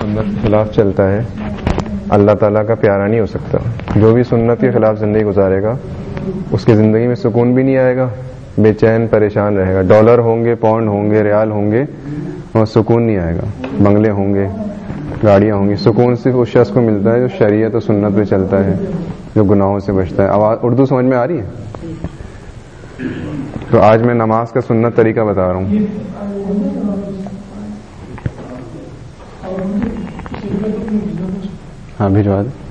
سنت کے خلاف چلتا ہے اللہ تعالیٰ کا پیارا نہیں ہو سکتا جو بھی سنت کے خلاف زندگی گزارے گا اس کی زندگی میں سکون بھی نہیں آئے گا بے چین پریشان رہے گا ڈالر ہوں گے پاؤنڈ ہوں گے ریال ہوں گے اور سکون نہیں آئے گا بنگلے ہوں گے گاڑیاں ہوں گی سکون صرف اس شخص کو ملتا ہے جو شریعت و سنت پہ چلتا ہے جو گناہوں سے بچتا ہے آواز اردو سمجھ میں آ رہی ہے تو آج میں نماز کا سنت طریقہ بتا رہا ہوں ہاں بھجوا دیں۔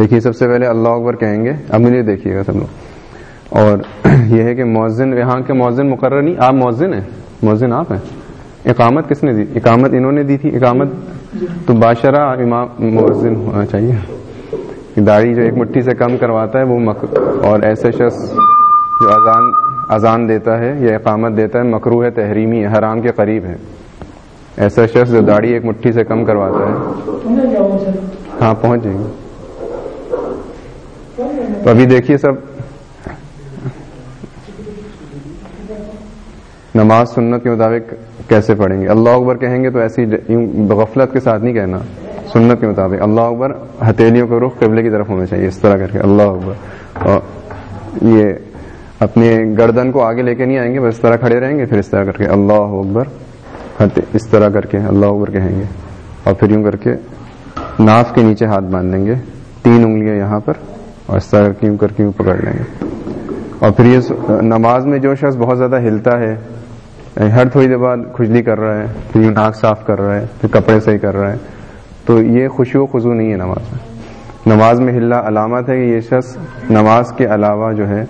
دیکھیے، سب سے پہلے اللہ اکبر کہیں گے، اب مجھے دیکھیے گا سب لوگ۔ اور یہ ہے کہ مؤذن، یہاں کے مؤذن مقرر نہیں، آپ مؤذن ہیں؟ مؤذن آپ ہیں؟ اقامت کس نے دی؟ اقامت انہوں نے دی تھی، اقامت؟ تو باشرہ امام مؤذن ہونا چاہیے۔ داڑھی جو ایک مٹھی سے کم کرواتا ہے، وہ مک... اور ایسے شخص جو اذان اذان دیتا ہے یا اقامت دیتا ہے مکرو ہے تحریمی ہے، حرام کے قریب ہے۔ ایسا شخص جو داڑھی ایک مٹھی سے کم کرواتا ہے۔ ہاں پہنچ جائیں گے؟ تو ابھی دیکھیے سب۔ نماز سنت کے مطابق کیسے پڑھیں گے؟ اللہ اکبر کہیں گے تو ایسی غفلت کے ساتھ نہیں کہنا۔ سنت کے مطابق۔ اللہ اکبر ہتھیلیوں کو رخ قبلے کی طرف ہونا چاہیے، اس طرح کر کے۔ اللہ اکبر۔ اور یہ اپنے گردن کو آگے لے کے نہیں آئیں گے، بس اس طرح کھڑے رہیں گے، پھر اس طرح کر کے۔ اللہ اکبر اس طرح کر کے، اللہ اکبر کہیں گے۔ اور پھر یوں کر کے ناف کے نیچے ہاتھ باندھ لیں گے۔ تین انگلیاں یہاں پر اور اس طرح کیوں کر کے پکڑ لیں گے۔ اور پھر یہ نماز میں جو شخص بہت زیادہ ہلتا ہے یعنی ہر تھوڑی دیر بعد کھجلی کر رہا ہے، پھر یہ ناک صاف کر رہا ہے، پھر کپڑے صحیح کر رہا ہے، تو یہ خوشی و خزو نہیں ہے نماز میں۔ نماز میں ہلنا علامت ہے کہ یہ شخص نماز کے علاوہ جو ہے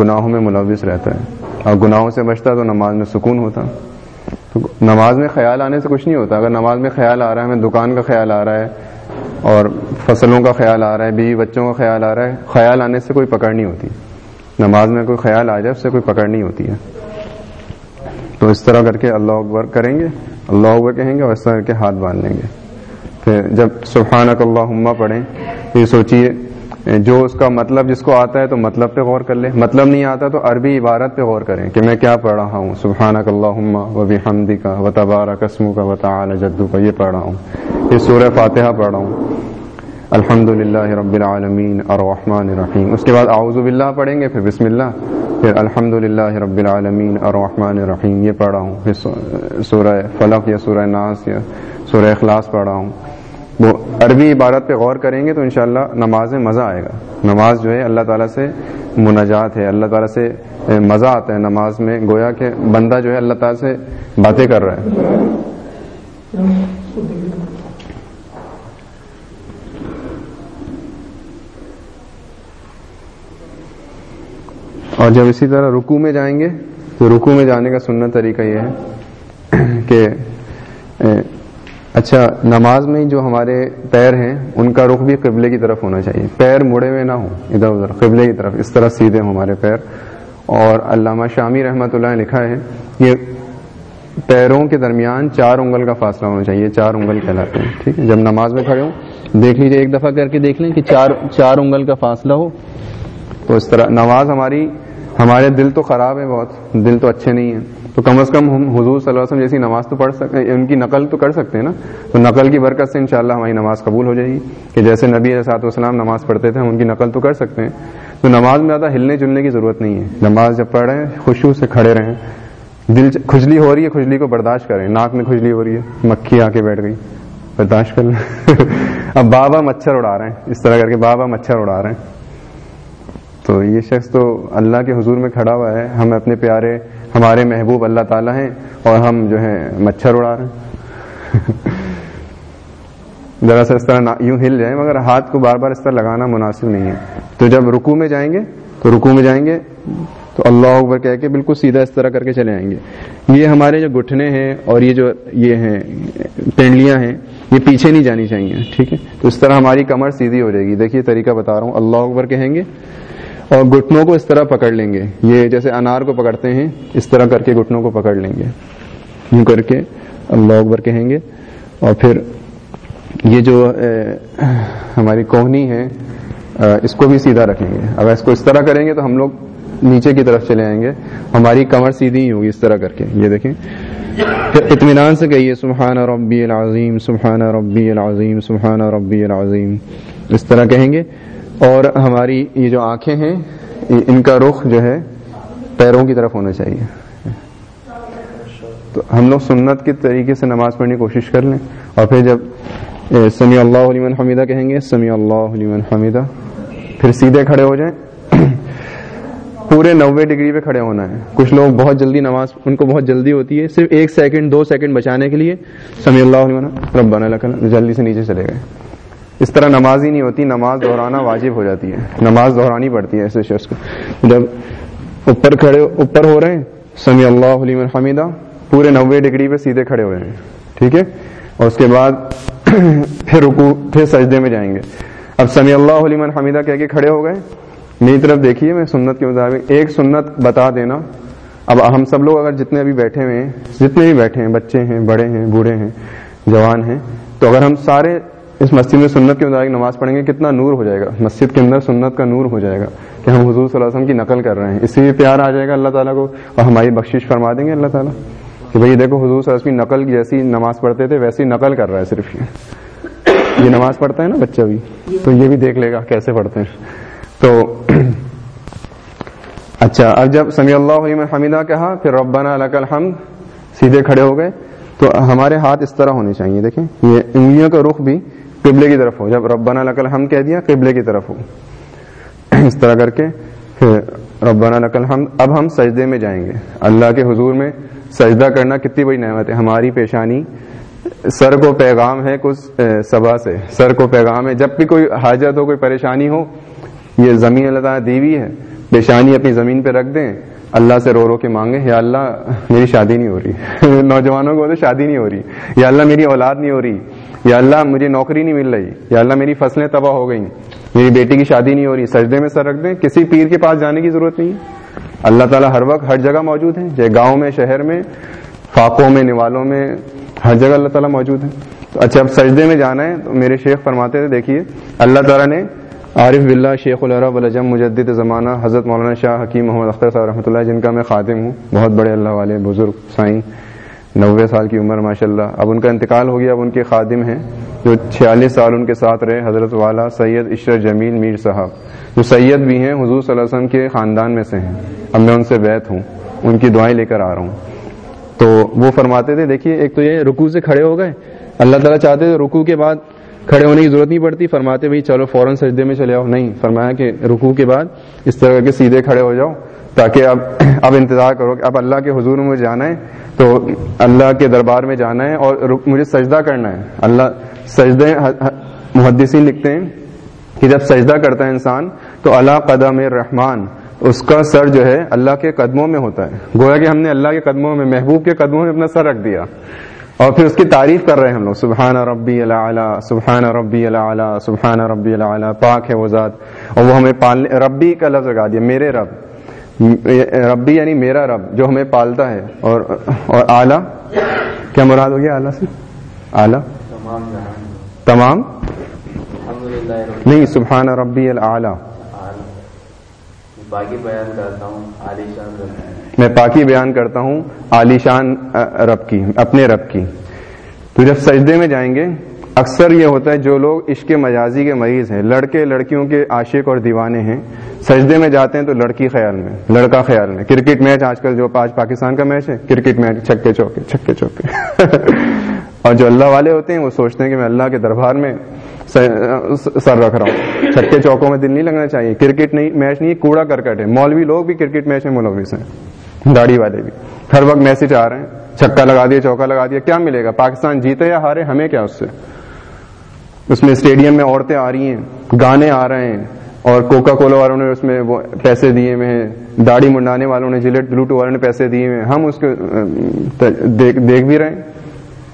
گناہوں میں ملوث رہتا ہے۔ اور گناہوں سے بچتا تو نماز میں سکون ہوتا۔ تو نماز میں خیال آنے سے کچھ نہیں ہوتا۔ اگر نماز میں خیال آ رہا ہے ہمیں دکان کا خیال آ رہا ہے اور فصلوں کا خیال آ رہا ہے، بیوی بچوں کا خیال آ رہا ہے، خیال آنے سے کوئی پکڑ نہیں ہوتی۔ نماز میں کوئی خیال آ جائے، اس سے کوئی پکڑ نہیں ہوتی ہے۔ تو اس طرح کر کے اللہ اکبر کریں گے، اللہ اکبر کہیں گے اور اس طرح کر کے ہاتھ باندھ لیں گے۔ پھر جب سبحانک اللہ پڑھیں یہ سوچیے جو اس کا مطلب جس کو آتا ہے تو مطلب پہ غور کر لے۔ مطلب نہیں آتا تو عربی عبارت پہ غور کریں کہ میں کیا پڑھ رہا ہوں۔ سبحانک اللہ و بحمدی کا و تبارہ قسم کا و تعالی جدو کا یہ پڑھ رہا ہوں۔ یہ سورہ فاتحہ پڑھ رہا ہوں۔ الحمد للہ رب العالمین الرحمن الرحیم۔ اس کے بعد اعوذ باللہ پڑھیں گے، پھر بسم اللہ، پھر الحمد للہ رب العالمین الرحمن الرحیم، یہ پڑھ رہا ہوں۔ پھر سورہ فلق یا سورہ ناس یا سورہ اخلاص پڑھ رہا ہوں۔ عربی عبارت پہ غور کریں گے تو انشاءاللہ نماز میں مزہ آئے گا۔ نماز جو ہے اللہ تعالیٰ سے مناجات ہے، اللہ تعالیٰ سے مزہ آتا ہے نماز میں۔ گویا کہ بندہ جو ہے اللہ تعالیٰ سے باتیں کر رہا ہے۔ اور جب اسی طرح رکو میں جائیں گے تو رکو میں جانے کا سننا طریقہ یہ ہے کہ اچھا نماز میں جو ہمارے پیر ہیں، ان کا رخ بھی قبلے کی طرف ہونا چاہیے۔ پیر مڑے ہوئے نہ ہوں، ادھر ادھر، قبلے کی طرف۔ اس طرح سیدھے ہوں ہمارے پیر۔ اور علامہ شامی رحمۃ اللہ نے لکھا ہے کہ پیروں کے درمیان چار انگل کا فاصلہ ہونا چاہیے، چار انگل کہلاتے ہیں، ٹھیک ہے؟ جب نماز میں کھڑے ہوں، دیکھ لیجیے ایک دفعہ کر کے دیکھ لیں کہ چار چار انگل کا فاصلہ ہو۔ تو اس طرح، نماز ہماری، ہمارے دل تو خراب ہے بہت، دل تو اچھے نہیں ہیں۔ تو کم از کم ہم حضور صلی اللہ علیہ وسلم جیسی نماز تو پڑھ سکتے ان کی نقل تو کر سکتے ہیں نا؟ تو نقل کی برکت سے انشاءاللہ ہماری نماز قبول ہو جائے گی۔ کہ جیسے نبی صاحب والسلام نماز پڑھتے تھے، ہم ان کی نقل تو کر سکتے ہیں۔ تو نماز میں زیادہ ہلنے جلنے کی ضرورت نہیں ہے۔ نماز جب پڑھ رہے ہیں، خوشبو سے کھڑے رہیں۔ دل کھجلی ہو رہی ہے، کھجلی کو برداشت کریں۔ ناک میں کھجلی ہو رہی ہے، مکھی آ کے بیٹھ گئی۔ برداشت کر لیں۔ اب بابا مچھر اڑا رہے ہیں۔ اس طرح کر کے بابا مچھر اڑا رہے ہیں۔ تو یہ شخص تو اللہ کے حضور میں کھڑا ہوا ہے۔ ہم اپنے پیارے ہمارے محبوب اللہ تعالیٰ ہیں اور ہم جو ہے مچھر اڑا رہے ہیں۔ دراصل اس طرح یوں ہل جائیں، مگر ہاتھ کو بار بار اس طرح لگانا مناسب نہیں ہے۔ تو جب رکو میں جائیں گے، تو رکو میں جائیں گے، تو اللہ اکبر کہہ کے بالکل سیدھا اس طرح کر کے چلے آئیں گے۔ یہ ہمارے جو گٹھنے ہیں اور یہ جو یہ ہیں، پینڈلیاں ہیں، یہ پیچھے نہیں جانی چاہیے، ٹھیک ہے؟ تو اس طرح ہماری کمر سیدھی ہو جائے گی۔ دیکھیے طریقہ بتا رہا ہوں۔ اللہ اکبر کہیں گے اور گھٹنوں کو اس طرح پکڑ لیں گے۔ یہ جیسے انار کو پکڑتے ہیں، اس طرح کر کے گھٹنوں کو پکڑ لیں گے۔ یوں کر کے اللہ اکبر کہیں گے۔ اور پھر یہ جو ہماری کوہنی ہے اس کو بھی سیدھا رکھیں گے۔ اگر اس کو اس طرح کریں گے تو ہم لوگ نیچے کی طرف چلے آئیں گے۔ ہماری کمر سیدھی ہی ہوگی اس طرح کر کے۔ یہ دیکھیں۔ پھر اطمینان سے کہیے، سبحان ربی العظیم، سبحان ربی العظیم، سبحان ربی العظیم۔ اس طرح کہیں گے۔ اور ہماری یہ جو آنکھیں ہیں ان کا رخ جو ہے پیروں کی طرف ہونا چاہیے۔ تو ہم لوگ سنت کے طریقے سے نماز پڑھنے کی کوشش کر لیں۔ اور پھر جب سمی اللہ علیہ حمیدہ کہیں گے، سمی اللہ علیہ حمیدہ، پھر سیدھے کھڑے ہو جائیں۔ پورے نوے ڈگری پہ کھڑے ہونا ہے۔ کچھ لوگ بہت جلدی نماز، ان کو بہت جلدی ہوتی ہے، صرف ایک سیکنڈ، دو سیکنڈ بچانے کے لیے۔ سمی اللہ علیہ ربنا لکن جلدی سے نیچے چلے گئے۔ اس طرح نماز ہی نہیں ہوتی، نماز دہرانا واجب ہو جاتی ہے۔ نماز دہرانی پڑتی ہے ایسے شخص کو۔ جب اوپر کھڑے، اوپر ہو رہے ہیں، سمی اللہ علیہ حمیدہ، پورے نوے ڈگری پہ سیدھے کھڑے ہو رہے ہیں، ٹھیک ہے؟ اور اس کے بعد پھر رکو پھر سجدے میں جائیں گے۔ اب سمی اللہ علیہ حمیدہ کہہ کے کھڑے ہو گئے۔ میری طرف دیکھیے، میں سنت کے مطابق ایک سنت بتا دینا۔ اب ہم سب لوگ اگر جتنے ابھی بیٹھے ہوئے ہیں، جتنے بھی بیٹھے ہیں، بچے ہیں، بڑے ہیں، بوڑھے ہیں، جوان ہیں، تو اگر ہم سارے اس مسجد میں سنت کے مطابق نماز پڑھیں گے، کتنا نور ہو جائے گا۔ مسجد کے اندر سنت کا نور ہو جائے گا کہ ہم حضور صلی اللہ علیہ وسلم کی نقل کر رہے ہیں۔ اس سے بھی پیار آ جائے گا اللہ تعالیٰ کو اور ہماری بخشش فرما دیں گے اللہ تعالیٰ۔ کہ بھائی دیکھو، حضور صلی اللہ علیہ وسلم کی نقل جیسی نماز پڑھتے تھے، ویسی نقل کر رہا ہے صرف یہ۔ یہ نماز پڑھتا ہے نا بچہ بھی؟ تو یہ بھی دیکھ لے گا کیسے پڑھتے ہیں۔ تو اچھا اب جب سمی اللہ علیہ حمیدہ کہا، پھر ربنا لک الحمد، سیدھے کھڑے ہو گئے۔ تو ہمارے ہاتھ اس طرح ہونے چاہیے، دیکھیں۔ یہ انگلیوں کا رخ بھی قبلے کی طرف ہو۔ جب ربنا لک الحمد کہہ دیا، قبلے کی طرف ہو۔ اس طرح کر کے پھر ربنا لک الحمد، اب ہم سجدے میں جائیں گے۔ اللہ کے حضور میں سجدہ کرنا کتنی بڑی نعمت ہے۔ ہماری پیشانی سر کو پیغام ہے کچھ سبا سے۔ سر کو پیغام ہے۔ جب بھی کوئی حاجت ہو، کوئی پریشانی ہو، یہ زمین اللہ تعالیٰ دیوی ہے۔ پیشانی اپنی زمین پہ رکھ دیں۔ اللہ سے رو رو کے مانگے یا اللہ، میری شادی نہیں ہو رہی۔ نوجوانوں کو تو شادی نہیں ہو رہی۔ یا اللہ، میری اولاد نہیں ہو رہی۔ یا اللہ مجھے نوکری نہیں مل رہی، یا اللہ میری فصلیں تباہ ہو گئی میری بیٹی کی شادی نہیں ہو رہی، سجدے میں سر رکھ دیں، کسی پیر کے پاس جانے کی ضرورت نہیں۔ اللہ تعالیٰ ہر وقت ہر جگہ موجود ہے چاہے گاؤں میں، شہر میں، فاقوں میں، نوالوں میں، ہر جگہ اللہ تعالیٰ موجود ہے تو اچھا اب سجدے میں جانا ہے، تو میرے شیخ فرماتے تھے، دیکھیے، اللہ تعالیٰ نے عارف بلّہ شیخ العرب الجم مجدد زمانہ، حضرت مولانا شاہ حکیم محمد اختر صاحب رحمۃ اللہ جن کا میں خادم ہوں، بہت بڑے اللہ والے، بزرگ، سائیں۔ نوے سال کی عمر ماشاء اللہ اب ان کا انتقال ہو گیا، اب ان کے خادم ہیں، جو چھیالیس سال ان کے ساتھ رہے، حضرت والا سید عشر جمیل میر صاحب۔ جو سید بھی ہیں، حضور صلی اللہ علیہ وسلم کے خاندان میں سے ہیں۔ اب میں ان سے بیت ہوں، ان کی دعائیں لے کر آ رہا ہوں۔ تو وہ فرماتے تھے، دیکھیے، ایک تو یہ رکو سے کھڑے ہو گئے۔ اللہ تعالیٰ چاہتے تھے رکو کے بعد کھڑے ہونے کی ضرورت نہیں پڑتی۔ فرماتے بھائی چلو فوراً سجدے میں چلے آؤ۔ نہیں، فرمایا کہ رکوع کے بعد اس طرح کے سیدھے کھڑے ہو جاؤ، تاکہ اب اب انتظار کرو کہ اب اللہ کے حضور میں جانا ہے۔ تو اللہ کے دربار میں جانا ہے اور مجھے سجدہ کرنا ہے۔ اللہ سجدے محدثین لکھتے ہیں کہ جب سجدہ کرتا ہے انسان تو اللہ قدم رحمان اس کا سر جو ہے اللہ کے قدموں میں ہوتا ہے۔ گویا کہ ہم نے اللہ کے قدموں میں، محبوب کے قدموں میں اپنا سر رکھ دیا۔ اور پھر اس کی تعریف کر رہے ہیں ہم لوگ۔ سبحان ربی اللہ سبحان ربی اللہ سبحان ربی اللہ پاک ہے وہ ذات۔ اور وہ ہمیں پالنے، ربی کا لفظ لگا دیا، میرے رب۔ ربی یعنی میرا رب جو ہمیں پالتا ہے اور اور اعلیٰ کیا مراد ہو گیا اعلیٰ سے؟ اعلیٰ؟ تمام نہیں سبحان ربی اللہ میں پاکی بیان کرتا ہوں عالی شان رب کی اپنے رب کی۔ تو جب سجدے میں جائیں گے اکثر یہ ہوتا ہے جو لوگ عشق مجازی کے مریض ہیں، لڑکے، لڑکیوں کے عاشق اور دیوانے ہیں۔ سجدے میں جاتے ہیں تو لڑکی خیال میں، لڑکا خیال میں۔ کرکٹ میچ آج کل جو آج پاکستان کا میچ ہے، کرکٹ میچ چھکے چوکے چھکے چوکے۔ اور جو اللہ والے ہوتے ہیں، وہ سوچتے ہیں کہ میں اللہ کے دربار میں سر رکھ رہا ہوں۔ چھکے چوکوں میں دل نہیں لگنا چاہیے۔ کرکٹ نہیں، میچ نہیں، کوڑا کرکٹ ہے۔ مولوی لوگ بھی کرکٹ میچ میں ملوث ہیں۔ داڑھی والے بھی۔ ہر وقت میسج آ رہے ہیں، چھکا لگا دیا، چوکا لگا دیا، کیا ملے گا؟ پاکستان جیتے یا ہارے، ہمیں کیا اس سے؟ اس میں اسٹیڈیم میں عورتیں آ رہی ہیں، گانے آ رہے ہیں اور کوکا کولا والوں نے اس میں وہ پیسے دیے ہوئے ہیں، داڑھی منڈانے والوں نے جلیٹ بلوٹو والوں نے پیسے دیے ہوئے ہیں۔ ہم اس کو دیکھ بھی رہے ہیں۔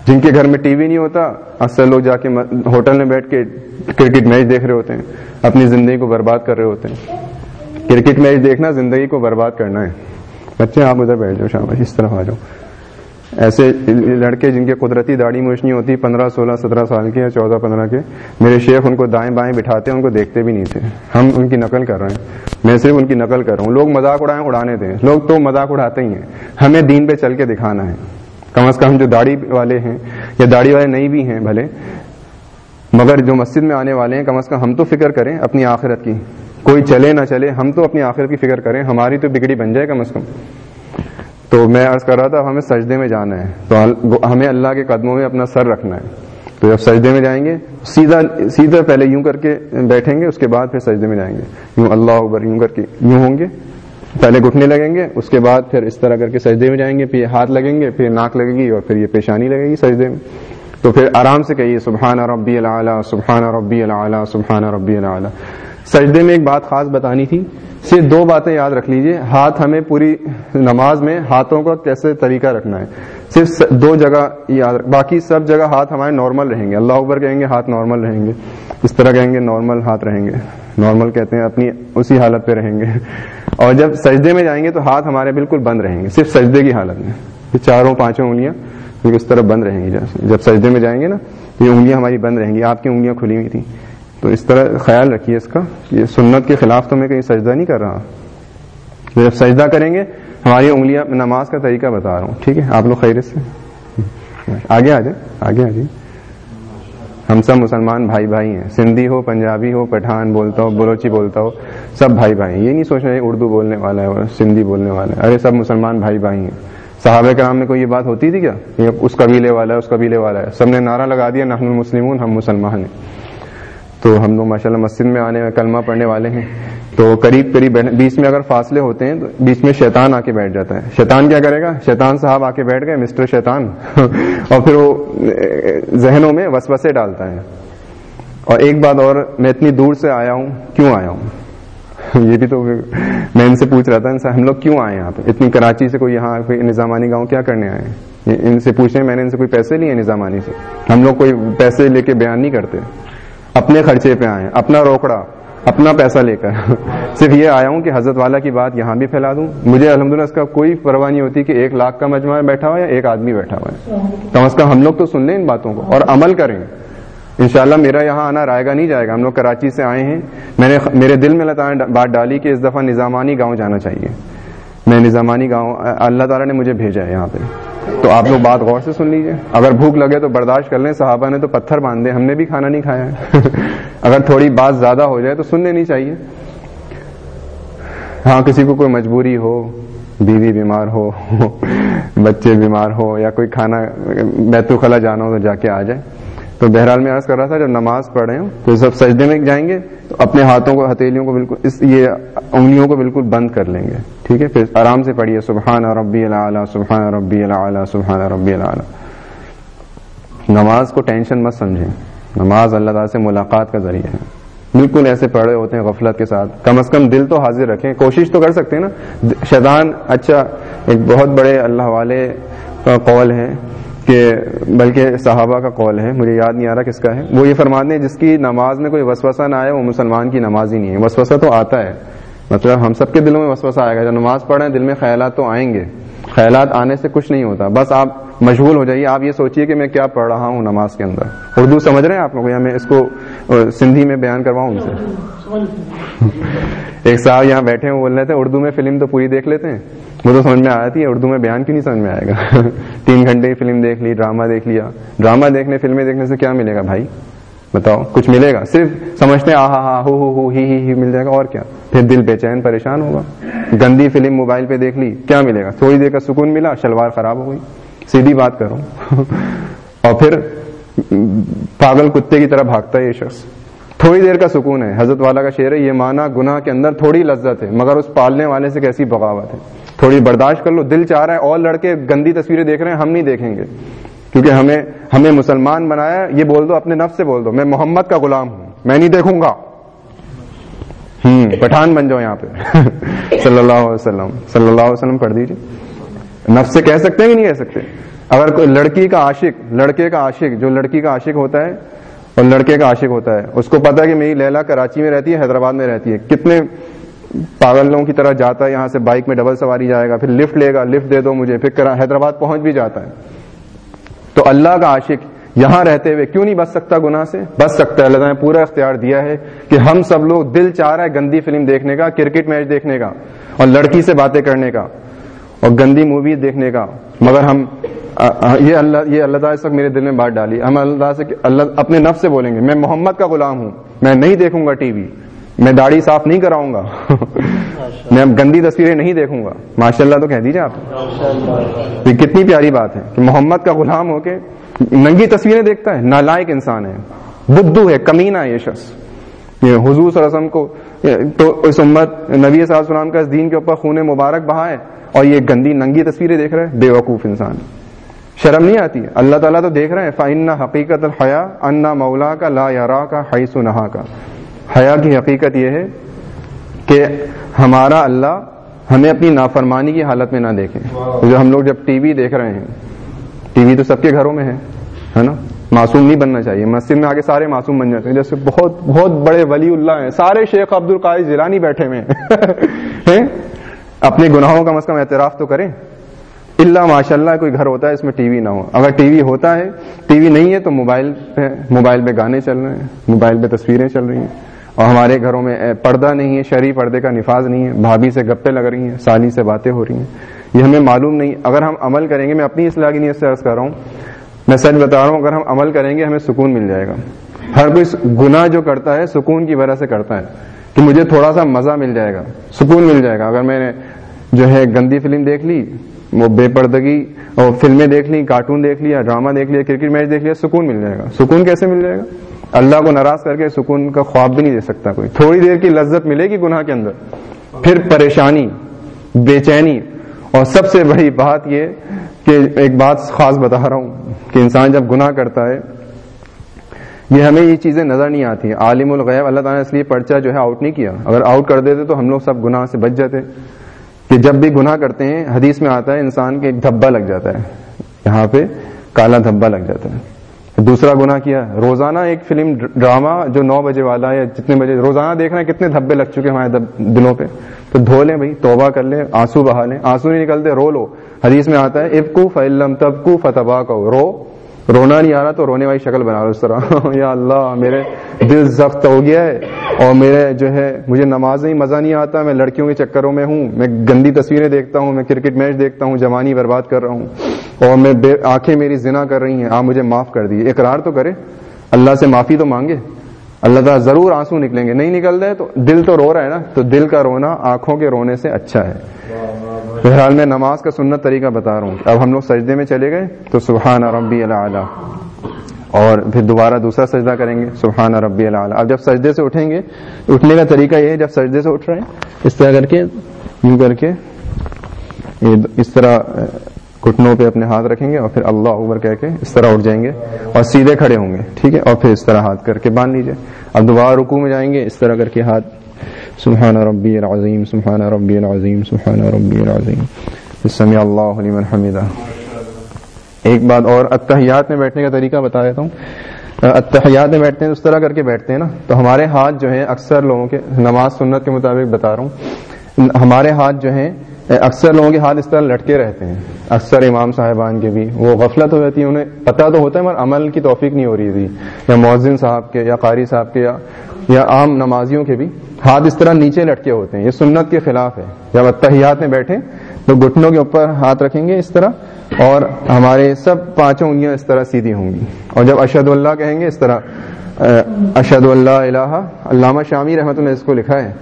جن کے گھر میں ٹی وی نہیں ہوتا، اکثر لوگ جا کے ہوٹل میں بیٹھ کے کرکٹ میچ دیکھ رہے ہوتے ہیں، اپنی زندگی کو برباد کر رہے ہوتے ہیں۔ کرکٹ میچ دیکھنا، زندگی کو برباد کرنا ہے۔ بچے، آپ ادھر بیٹھ جاؤ شام اس طرف آ جاؤ۔ ایسے لڑکے جن کے قدرتی داڑھی موچنی ہوتی، پندرہ سولہ، سترہ سال کے یا چودہ، پندرہ کے، میرے شیخ ان کو دائیں بائیں بٹھاتے ہیں، ان کو دیکھتے بھی نہیں تھے۔ ہم ان کی نقل کر رہے ہیں۔ میں صرف ان کی نقل کر رہا ہوں۔ لوگ مذاق اڑائیں، اڑانے دیں۔ لوگ تو مذاق اڑاتے ہی ہیں۔ ہمیں دین پہ چل کے دکھانا ہے۔ کم از کم جو داڑھی والے ہیں یا داڑھی والے نہیں بھی ہیں، بھلے، مگر جو مسجد میں آنے والے ہیں، کم از کم ہم تو فکر کریں اپنی آخرت کی۔ کوئی چلے نہ چلے، ہم تو اپنی آخرت کی فکر کریں۔ ہماری تو بگڑی بن جائے کم از کم۔ تو میں عرض کر رہا تھا، ہمیں سجدے میں جانا ہے۔ تو ہمیں اللہ کے قدموں میں اپنا سر رکھنا ہے۔ تو جب سجدے میں جائیں گے، سیدھا سیدھا پہلے یوں کر کے بیٹھیں گے، اس کے بعد پھر سجدے میں جائیں گے۔ یوں اللہ اکبر یوں کر کے یوں ہوں گے۔ پہلے گھٹنے لگیں گے، اس کے بعد پھر اس طرح کر کے سجدے میں جائیں گے، پھر ہاتھ لگیں گے، پھر ناک لگے گی اور پھر یہ پیشانی لگے گی سجدے میں۔ تو پھر آرام سے کہیے، سبحان ربی العلیٰ سبحان ربی العلیٰ سبحان ربی العلیٰ سجدے میں ایک بات خاص بتانی تھی۔ صرف دو باتیں یاد رکھ لیجیے۔ ہاتھ ہمیں پوری نماز میں ہاتھوں کا کیسے طریقہ رکھنا ہے؟ صرف دو جگہ یاد باقی سب جگہ ہاتھ ہمارے نارمل رہیں گے۔ اللہ اوپر کہیں گے ہاتھ نارمل رہیں گے۔ اس طرح کہیں گے نارمل ہاتھ رہیں گے۔ نارمل کہتے ہیں اپنی اسی حالت پہ رہیں گے۔ اور جب سجدے میں جائیں گے تو ہاتھ ہمارے بالکل بند رہیں گے۔ صرف سجدے کی حالت میں۔ چاروں پانچوں انگلیاں اس طرح بند رہیں گی۔ جب سجدے میں جائیں گے نا، یہ انگلیاں ہماری بند رہیں گی۔ آپ کی انگلیاں کھلی ہوئی تھیں۔ تو اس طرح خیال رکھیے اس کا یہ سنت کے خلاف تو میں کہیں سجدہ نہیں کر رہا۔ جب سجدہ کریں گے، ہماری انگلیاں نماز کا طریقہ بتا رہا ہوں، ٹھیک ہے؟ آپ لوگ خیرت سے۔ آگے آ جائیں، آگے آ جائیں۔ ہم سب مسلمان بھائی بھائی ہیں، سندھی ہو، پنجابی ہو، پٹھان بولتا ہو، بلوچی بولتا ہو، سب بھائی بھائی یہ نہیں سوچ رہے اردو بولنے والا ہے اور سندھی بولنے والا ہے۔ ارے سب مسلمان بھائی بھائی ہیں۔ صحابہ کرام میں کوئی یہ بات ہوتی تھی کیا؟ یہ اس قبیلے والا ہے اس قبیلے والا ہے۔ سب نے نعرہ لگا دیا، نحن المسلمون، ہم مسلمان ہیں۔ تو ہم لوگ ماشاء اللہ مسجد میں آنے کلمہ پڑھنے والے ہیں۔ تو قریب قریب بیچ میں اگر فاصلے ہوتے ہیں تو بیچ میں شیطان آ کے بیٹھ جاتا ہے۔ شیطان کیا کرے گا؟ شیطان صاحب آ کے بیٹھ گئے، مسٹر شیطان۔ اور پھر وہ ذہنوں میں وسوسے ڈالتا ہے۔ اور ایک بات اور، میں اتنی دور سے آیا ہوں، کیوں آیا ہوں؟ یہ بھی تو میں ان سے پوچھ رہا تھا ہم لوگ کیوں آئے یہاں پہ؟ اتنی کراچی سے کوئی یہاں کوئی نظامانی گاؤں کیا کرنے آئے ہیں؟ ان سے پوچھنے میں نے ان سے کوئی پیسے لیے نظامانی سے۔ ہم لوگ کوئی پیسے لے کے بیان نہیں کرتے۔ اپنے خرچے پہ آئے اپنا روکڑا، اپنا پیسہ لے کر۔ صرف یہ آیا ہوں کہ حضرت والا کی بات یہاں بھی پھیلا دوں۔ مجھے الحمد اس کا کوئی پرواہ نہیں ہوتی کہ ایک لاکھ کا مجموعہ بیٹھا ہوا یا ایک آدمی بیٹھا ہوا ہے کم از کم ہم لوگ تو سن لیں ان باتوں کو اور عمل کریں۔ انشاءاللہ میرا یہاں آنا رائے گا نہیں جائے گا۔ ہم لوگ کراچی سے آئے ہیں۔ میں نے میرے دل میں لتا بات ڈالی کہ اس دفعہ نظامانی گاؤں جانا چاہیے۔ میں نظامانی گاؤں، اللہ تعالیٰ نے مجھے بھیجا ہے یہاں پہ۔ تو آپ لوگ بات غور سے سن لیجیے اگر بھوک لگے تو برداشت کر لیں، صحابہ نے تو پتھر باندھے ہم نے بھی کھانا نہیں کھایا۔ ہے اگر تھوڑی بات زیادہ ہو جائے تو سن لینی چاہیے۔ ہاں کسی کو کوئی مجبوری ہو، بیوی بیمار ہو، بچے بیمار ہو، یا کوئی کھانا بیت الخلا جانا ہو تو جا کے آ جائے۔ تو بہرحال میں عرض کر رہا تھا، جب نماز پڑھ رہے ہوں تو سب سجدے میں جائیں گے، تو اپنے ہاتھوں کو، ہتھیلیوں کو بالکل، اس یہ انگلیوں کو بالکل بند کر لیں گے، ٹھیک ہے؟ پھر آرام سے پڑھیے، سبحان ربی اللہ سبحان ربی اللہ سبحان ربی اللہ نماز کو ٹینشن مت سمجھیں۔ نماز اللہ تعالیٰ سے ملاقات کا ذریعہ ہے۔ بالکل ایسے پڑھے ہوتے ہیں غفلت کے ساتھ۔ کم از کم دل تو حاضر رکھیں۔ کوشش تو کر سکتے ہیں نا۔ شیطان اچھا ایک بہت بڑے اللہ والے کا قول ہے کہ بلکہ صحابہ کا قول ہے، مجھے یاد نہیں آ رہا کس کا ہے۔ وہ یہ فرماتے ہیں، جس کی نماز میں کوئی وسوسہ نہ آئے، وہ مسلمان کی نماز ہی نہیں ہے۔ وسوسہ تو آتا ہے۔ مطلب ہم سب کے دلوں میں وسوسہ آئے گا۔ جب نماز پڑھیں، دل میں خیالات تو آئیں گے۔ خیالات آنے سے کچھ نہیں ہوتا۔ بس آپ مشغول ہو جائیے۔ آپ یہ سوچیے کہ میں کیا پڑھ رہا ہوں نماز کے اندر۔ اردو سمجھ رہے ہیں آپ لوگ؟ یا میں اس کو سندھی میں بیان کرواؤں ان سے؟ ایک صاحب یہاں بیٹھے ہیں بول رہے تھے، اردو میں فلم تو پوری دیکھ لیتے ہیں۔ وہ تو سمجھ میں آ جاتی ہے اردو میں بیان کیوں نہیں سمجھ میں آئے گا؟ تین گھنٹے کی فلم دیکھ لی، ڈرامہ دیکھ لیا۔ ڈرامہ دیکھنے، فلمیں دیکھنے سے کیا ملے گا بھائی؟ بتاؤ، کچھ ملے گا؟ صرف سمجھتے ہیں، آہا ہا ہو ہو ہو ہی ہی، مل جائے گا اور کیا؟ پھر دل بے چین پریشان ہوگا۔ گندی فلم موبائل پہ دیکھ لی، کیا ملے گا؟ تھوڑی دیر کا سکون ملا، شلوار خراب ہو گئی۔ سیدھی بات کرو اور پھر پاگل کتے کی طرح بھاگتا ہے یہ شخص۔ تھوڑی دیر کا سکون ہے۔ حضرت والا کا شعر ہے، یہ مانا گناہ کے اندر تھوڑی لذت ہے، مگر اس پالنے والے سے کیسی بغاوت ہے؟ تھوڑی برداشت کر لو، دل چاہ رہا ہے اور لڑکے گندی تصویریں دیکھ رہے ہیں، ہم نہیں دیکھیں گے۔ کیونکہ ہمیں ہمیں مسلمان بنایا یہ بول دو، اپنے نفس سے بول دو۔ میں محمد کا غلام ہوں، میں نہیں دیکھوں گا۔ ہوں پٹھان بن جاؤ یہاں پہ۔ صلی اللہ علیہ وسلم، صلی اللہ علیہ وسلم پڑھ دیجیے نفس سے کہہ سکتے ہیں کہ نہیں کہہ سکتے؟ اگر کوئی لڑکی کا عاشق، لڑکے کا عاشق، جو لڑکی کا عاشق ہوتا ہے، اور لڑکے کا عاشق ہوتا ہے، اس کو پتا ہے کہ میری لیلا کراچی میں رہتی ہے، حیدرآباد میں رہتی ہے۔ کتنے پاگل لوگوں کی طرح جاتا ہے، یہاں سے بائک میں ڈبل سواری جائے گا، پھر لفٹ لے گا لفٹ دے دو مجھے، پھر حیدرآباد پہنچ بھی جاتا ہے۔ تو اللہ کا عاشق یہاں رہتے ہوئے کیوں نہیں بچ سکتا گناہ سے؟ بچ سکتا ہے، اللہ نے پورا اختیار دیا ہے کہ ہم سب لوگ دل چاہ رہا ہے گندی فلم دیکھنے کا، کرکٹ میچ دیکھنے کا، اور لڑکی سے باتیں کرنے کا۔ اور گندی موویز دیکھنے کا۔ مگر ہم یہ اللہ یہ اللہ تعالیٰ وقت میرے دل میں بات ڈالی۔ ہم اللہ سے اللہ اپنے نفس سے بولیں گے میں محمد کا غلام ہوں میں نہیں دیکھوں گا ٹی وی میں داڑھی صاف نہیں کراؤں گا۔ میں گندی تصویریں نہیں دیکھوں گا۔ ماشاء اللہ تو کہہ دیجیے آپ۔ یہ کتنی پیاری بات ہے کہ محمد کا غلام ہو کے ننگی تصویریں دیکھتا ہے نالائق انسان ہے۔ بدھو ہے کمینہ ہے یہ شخص۔ حضور صلی اللہ علیہ وسلم کو تو اس امت نبی صلی اللہ علیہ وسلم کا اس دین کے اوپر خون مبارک بہا ہے اور یہ گندی ننگی تصویریں دیکھ رہے ہیں، بے وقوف انسان۔ شرم نہیں آتی۔ اللہ تعالیٰ تو دیکھ رہے ہیں فائن حقیقت الحیا انا مولا کا لا یارا کا حیث نہا کا حیا کی حقیقت یہ ہے کہ ہمارا اللہ ہمیں اپنی نافرمانی کی حالت میں نہ دیکھے۔ جو ہم لوگ جب ٹی وی دیکھ رہے ہیں، ٹی وی تو سب کے گھروں میں ہے نا؟ معصوم نہیں بننا چاہیے، مسجد میں آگے سارے معصوم بن جاتے ہیں۔ جیسے بہت بہت بڑے ولی اللہ ہیں، سارے شیخ عبد القاعد جیلانی بیٹھے ہوئے ہیں۔ اپنے گناہوں کا مس کم اعتراف تو کریں۔ اللہ ماشاء اللہ کوئی گھر ہوتا ہے اس میں ٹی وی نہ ہو۔ اگر ٹی وی ہوتا ہے، ٹی وی نہیں ہے تو موبائل پہ موبائل پہ گانے چل رہے ہیں، موبائل پہ تصویریں چل رہی ہیں۔ اور ہمارے گھروں میں پردہ نہیں ہے، شہری پردے کا نفاذ نہیں ہے۔ بھابھی سے گپے لگ رہی ہیں، سالی سے باتیں ہو رہی ہیں۔ یہ ہمیں معلوم نہیں۔ اگر ہم عمل کریں گے، میں اپنی اصلاح کی نیت سے عرض کر رہا ہوں میں سچ بتا رہا ہوں، اگر ہم عمل کریں گے، ہمیں سکون مل جائے گا۔ ہر کوئی گناہ جو کرتا ہے، سکون کی وجہ سے کرتا ہے کہ مجھے تھوڑا سا مزہ مل جائے گا، سکون مل جائے گا۔ اگر میں نے جو ہے گندی فلم دیکھ لی، وہ بے پردگی، اور فلمیں دیکھ لی، کارٹون دیکھ لیا، ڈرامہ دیکھ لیا، کرکٹ میچ دیکھ لیا، سکون مل جائے گا۔ سکون کیسے مل جائے گا؟ اللہ کو ناراض کر کے سکون کا خواب بھی نہیں دے سکتا کوئی۔ تھوڑی دیر کی لذت ملے گی گناہ کے اندر۔ پھر پریشانی، بے چینی اور سب سے بڑی بات یہ کہ ایک بات خاص بتا رہا ہوں کہ انسان جب گناہ کرتا ہے، یہ ہمیں یہ چیزیں نظر نہیں آتی۔ عالم الغیب، اللہ تعالیٰ نے اس لیے پرچہ جو ہے آؤٹ نہیں کیا۔ اگر آؤٹ کر دیتے تو ہم لوگ سب گناہ سے بچ جاتے۔ کہ جب بھی گناہ کرتے ہیں، حدیث میں آتا ہے انسان کے ایک دھبا لگ جاتا ہے۔ یہاں پہ کالا دھبا لگ جاتا ہے۔ دوسرا گناہ کیا؟ روزانہ ایک فلم ڈرامہ جو نو بجے والا ہے، جتنے بجے روزانہ دیکھ رہے ہیں کتنے دھبے لگ چکے ہمارے دلوں پہ۔ تو دھو لیں بھائی، توبہ کر لیں، آنسو بہا لیں۔ آنسو نہیں نکلتے، رو لو۔ حدیث میں آتا ہے، ابکو فلم تبکو فتبا کو رو۔ رونا نہیں آ رہا تو رونے والی شکل بنا لو اس طرح۔ یا اللہ، میرے دل زخت ہو گیا ہے اور میرے جو ہے، مجھے نماز نہیں، مزہ نہیں آتا۔ میں لڑکیوں کے چکروں میں ہوں، میں گندی تصویریں دیکھتا ہوں، میں کرکٹ میچ دیکھتا ہوں، جوانی برباد کر رہا ہوں اور میں آنکھیں میری زنا کر رہی ہیں۔ آپ مجھے معاف کر دیے اقرار تو کرے اللہ سے معافی تو مانگے۔ اللہ تعالیٰ ضرور آنسو نکلیں گے۔ نہیں نکل رہے تو دل تو رو رہا ہے نا۔ تو دل کا رونا آنکھوں کے رونے سے اچھا ہے۔ بہرحال میں نماز کا سنت طریقہ بتا رہا ہوں۔ اب ہم لوگ سجدے میں چلے گئے تو سبحان ربی اللہ اور پھر دوبارہ دوسرا سجدہ کریں گے، سبحان ربی اللہ اب جب سجدے سے اٹھیں گے، اٹھنے کا طریقہ یہ ہے، جب سجدے سے اٹھ رہے ہیں، اس طرح کر کے، یوں کر کے اس طرح گھٹنوں پہ اپنے ہاتھ رکھیں گے اور پھر اللہ اوبر کہہ کے اس طرح اٹھ جائیں گے اور سیدھے کھڑے ہوں گے، ٹھیک ہے؟ اور پھر اس طرح ہاتھ کر کے باندھ لیجیے اب دوبارہ رکو میں جائیں گے، اس طرح کر کے ہاتھ سبحان ربی العظیم، سبحان ربی العظیم، سبحان ربی العظیم۔ سمع اللہ لمن حمیدہ۔ ایک بات اور اتحیات میں بیٹھنے کا طریقہ بتا دیتا ہوں۔ اتحیات میں بیٹھتے ہیں، اس طرح کر کے بیٹھتے ہیں نا۔ تو ہمارے ہاتھ جو ہیں، اکثر لوگوں کے نماز سنت کے مطابق بتا رہا ہوں۔ ہمارے ہاتھ جو ہیں، اکثر لوگوں کے ہاتھ اس طرح لٹکے رہتے ہیں۔ اکثر امام صاحبان کے بھی۔ وہ غفلت ہو جاتی ہے، انہیں پتہ تو ہوتا ہے، مگر عمل کی توفیق نہیں ہو رہی تھی۔ یا مؤذن صاحب کے، یا قاری صاحب کے، یا یا عام نمازیوں کے بھی۔ ہاتھ اس طرح نیچے لٹکے ہوتے ہیں، یہ سنت کے خلاف ہے۔ جب اتحیات میں بیٹھے تو گھٹنوں کے اوپر ہاتھ رکھیں گے اس طرح، اور ہمارے سب پانچوں انگلیاں اس طرح سیدھی ہوں گی۔ اور جب اشد اللہ کہیں گے اس طرح اشد اللہ الہ، علامہ شامی رحمت نے اس کو لکھا ہے۔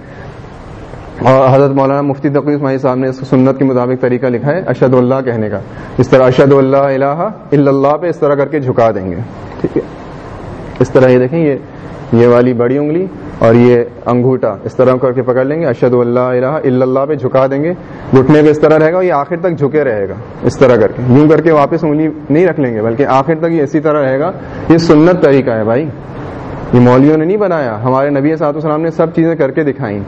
اور حضرت مولانا مفتی تقی اسماعی صاحب نے اس کو سنت کے مطابق طریقہ لکھا ہے اشد اللہ کہنے کا۔ اس طرح اشد اللہ الہ اللہ پہ اس طرح کر کے جھکا دیں گے۔ ٹھیک ہے۔ اس طرح یہ دیکھیں، یہ یہ والی بڑی انگلی اور یہ انگوٹھا اس طرح کر کے پکڑ لیں گے اشد اللہ الہ الا اللہ پہ جھکا دیں گے۔ گھٹنے پہ اس طرح رہے گا یہ آخر تک جھکے رہے گا، اس طرح کر کے۔ یوں کر کے واپس انگلی نہیں رکھ لیں گے، بلکہ آخر تک یہ اسی طرح رہے گا۔ یہ سنت طریقہ ہے بھائی۔ یہ مولویوں نے نہیں بنایا، ہمارے نبی صاحب السلام نے سب چیزیں کر کے دکھائیں۔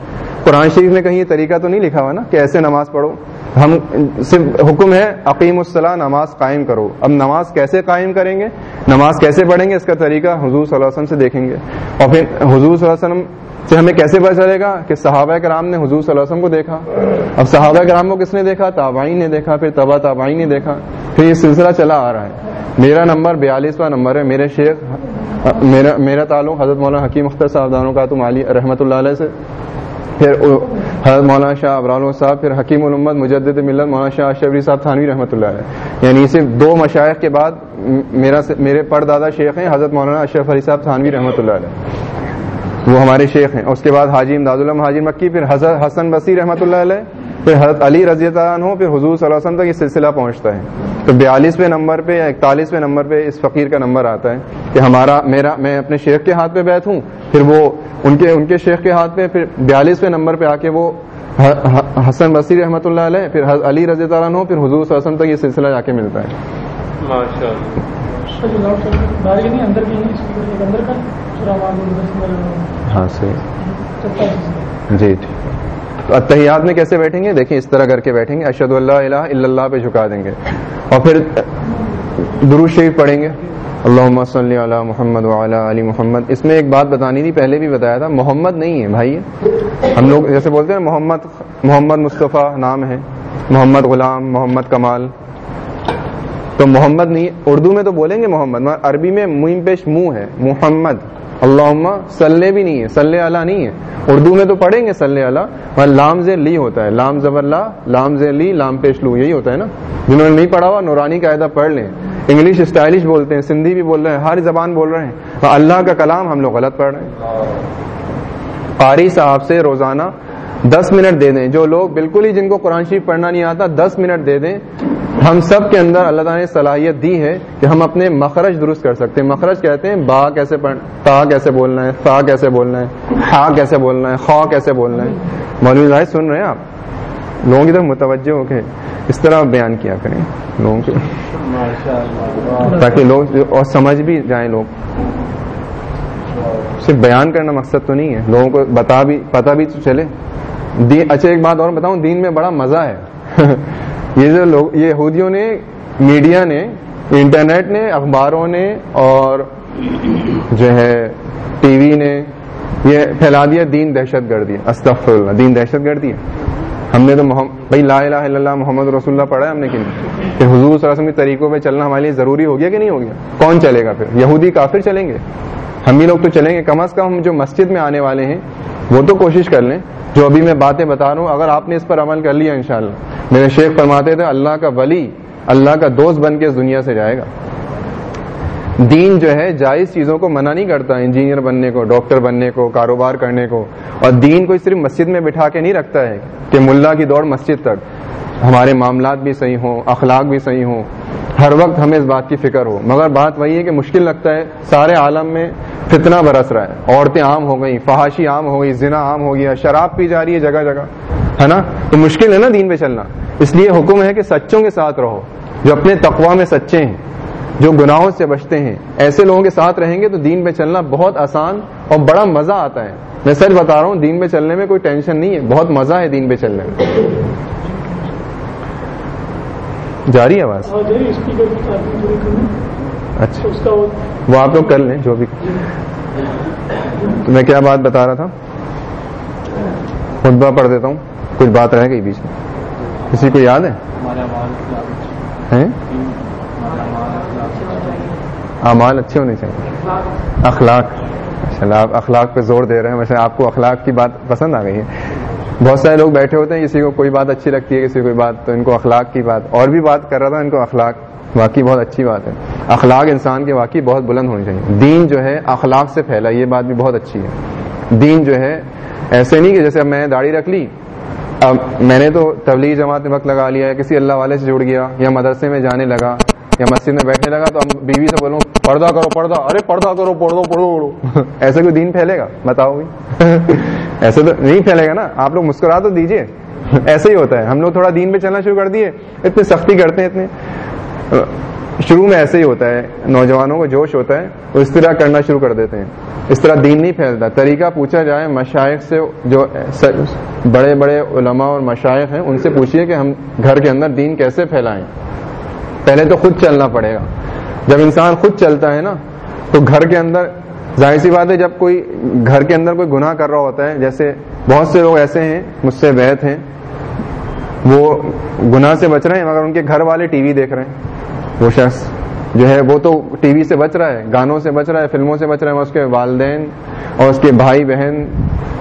قرآن شریف میں کہیں یہ طریقہ تو نہیں لکھا ہوا نا کہ ایسے نماز پڑھو۔ ہم صرف حکم ہے عقیم الصلاح نماز قائم کرو۔ اب نماز کیسے قائم کریں گے؟ نماز کیسے پڑھیں گے؟ اس کا طریقہ حضور صلی اللہ علیہ وسلم سے دیکھیں گے۔ اور پھر حضور صلی اللہ علیہ وسلم سے ہمیں کیسے پتا چلے گا کہ صحابہ کرام نے حضور صلی اللہ علیہ وسلم کو دیکھا؟ اب صحابہ کرام کو کس نے دیکھا؟ تابعین نے دیکھا، پھر تبا تابعین نے دیکھا۔ پھر یہ سلسلہ چلا آ رہا ہے۔ میرا نمبر بیالیسواں نمبر ہے۔ میرے شیخ، میرا میرا تعلق حضرت مولانا حکیم اختر صاحب دانوں کا تم علی رحمۃ اللہ علیہ سے۔ پھر حضرت مولانا شاہ ابرالو صاحب، پھر حکیم الامت، مجدد ملت، مولانا شاہ شبری صاحب تھانوی رحمۃ اللہ علیہ۔ یعنی صرف دو مشائق کے بعد میرا میرے پردادا شیخ ہیں، حضرت مولانا اشرف علی صاحب تھانوی رحمۃ اللہ علیہ۔ وہ ہمارے شیخ ہیں۔ اس کے بعد حاجی امداد اللہ حاجی مکی، پھر حضرت حسن بصیر رحمۃ اللہ علیہ۔ پھر حضرت علی رضی اللہ عنہ پھر حضور صلی اللہ علیہ وسلم تک یہ سلسلہ پہنچتا ہے۔ تو بیالیسویں نمبر پہ یا اکتالیسویں نمبر پہ اس فقیر کا نمبر آتا ہے کہ ہمارا میرا میں اپنے شیخ کے ہاتھ پہ بیٹھ ہوں۔ پھر وہ ان کے ان کے شیخ کے ہاتھ پہ پھر بیالیسویں نمبر پہ آ کے وہ حسن بصیر رحمۃ اللہ علیہ پھر علی رضی اللہ عنہ پھر حضور صلی اللہ علیہ وسلم تک یہ سلسلہ جا کے ملتا ہے۔ ہاں صحیح۔ جی تو اتحیات میں کیسے بیٹھیں گے؟ دیکھیں اس طرح کر کے بیٹھیں گے۔ اشد اللہ الہ الا اللہ پہ جھکا دیں گے۔ اور پھر درو شریف پڑھیں گے۔ اللہ صلی علی محمد وعلی علی محمد۔ اس میں ایک بات بتانی تھی، پہلے بھی بتایا تھا، محمد نہیں ہے بھائی۔ ہم لوگ جیسے بولتے ہیں محمد محمد مصطفیٰ نام ہے۔ محمد غلام، محمد کمال۔ تو محمد نہیں، اردو میں تو بولیں گے محمد عربی میں میم پیش منہ ہے، محمد۔ اللہ سلے بھی نہیں ہے سلے اللہ نہیں ہے۔ اردو میں تو پڑھیں گے سلے اللہ لام زے لی ہوتا ہے۔ لام زبر لا، لام زے لی، لام پیش لو، یہی ہوتا ہے نا۔ جنہوں نے نہیں پڑھا ہوا، نورانی قاعدہ پڑھ لیں۔ انگلش اسٹائلش بولتے ہیں، سندھی بھی بول رہے ہیں، ہر زبان بول رہے ہیں۔ اللہ کا کلام ہم لوگ غلط پڑھ رہے ہیں۔ قاری صاحب سے روزانہ دس منٹ دے دیں۔ جو لوگ بالکل ہی جن کو قرآن شریف پڑھنا نہیں آتا، دس منٹ دے دیں۔ ہم سب کے اندر اللہ تعالیٰ نے صلاحیت دی ہے کہ ہم اپنے مخرج درست کر سکتے ہیں۔ مخرج کہتے ہیں با کیسے پڑھ، تا کیسے بولنا ہے فا کیسے بولنا ہے، ہا کیسے بولنا ہے خواہ کیسے بولنا ہے۔ مولوی ظاہر سن رہے ہیں آپ؟ لوگوں کی طرف متوجہ ہو کے اس طرح بیان کیا کریں لوگوں کے تاکہ لوگ اور سمجھ بھی جائیں لوگ۔ صرف بیان کرنا مقصد تو نہیں ہے۔ لوگوں کو بتا بھی پتا بھی تو چلے۔ اچھا ایک بات اور بتاؤں۔ دین میں بڑا مزہ ہے۔ یہ جو لوگ یہودیوں نے، میڈیا نے، انٹرنیٹ نے، اخباروں نے اور جو ہے ٹی وی نے، یہ پھیلا دیا، دین دہشت گردی استغفر اللہ دین دہشت گردی ہم نے تو بھائی لا الہ الا اللہ محمد رسول اللہ پڑھا ہے ہم نے کہ نہیں؟ کہ حضور صلی اللہ علیہ وسلم کے طریقوں پہ چلنا ہمارے لیے ضروری ہو گیا کہ نہیں ہو گیا؟ کون چلے گا پھر؟ یہودی کافر چلیں گے۔ ہم بھی لوگ تو چلیں گے۔ کم از کم جو مسجد میں آنے والے ہیں، وہ تو کوشش کر لیں۔ جو ابھی میں باتیں بتا رہا ہوں، اگر آپ نے اس پر عمل کر لیا انشاءاللہ۔ میرے شیخ فرماتے تھے، اللہ کا ولی، اللہ کا دوست بن کے اس دنیا سے جائے گا۔ دین جو ہے، جائز چیزوں کو منع نہیں کرتا، انجینئر بننے کو، ڈاکٹر بننے کو، کاروبار کرنے کو۔ اور دین کو صرف مسجد میں بٹھا کے نہیں رکھتا ہے کہ ملا کی دوڑ مسجد تک۔ ہمارے معاملات بھی صحیح ہوں، اخلاق بھی صحیح ہوں۔ ہر وقت ہمیں اس بات کی فکر ہو۔ مگر بات وہی ہے کہ مشکل لگتا ہے، سارے عالم میں فتنہ برس رہا ہے۔ عورتیں عام ہو گئی فحاشی عام ہو گئی، زنا عام ہو گیا، شراب پی جا رہی ہے جگہ جگہ۔ ہے نا؟ تو مشکل ہے نا دین پہ چلنا۔ اس لیے حکم ہے کہ سچوں کے ساتھ رہو۔ جو اپنے تقوا میں سچے ہیں جو گناہوں سے بچتے ہیں ایسے لوگوں کے ساتھ رہیں گے تو دین پہ چلنا بہت آسان اور بڑا مزہ آتا ہے۔ میں سچ بتا رہا ہوں دین پہ چلنے میں کوئی ٹینشن نہیں ہے۔ بہت مزہ ہے دین پہ چلنے میں۔ جاری آواز؟ اچھا۔ وہ آپ لوگ کر لیں جو بھی۔ تو میں کیا بات بتا رہا تھا؟ خطبہ پڑھ دیتا ہوں۔ کچھ بات رہ گئی بیچ میں؟ کسی کو یاد ہے؟ اعمال اچھے ہونے چاہیے۔ اخلاق۔ اچھا آپ اخلاق پہ زور دے رہے ہیں۔ ویسے آپ کو اخلاق کی بات پسند آ گئی ہے۔ بہت سارے لوگ بیٹھے ہوتے ہیں، کسی کو کوئی بات اچھی لگتی ہے، کسی کو کوئی بات، تو ان کو اخلاق کی بات، اور بھی بات کر رہا تھا، ان کو اخلاق۔ واقعی بہت اچھی بات ہے۔ اخلاق انسان کے واقعی بہت بلند ہونی چاہیے۔ دین جو ہے، اخلاق سے پھیلا، یہ بات بھی بہت اچھی ہے۔ دین جو ہے، ایسے نہیں کہ جیسے اب میں نے داڑھی رکھ لی اب میں نے تو تبلیغ جماعت میں وقت لگا لیا کسی اللہ والے سے جڑ گیا یا مدرسے میں جانے لگا یا مسجد میں بیٹھنے لگا تو بیوی سے بولوں پردہ کرو پردہ ارے پردہ کرو پڑھو پڑھو پڑھو ایسے کوئی دین پھیلے گا؟ بتاؤ ایسے تو نہیں پھیلے گا نا۔ آپ لوگ مسکرا تو دیجیے ایسے ہی ہوتا ہے۔ ہم لوگ تھوڑا دین پہ چلنا شروع کر دیے۔ اتنی سختی کرتے ہیں اتنے۔ شروع میں ایسے ہی ہوتا ہے، نوجوانوں کو جوش ہوتا ہے وہ اس طرح کرنا شروع کر دیتے ہیں۔ اس طرح دین نہیں پھیلتا۔ طریقہ پوچھا جائے، مشائق سے جو بڑے بڑے علماء اور مشائق ہیں، ان سے پوچھیے کہ ہم گھر کے اندر دین کیسے پھیلائیں۔ پہلے تو خود چلنا پڑے گا۔ جب انسان خود چلتا ہے نا، تو گھر کے اندر، ظاہر سی بات ہے، جب کوئی گھر کے اندر کوئی گناہ کر رہا ہوتا ہے، جیسے بہت سے لوگ ایسے ہیں، مجھ سے بیت ہیں، وہ گناہ سے بچ رہے ہیں، مگر ان کے گھر والے ٹی وی دیکھ رہے ہیں۔ وہ شخص جو ہے، وہ تو ٹی وی سے بچ رہا ہے، گانوں سے بچ رہا ہے، فلموں سے بچ رہا ہے، اس کے والدین اور اس کے بھائی بہن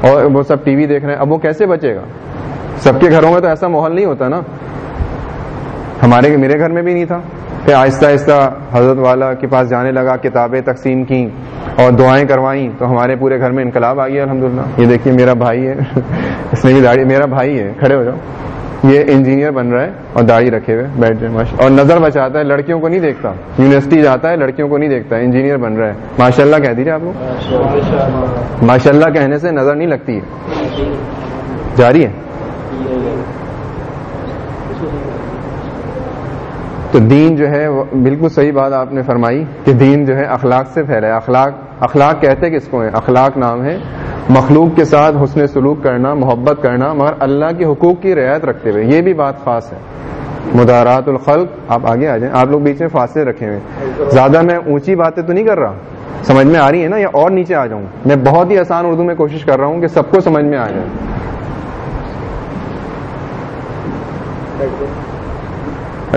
اور وہ سب ٹی وی دیکھ رہے ہیں۔ اب وہ کیسے بچے گا؟ سب کے گھروں میں تو ایسا ماحول نہیں ہوتا نا۔ ہمارے میرے گھر میں بھی نہیں تھا۔ پھر آہستہ آہستہ حضرت والا کے پاس جانے لگا، کتابیں تقسیم کی اور دعائیں کروائیں تو ہمارے پورے گھر میں انقلاب آ گیا، الحمدللہ۔ یہ دیکھیے، میرا بھائی ہے۔ اس نے بھی داڑھی، میرا بھائی ہے، کھڑے ہو جاؤ۔ یہ انجینئر بن رہا ہے اور داڑھی رکھے ہوئے بیٹھ جائے اور نظر بچاتا ہے، لڑکیوں کو نہیں دیکھتا۔ یونیورسٹی جاتا ہے، لڑکیوں کو نہیں دیکھتا۔ انجینئر بن رہا ہے۔ ماشاء اللہ کہہ دیجیے آپ لوگ ماشاء اللہ کہنے سے نظر نہیں لگتی۔ ہے جاری ہے۔ تو دین جو ہے بالکل صحیح بات آپ نے فرمائی کہ دین جو ہے اخلاق سے پھیلا ہے۔ اخلاق اخلاق کہتے کس کو ہیں؟ اخلاق نام ہے۔ مخلوق کے ساتھ حسن سلوک کرنا، محبت کرنا، مگر اللہ کے حقوق کی رعایت رکھتے ہوئے، یہ بھی بات خاص ہے۔ مدارات الخلق، آپ آگے آ جائیں۔ آپ لوگ بیچ میں فاصلے رکھے ہوئے۔ زیادہ میں اونچی باتیں تو نہیں کر رہا۔ سمجھ میں آ رہی ہے نا؟ یا اور نیچے آ جاؤں۔ میں بہت ہی آسان اردو میں کوشش کر رہا ہوں کہ سب کو سمجھ میں آ جائے۔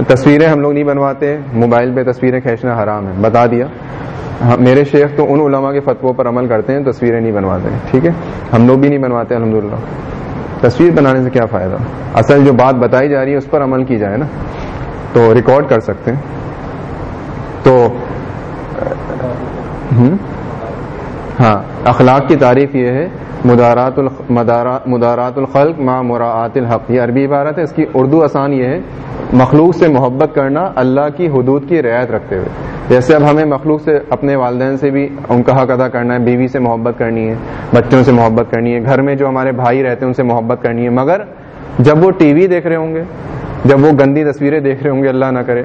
تصویریں ہم لوگ نہیں بنواتے۔ موبائل پہ تصویریں کھینچنا حرام ہے۔ بتا دیا۔ ہاں، میرے شیخ تو ان علماء کے فتووں پر عمل کرتے ہیں، تصویریں نہیں بنواتے، ٹھیک ہے؟ ہم لوگ بھی نہیں بنواتے الحمد تصویر بنانے سے کیا فائدہ؟ اصل جو بات بتائی جا رہی ہے، اس پر عمل کی جائے نا۔ تو ریکارڈ کر سکتے ہیں۔ تو ہاں اخلاق کی تعریف یہ ہے، مدارات مدارات الخلق ما مراعات الحق۔ یہ عربی عبارت ہے، اس کی اردو آسان یہ ہے۔ مخلوق سے محبت کرنا اللہ کی حدود کی رعایت رکھتے ہوئے۔ جیسے اب ہمیں مخلوق سے اپنے والدین سے بھی ان کا حق ادا کرنا ہے، بیوی سے محبت کرنی ہے، بچوں سے محبت کرنی ہے، گھر میں جو ہمارے بھائی رہتے ہیں ان سے محبت کرنی ہے۔ مگر جب وہ ٹی وی دیکھ رہے ہوں گے، جب وہ گندی تصویریں دیکھ رہے ہوں گے، اللہ نہ کرے،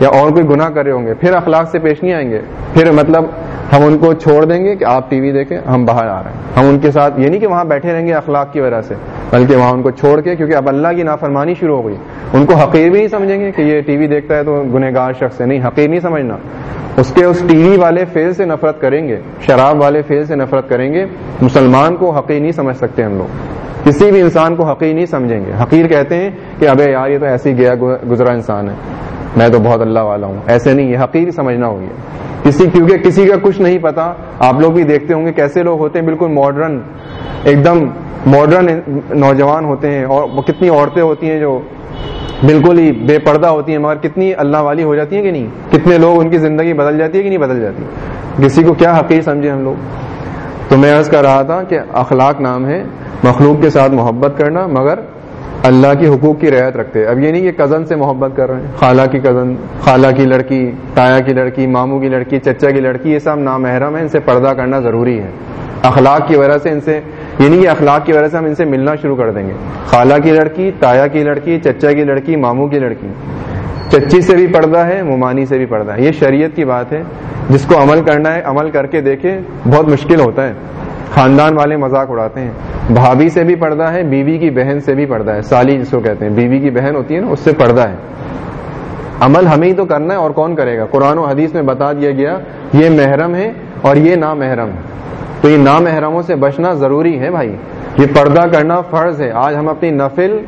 یا اور کوئی گناہ کر رہے ہوں گے، پھر اخلاق سے پیش نہیں آئیں گے۔ پھر مطلب ہم ان کو چھوڑ دیں گے کہ آپ ٹی وی دیکھیں، ہم باہر آ رہے ہیں۔ ہم ان کے ساتھ، یہ نہیں کہ وہاں بیٹھے رہیں گے اخلاق کی وجہ سے، بلکہ وہاں ان کو چھوڑ کے، کیونکہ اب اللہ کی نافرمانی شروع ہو گئی ان کو حقیر بھی نہیں سمجھیں گے کہ یہ ٹی وی دیکھتا ہے تو گنہ گار شخص ہے۔ نہیں، حقیر نہیں سمجھنا۔ اس کے اس ٹی وی والے فیل سے نفرت کریں گے، شراب والے فیل سے نفرت کریں گے۔ مسلمان کو حقیر نہیں سمجھ سکتے ہم لوگ۔ کسی بھی انسان کو حقیر نہیں سمجھیں گے۔ حقیر کہتے ہیں کہ ابے یار، یہ تو ایسے ہی گیا گزرا انسان ہے۔ میں تو بہت اللہ والا ہوں۔ ایسے نہیں، یہ حقیر سمجھنا ہوگی کسی کیونکہ کسی کا کچھ نہیں پتا، آپ لوگ بھی دیکھتے ہوں گے کیسے لوگ ہوتے ہیں، بالکل ماڈرن ایک دم ماڈرن نوجوان ہوتے ہیں اور کتنی عورتیں ہوتی ہیں جو بالکل ہی بے پردہ ہوتی ہیں، مگر کتنی اللہ والی ہو جاتی ہیں کہ نہیں؟ کتنے لوگ ان کی زندگی بدل جاتی ہے کہ نہیں بدل جاتی؟ کسی کو کیا حقیر سمجھے ہم لوگ؟ تو میں عرض کر رہا تھا کہ اخلاق نام ہے، مخلوق کے ساتھ محبت کرنا، مگر اللہ کی حقوق کی رعایت رکھتے اب یہ نہیں کہ کزن سے محبت کر رہے ہیں۔ خالہ کی کزن خالہ کی لڑکی، تایا کی لڑکی، ماموں کی لڑکی، چچا کی لڑکی، یہ سب نامحرم ہے ان سے پردہ کرنا ضروری ہے۔ اخلاق کی وجہ سے ان سے یعنی یہ نہیں کہ اخلاق کی وجہ سے ہم ان سے ملنا شروع کر دیں گے۔ خالہ کی لڑکی، تایا کی لڑکی، چچا کی لڑکی، ماموں کی لڑکی۔ چچی سے بھی پردہ ہے، ممانی سے بھی پردہ ہے۔ یہ شریعت کی بات ہے۔ جس کو عمل کرنا ہے، عمل کر کے دیکھے، بہت مشکل ہوتا ہے۔ خاندان والے مذاق اڑاتے ہیں۔ بھابھی سے بھی پردہ ہے، بیوی کی بہن سے بھی پردہ ہے۔ سالی جس کو کہتے ہیں، بیوی کی بہن ہوتی ہے نا، اس سے پردہ ہے۔ عمل ہمیں ہی تو کرنا ہے اور کون کرے گا؟ قرآن و حدیث میں بتا دیا گیا، یہ محرم ہے اور یہ نامحرم۔ ہے تو یہ نامحرموں سے بچنا ضروری ہے بھائی۔ یہ پردہ کرنا فرض ہے۔ آج ہم اپنی نفل،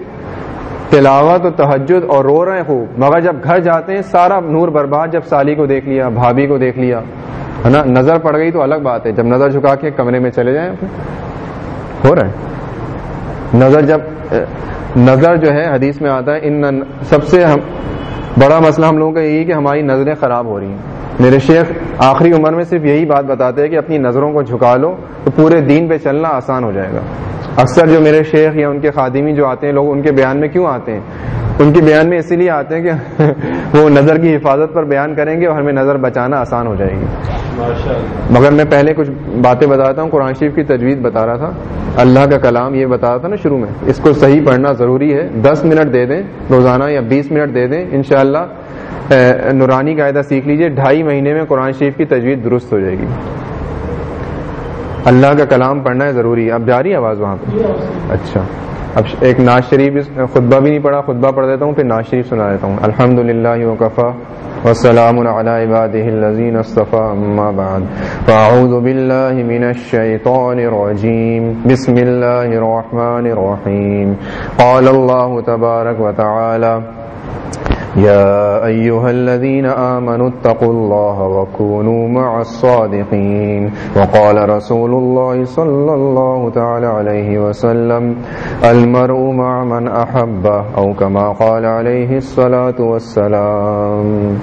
تلاوت و تحجد اور رو رہے ہیں خوب۔ مگر جب گھر جاتے ہیں، سارا نور برباد، جب سالی کو دیکھ لیا، بھابھی کو دیکھ لیا۔ ہے نا، نظر پڑ گئی تو الگ بات ہے۔ جب نظر جھکا کے کمرے میں چلے جائیں ہو رہا ہے۔ نظر جب، نظر جو ہے حدیث میں آتا ہے، ان سب سے ہم، بڑا مسئلہ ہم لوگوں کا یہی کہ ہماری نظریں خراب ہو رہی ہیں۔ میرے شیخ آخری عمر میں صرف یہی بات بتاتے ہیں کہ اپنی نظروں کو جھکا لو تو پورے دین پہ چلنا آسان ہو جائے گا۔ اکثر جو میرے شیخ یا ان کے خادمی جو آتے ہیں، لوگ ان کے بیان میں کیوں آتے ہیں؟ ان کے بیان میں اسی لیے آتے ہیں کہ وہ نظر کی حفاظت پر بیان کریں گے اور ہمیں نظر بچانا آسان ہو جائے گی۔ مگر میں پہلے کچھ باتیں بتاتا ہوں۔ قرآن شریف کی تجویز بتا رہا تھا۔ اللہ کا کلام یہ بتا رہا تھا نا شروع میں۔ اس کو صحیح پڑھنا ضروری ہے۔ دس منٹ دے دیں روزانہ یا بیس منٹ دے دیں۔ انشاءاللہ نورانی قاعدہ سیکھ لیجیے۔ ڈھائی مہینے میں قرآن شریف کی تجویز درست ہو جائے گی۔ اللہ کا کلام پڑھنا ہے ضروری ہے۔ اب جاری آواز وہاں پہ۔ اچھا۔ اب ایک ناز شریف خطبہ بھی نہیں پڑھا، خطبہ پڑھ دیتا ہوں، پھر ناز شریف سنا دیتا ہوں۔ الحمد للہ وقفا وسلام على عباده الذين اصطفى اما بعد۔ فاعوذ بالله من الشيطان الرجيم بسم الله الرحمن الرحيم قال الله تبارك وتعالى يا أيها الذين آمنوا اتقوا الله وكونوا مع الصادقين. وقال رسول الله صلى الله تعالى عليه وسلم، المرء مع من أحبه، أو كما قال عليه الصلاة والسلام.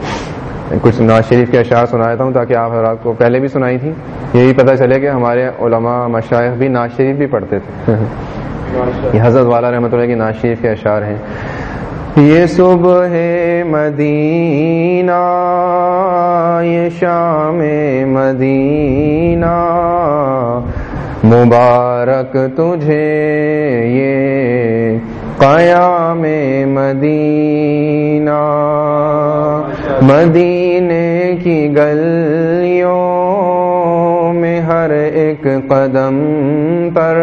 کچھ نواز شریف کے اشعار سنایا تھا تاکہ آپ حضرات کو پہلے بھی سنائی تھی. یہی پتہ چلے کہ ہمارے علماء مشائق بھی ناز شریف بھی پڑھتے تھے۔ یہ حضرت والا رحمۃ اللہ کی ناز شریف کے اشعار ہیں۔ یہ صبح مدینہ، یہ شام مدینہ۔ مبارک تجھے یہ قیام مدینہ۔ مدینے کی گلیوں میں ہر ایک قدم پر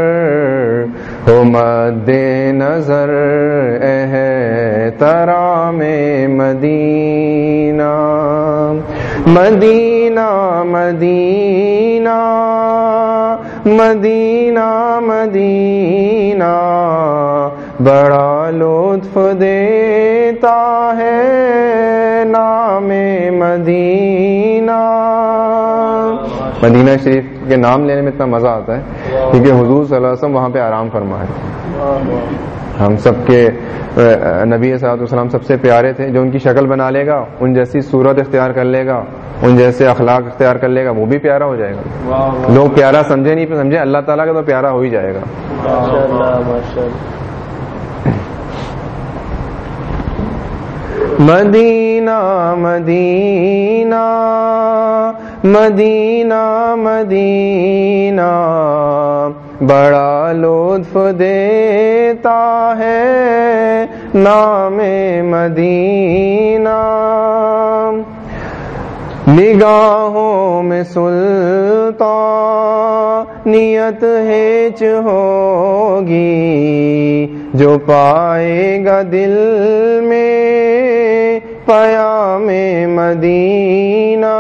ہو مد نظر اہ ترام مدینہ مدینہ مدینہ مدینہ مدینہ۔ بڑا لطف دیتا ہے نام مدینہ۔ مدینہ شریف کے نام لینے میں اتنا مزہ آتا ہے، کیونکہ حضور صلی اللہ علیہ وسلم وہاں پہ آرام فرمائے۔ ہم سب کے نبی صاحب السلام سب سے پیارے تھے، جو ان کی شکل بنا لے گا، ان جیسی صورت اختیار کر لے گا، ان جیسے اخلاق اختیار کر لے گا، وہ بھی پیارا ہو جائے گا۔ لوگ پیارا سمجھے نہیں، سمجھے اللہ تعالیٰ کا تو پیارا ہو ہی جائے گا۔ مدینہ مدینہ مدینہ مدینہ، بڑا لطف دیتا ہے نام مدینہ۔ نگاہوں میں سلطان نیت ہیچ ہوگی، جو پائے گا دل میں پیام مدینہ۔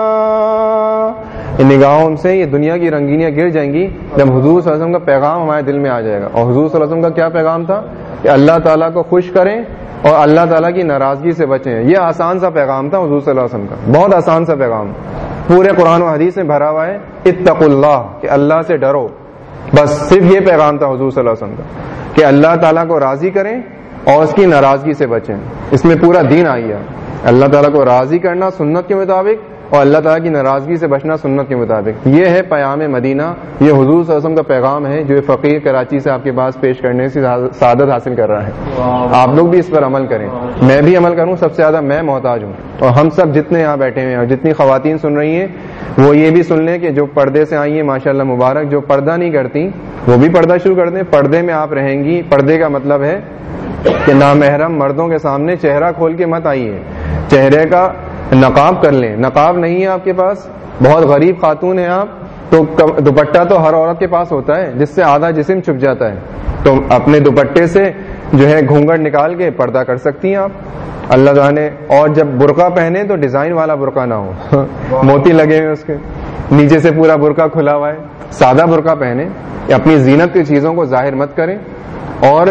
ان نگاہوں سے یہ دنیا کی رنگینیاں گر جائیں گی جب حضور صلی اللہ علیہ وسلم کا پیغام ہمارے دل میں آ جائے گا۔ اور حضور صلی اللہ علیہ وسلم کا کیا پیغام تھا؟ کہ اللہ تعالیٰ کو خوش کریں اور اللہ تعالیٰ کی ناراضگی سے بچیں۔ یہ آسان سا پیغام تھا حضور صلی اللہ علیہ وسلم کا۔ بہت آسان سا پیغام۔ پورے قرآن و حدیث میں بھرا ہوا ہے اتق اللہ، کہ اللہ سے ڈرو۔ بس صرف یہ پیغام تھا حضور صلی اللہ علیہ وسلم کا، کہ اللہ تعالیٰ کو راضی کریں اور اس کی ناراضگی سے بچیں۔ اس میں پورا دین آئی ہے اللہ تعالیٰ کو راضی کرنا سنت کے مطابق اور اللہ تعالیٰ کی ناراضگی سے بچنا سنت کے مطابق۔ یہ ہے پیام مدینہ۔ یہ حضور صلی اللہ علیہ وسلم کا پیغام ہے جو فقیر کراچی سے آپ کے پاس پیش کرنے سے سعادت حاصل کر رہا ہے۔ آپ لوگ بھی اس پر عمل کریں۔ میں بھی عمل کروں، سب سے زیادہ میں محتاج ہوں۔ اور ہم سب جتنے یہاں بیٹھے ہوئے ہیں اور جتنی خواتین سن رہی ہیں، وہ یہ بھی سن لیں کہ جو پردے سے آئی ہیں ماشاء اللہ مبارک، جو پردہ نہیں کرتی وہ بھی پردہ شروع کر دیں۔ پردے میں آپ رہیں گی۔ پردے کا مطلب ہے کہ نامحرم مردوں کے سامنے چہرہ کھول کے مت آئیے۔ چہرے کا نقاب کر لیں۔ نقاب نہیں ہے آپ کے پاس؟ بہت غریب خاتون ہیں آپ۔ تو دوپٹہ تو ہر عورت کے پاس ہوتا ہے، جس سے آدھا جسم چھپ جاتا ہے۔ تو اپنے دوپٹے سے جو ہے گھونگٹ نکال کے پردہ کر سکتی ہیں آپ۔ اللہ جانے اور جب برقع پہنے تو ڈیزائن والا برقع نہ ہو۔ موتی لگے ہوئے اس کے۔ نیچے سے پورا برقع کھلا ہوا ہے۔ سادہ برقع پہنے۔ اپنی زینت کی چیزوں کو ظاہر مت کریں۔ اور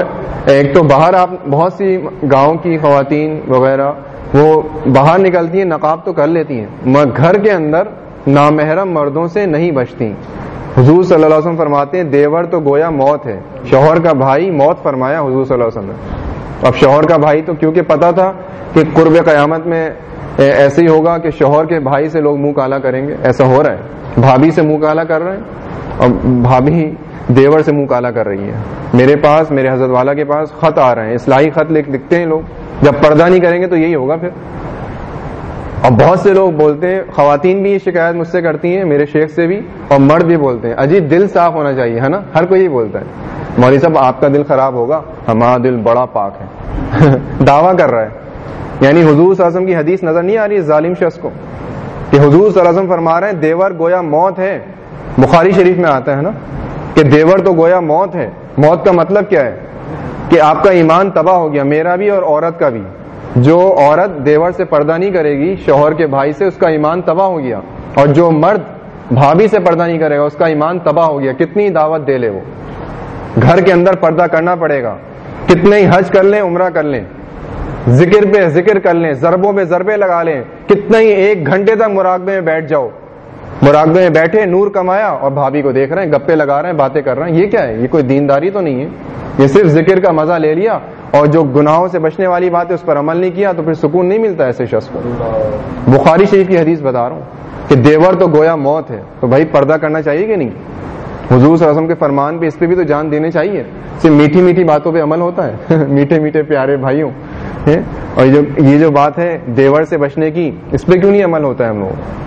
ایک تو باہر آپ بہت سی گاؤں کی خواتین وغیرہ وہ باہر نکلتی ہیں، نقاب تو کر لیتی ہیں، مگر گھر کے اندر نامحرم مردوں سے نہیں بچتی۔ حضور صلی اللہ علیہ وسلم فرماتے ہیں، دیور تو گویا موت ہے۔ شوہر کا بھائی موت فرمایا حضور صلی اللہ علیہ وسلم اب شوہر کا بھائی تو کیونکہ پتا تھا کہ قرب قیامت میں ایسے ہی ہوگا کہ شوہر کے بھائی سے لوگ منہ کالا کریں گے۔ ایسا ہو رہا ہے۔ بھابھی سے منہ کالا کر رہے ہیں۔ اور بھابھی دیور سے منہ کالا کر رہی ہے میرے پاس، میرے حضرت والا کے پاس خط آ رہے ہیں۔ اصلاحی خط لکھ، لکھتے ہیں لوگ۔ جب پردہ نہیں کریں گے تو یہی ہوگا پھر۔ اور بہت سے لوگ بولتے ہیں، خواتین بھی یہ شکایت مجھ سے کرتی ہیں، میرے شیخ سے بھی، اور مرد بھی بولتے ہیں۔ اجی دل صاف ہونا چاہیے، ہے نا؟ ہر کوئی بولتا ہے۔ مولوی صاحب، آپ کا دل خراب ہوگا۔ ہمارا دل بڑا پاک ہے۔ دعویٰ کر رہا ہے۔ یعنی حضور صلی اللہ علیہ وسلم کی حدیث نظر نہیں آ رہی، ظالم شخص کو۔ کہ حضور صلی اللہ علیہ وسلم فرما رہے ہیں، دیور گویا موت ہے۔ بخاری شریف میں آتا ہے نا، کہ دیور تو گویا موت ہے۔ موت کا مطلب کیا ہے؟ کہ آپ کا ایمان تباہ ہو گیا، میرا بھی اور عورت کا بھی۔ جو عورت دیور سے پردہ نہیں کرے گی، شوہر کے بھائی سے اس کا ایمان تباہ ہو گیا۔ اور جو مرد بھابھی سے پردہ نہیں کرے گا، اس کا ایمان تباہ ہو گیا۔ کتنی دعوت دے لے وہ۔ گھر کے اندر پردہ کرنا پڑے گا۔ کتنے ہی حج کر لیں، عمرہ کر لیں۔ ذکر پہ ذکر کر لیں، ضربوں پہ ضربے لگا لیں۔ کتنا ہی ایک گھنٹے تک مراقبے میں بیٹھ جاؤ۔ مراقبے میں بیٹھے، نور کمایا اور بھابھی کو دیکھ رہے ہیں، گپے لگا رہے ہیں، باتیں کر رہے ہیں۔ یہ کیا ہے؟ یہ کوئی دینداری تو نہیں ہے؟ یہ صرف ذکر کا مزہ لے لیا اور جو گناہوں سے بچنے والی بات ہے، اس پر عمل نہیں کیا تو پھر سکون نہیں ملتا ایسے شخص کو۔ بخاری شریف کی حدیث بتا رہا ہوں کہ دیور تو گویا موت ہے، تو بھائی پردہ کرنا چاہیے کہ نہیں؟ حضور صلی اللہ علیہ وسلم کے فرمان پہ اس پہ بھی تو جان دینے چاہیے۔ صرف میٹھی میٹھی باتوں پہ عمل ہوتا ہے۔ میٹھے میٹھے پیارے بھائیوں اور یہ جو بات ہے دیور سے بچنے کی، اس پہ کیوں نہیں عمل ہوتا ہے ہم لوگ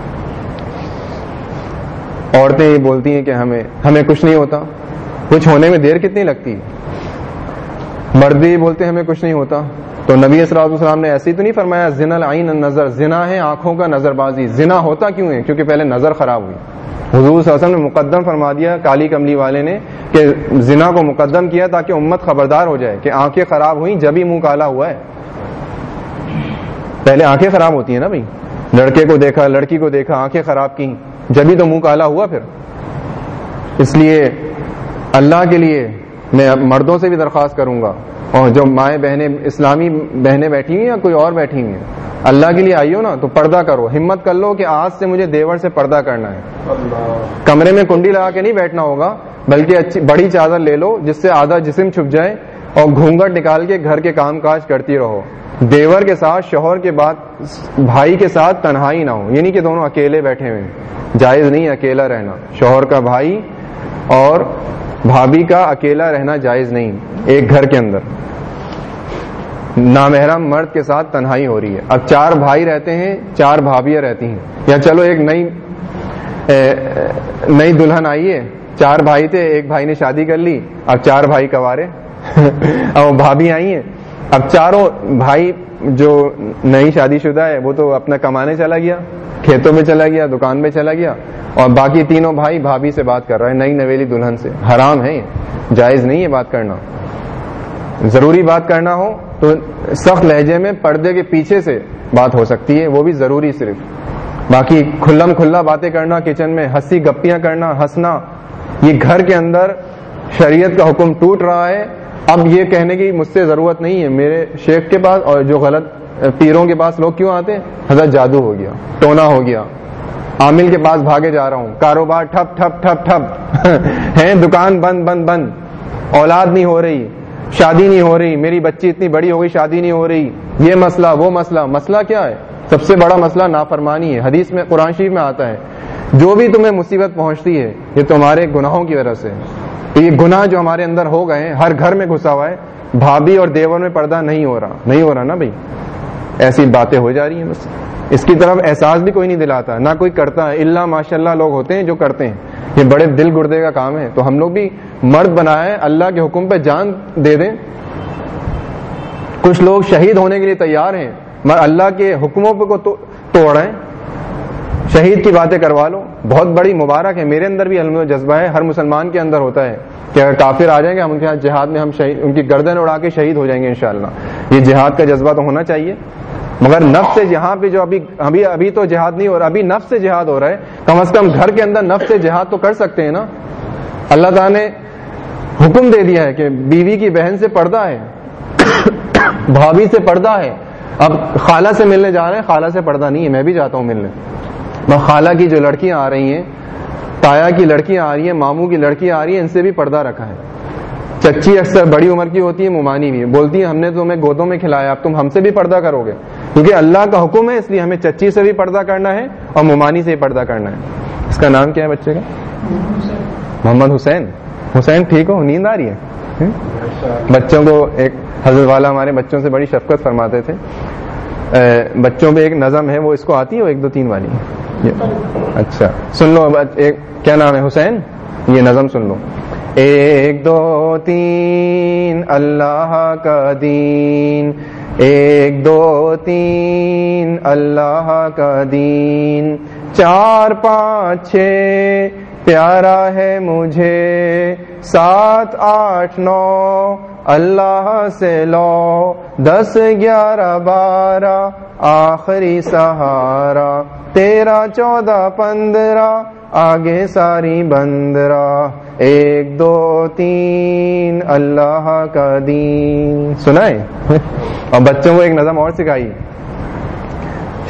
عورتیں یہ بولتی ہیں کہ ہمیں ہمیں کچھ نہیں ہوتا۔ کچھ ہونے میں دیر کتنی لگتی؟ مرد یہ بولتے ہیں، ہمیں کچھ نہیں ہوتا۔ تو نبی اسرات السلام نے ایسے ہی تو نہیں فرمایا زن العین نظر زنا ہے آنکھوں کا نظر بازی زنا ہوتا کیوں ہے؟ کیونکہ پہلے نظر خراب ہوئی۔ حضور صلی اللہ علیہ وسلم نے مقدم فرما دیا، کالی کملی والے نے، کہ زنا کو مقدم کیا تاکہ امت خبردار ہو جائے کہ آنکھیں خراب ہوئی جبھی منہ کالا ہوا ہے۔ پہلے آنکھیں خراب ہوتی ہیں نا بھائی؟ لڑکے کو دیکھا، لڑکی کو دیکھا، آنکھیں خراب کی جبھی تو منہ کالا ہوا پھر۔ اس لیے اللہ کے لیے میں مردوں سے بھی درخواست کروں گا۔ اور جو مائیں بہنیں اسلامی بہنیں بیٹھی ہوئی یا کوئی اور بیٹھی ہیں؟ اللہ کے لیے آئیو نا تو پردہ کرو۔ ہمت کر لو کہ آج سے مجھے دیور سے پردہ کرنا ہے۔ کمرے میں کنڈی لگا کے نہیں بیٹھنا ہوگا بلکہ اچھی بڑی چادر لے لو جس سے آدھا جسم چھپ جائے اور گھونگٹ نکال کے گھر کے کام کاج کرتی رہو۔ دیور کے ساتھ، شوہر کے بعد، بھائی کے ساتھ تنہائی نہ ہو۔ یعنی کہ دونوں اکیلے بیٹھے ہوئے جائز نہیں اکیلا رہنا۔ شوہر کا بھائی اور بھابھی کا اکیلا رہنا جائز نہیں۔ ایک گھر کے اندر۔ نامحرم مرد کے ساتھ تنہائی ہو رہی ہے۔ اب چار بھائی رہتے ہیں، چار بھابیاں رہتی ہیں۔ یا چلو ایک نئی نئی دلہن آئی ہے۔ چار بھائی تھے، ایک بھائی نے شادی کر لی۔ اب چار بھائی کوارے اب بھابھی آئی ہیں۔ اب چاروں بھائی جو نئی شادی شدہ ہے، وہ تو اپنا کمانے چلا گیا، کھیتوں میں چلا گیا، دکان میں چلا گیا، اور باقی تینوں بھائی بھابھی سے بات کر رہے ہیں نئی نویلی دلہن سے۔ حرام ہے، جائز نہیں ہے بات کرنا۔ ضروری بات کرنا ہو تو سخت لہجے میں پردے کے پیچھے سے بات ہو سکتی ہے، وہ بھی ضروری صرف۔ باقی کھلم کھلا باتیں کرنا، کچن میں ہنسی گپیاں کرنا، ہنسنا، یہ گھر کے اندر شریعت کا حکم ٹوٹ رہا ہے۔ اب یہ کہنے کی مجھ سے ضرورت نہیں ہے، میرے شیخ کے پاس اور جو غلط پیروں کے پاس لوگ کیوں آتے ہیں؟ حضرت جادو ہو گیا، ٹونا ہو گیا، عامل کے پاس بھاگے جا رہا ہوں، کاروبار ٹھپ ٹھپ ٹھپ ٹھپ، ہیں دکان بند بند بند، اولاد نہیں ہو رہی، شادی نہیں ہو رہی، میری بچی اتنی بڑی ہو گئی، شادی نہیں ہو رہی، یہ مسئلہ، وہ مسئلہ مسئلہ کیا ہے؟ سب سے بڑا مسئلہ نافرمانی ہے، حدیث میں قرآن شریف میں آتا ہے، جو بھی تمہیں مصیبت پہنچتی ہے، یہ تمہارے گناہوں کی وجہ سے تو یہ گناہ جو ہمارے اندر ہو گئے ہر گھر میں گھسا ہوا ہے، بھابھی اور دیور میں پردہ نہیں ہو رہا، نہیں ہو رہا نا بھائی؟ ایسی باتیں ہو جا رہی ہیں بس۔ اس کی طرف احساس بھی کوئی نہیں دلاتا، نہ کوئی کرتا ہے۔ اللہ ماشاء اللہ لوگ ہوتے ہیں جو کرتے ہیں۔ یہ بڑے دل گردے کا کام ہے۔ تو ہم لوگ بھی مرد بنائے اللہ کے حکم پہ جان دے دیں۔ کچھ لوگ شہید ہونے کے لیے تیار ہیں، مگر اللہ کے حکموں پہ کو توڑ رہے ہیں۔ شہید کی باتیں کروا لو۔ بہت بڑی مبارک ہے۔ میرے اندر بھی علم جذبہ ہے۔ ہر مسلمان کے اندر ہوتا ہے کہ اگر کافر آ جائیں گے، ہم ان کے ہاتھ جہاد میں ہم شہید، ان کی گردن اڑا کے شہید ہو جائیں گے انشاءاللہ۔ یہ جہاد کا جذبہ تو ہونا چاہیے۔ مگر نفس سے جہاں پہ جو ابھی ابھی ابھی تو جہاد نہیں ہو رہا، ابھی نفس سے جہاد ہو رہا ہے۔ کم از کم گھر کے اندر نفس سے جہاد تو کر سکتے ہیں نا۔ اللہ تعالیٰ نے حکم دے دیا ہے کہ بیوی کی بہن سے پردہ ہے، بھابھی سے پردہ ہے۔ اب خالہ سے ملنے جا رہے ہیں، خالہ سے پردہ نہیں ہے، میں بھی جاتا ہوں ملنے۔ خالہ کی جو لڑکیاں آ رہی ہیں، تایا کی لڑکیاں آ رہی ہیں، ماموں کی لڑکیاں آ رہی ہیں، ان سے بھی پردہ رکھا ہے۔ چچی اکثر بڑی عمر کی ہوتی ہے ممانی بھی بولتی ہے ہم نے تمہیں گودوں میں کھلایا، اب تم ہم سے بھی پردہ کرو گے۔ کیونکہ اللہ کا حکم ہے، اس لیے ہمیں چچی سے بھی پردہ کرنا ہے اور ممانی سے بھی پردہ کرنا ہے۔ اس کا نام کیا ہے بچے کا؟ محمد حسین۔ حسین، ٹھیک ہو؟ نیند آ رہی ہے؟ بچوں کو ایک حضرت والا ہمارے بچوں سے بڑی شفقت فرماتے تھے۔ بچوں پہ ایک نظم ہے، وہ اس کو آتی ہے ایک دو تین والی۔ اچھا۔ سن لو ایک، کیا نام ہے، حسین؟ یہ نظم سن لو۔ ایک دو تین، اللہ کا دین۔ ایک دو تین، اللہ کا دین۔ چار پانچ چھ پیارا ہے مجھے سات آٹھ نو، اللہ سے لو، دس گیارہ بارہ، آخری سہارا، تیرہ، چودہ، پندرہ، آگے ساری بندرا ایک، دو، تین، اللہ کا دین۔ سنائے اور بچوں کو ایک نظم اور سکھائی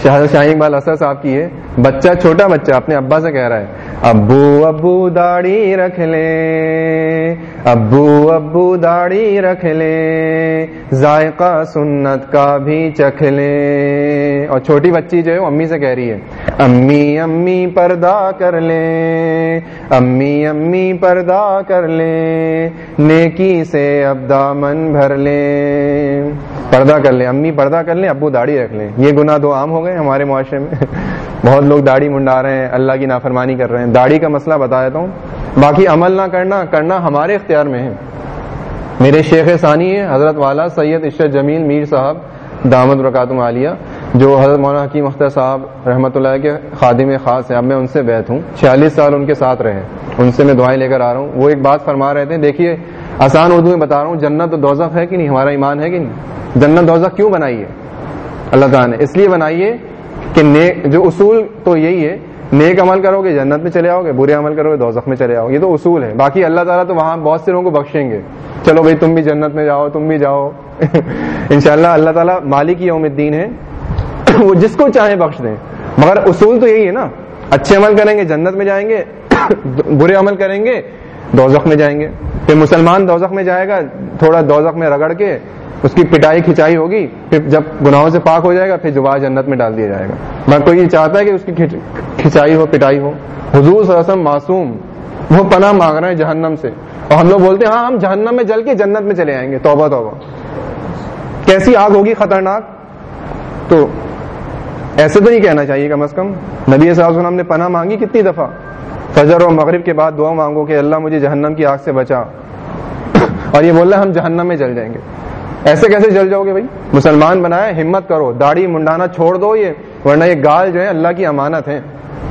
شاہ شاہی اقبال اسد صاحب کی ہے، بچہ چھوٹا بچہ، اپنے ابا سے کہہ رہا ہے۔ ابو ابو داڑھی رکھ لے، ابو ابو داڑھی رکھ لے، ذائقہ سنت کا بھی چکھ لے۔ اور چھوٹی بچی جو ہے وہ امی سے کہہ رہی ہے، امی امی پردہ کر لے، امی امی پردہ کر لے، نیکی سے اب دامن بھر لے۔ پردہ کر لیں امی پردہ کر لیں ابو داڑھی رکھ لیں یہ گناہ دو عام ہو گئے ہمارے معاشرے میں۔ بہت لوگ داڑھی منڈا رہے ہیں، اللہ کی نافرمانی کر رہے ہیں۔ داڑھی کا مسئلہ بتا دیتا ہوں۔ باقی عمل نہ کرنا کرنا ہمارے اختیار میں ہے۔ میرے شیخ ثانی ہے حضرت والا سید عشرت جمیل میر صاحب، دامد رکاتم عالیہ، جو حضرت مولانا حکیم اختر صاحب رحمۃ اللہ کے خادم خاص ہیں۔ اب میں ان سے بیت ہوں۔ چھیالیس سال ان کے ساتھ رہے ان سے میں دعائیں لے کر آ رہا ہوں۔ وہ ایک بات فرما رہے تھے، دیکھیے، آسان اردو میں بتا رہا ہوں، جنت تو دوزخ ہے کہ نہیں؟ ہمارا ایمان ہے کہ نہیں؟ جنت دوزخ کیوں بنائی ہے؟ اللہ تعالیٰ نے۔ اس لیے بنائیے کہ جو اصول تو یہی ہے نیک عمل کرو گے، جنت میں چلے آؤ گے، برے عمل کرو گے، دوزخ میں چلے آؤ یہ تو اصول ہے باقی اللہ تعالیٰ تو وہاں بہت سے لوگوں کو بخشیں گے۔ چلو بھائی، تم بھی جنت میں جاؤ، تم بھی جاؤ۔ انشاءاللہ اللہ تعالیٰ مالک یوم الدین ہے وہ جس کو چاہے بخش دیں۔ مگر اصول تو یہی ہے نا۔ اچھے عمل کریں گے، جنت میں جائیں گے، برے عمل کریں گے، دوزخ میں جائیں گے۔ پھر مسلمان دوزخ میں جائے گا، تھوڑا دوزخ میں رگڑ کے اس کی پٹائی کھچائی ہوگی، پھر جب گناہوں سے پاک ہو جائے گا، پھر دوبارہ جنت میں ڈال دیا جائے گا۔ میں کوئی یہ چاہتا ہے کہ اس کی کھچائی ہو، پٹائی ہو۔ حضور صلی اللہ علیہ وسلم معصوم، وہ پناہ مانگ رہے ہیں جہنم سے۔ اور ہم لوگ بولتے ہیں ہاں ہم جہنم میں جل کے جنت میں چلے آئیں گے۔ توبہ توبہ۔ کیسی آگ ہوگی خطرناک؟ تو ایسے تو نہیں کہنا چاہیے کم از کم۔ نبی صلی اللہ علیہ وسلم نے پناہ مانگی کتنی دفعہ؟ فجر و مغرب کے بعد دعا مانگو کہ اللہ مجھے جہنم کی آگ سے بچا۔ اور یہ بول رہے ہم جہنم میں جل جائیں گے۔ ایسے کیسے جل جاؤ گے بھائی؟ مسلمان بنائے، ہمت کرو، داڑھی منڈانا چھوڑ دو یہ، ورنہ یہ گال جو ہے اللہ کی امانت ہے۔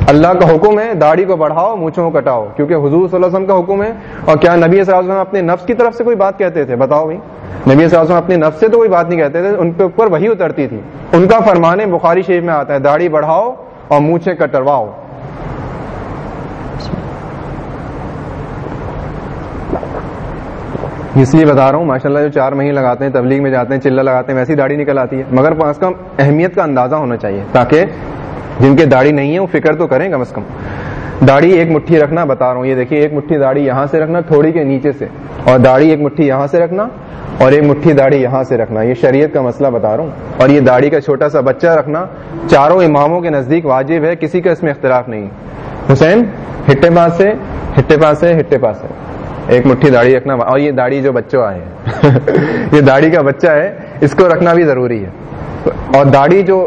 اللہ کا حکم ہے، داڑھی کو بڑھاؤ، مونچھوں کو کٹاؤ، کیونکہ حضور صلی اللہ علیہ وسلم کا حکم ہے۔ اور کیا نبی صلی اللہ علیہ وسلم اپنے نفس کی طرف سے کوئی بات کہتے تھے؟ بتاؤ بھائی۔ نبی صلی اللہ علیہ وسلم اپنے نفس سے تو کوئی بات نہیں کہتے تھے، ان کے اوپر وہی اترتی تھی۔ ان کا فرمانے بخاری شریف میں آتا ہے، داڑھی بڑھاؤ اور مونچھیں کٹرواؤ۔ اس لیے بتا رہا ہوں ماشاء اللہ جو چار مہینے لگاتے ہیں، تبلیغ میں جاتے ہیں، چلہ لگاتے ہیں، ویسی داڑھی نکل آتی ہے۔ مگر کم از کم اہمیت کا اندازہ ہونا چاہیے، تاکہ جن کے داڑھی نہیں ہے وہ فکر تو کریں کم از کم۔ داڑھی ایک مٹھی رکھنا، بتا رہا ہوں، یہ دیکھیے، ایک مٹھی داڑھی یہاں سے رکھنا، تھوڑی کے نیچے سے۔ اور داڑھی ایک مٹھی یہاں سے رکھنا، اور ایک مٹھی داڑھی یہاں سے رکھنا۔ یہ شریعت کا مسئلہ بتا رہا ہوں۔ اور یہ داڑھی کا چھوٹا سا بچہ رکھنا، چاروں اماموں کے نزدیک واجب ہے، کسی کا اس میں اختلاف نہیں۔ حسین، ہٹے پاس سے، ہٹے پاس سے، ہٹے پاس سے۔ ایک مٹھی داڑھی رکھنا اور یہ داڑھی جو بچوں آئے یہ داڑھی کا بچہ ہے، اس کو رکھنا بھی ضروری ہے۔ اور داڑھی جو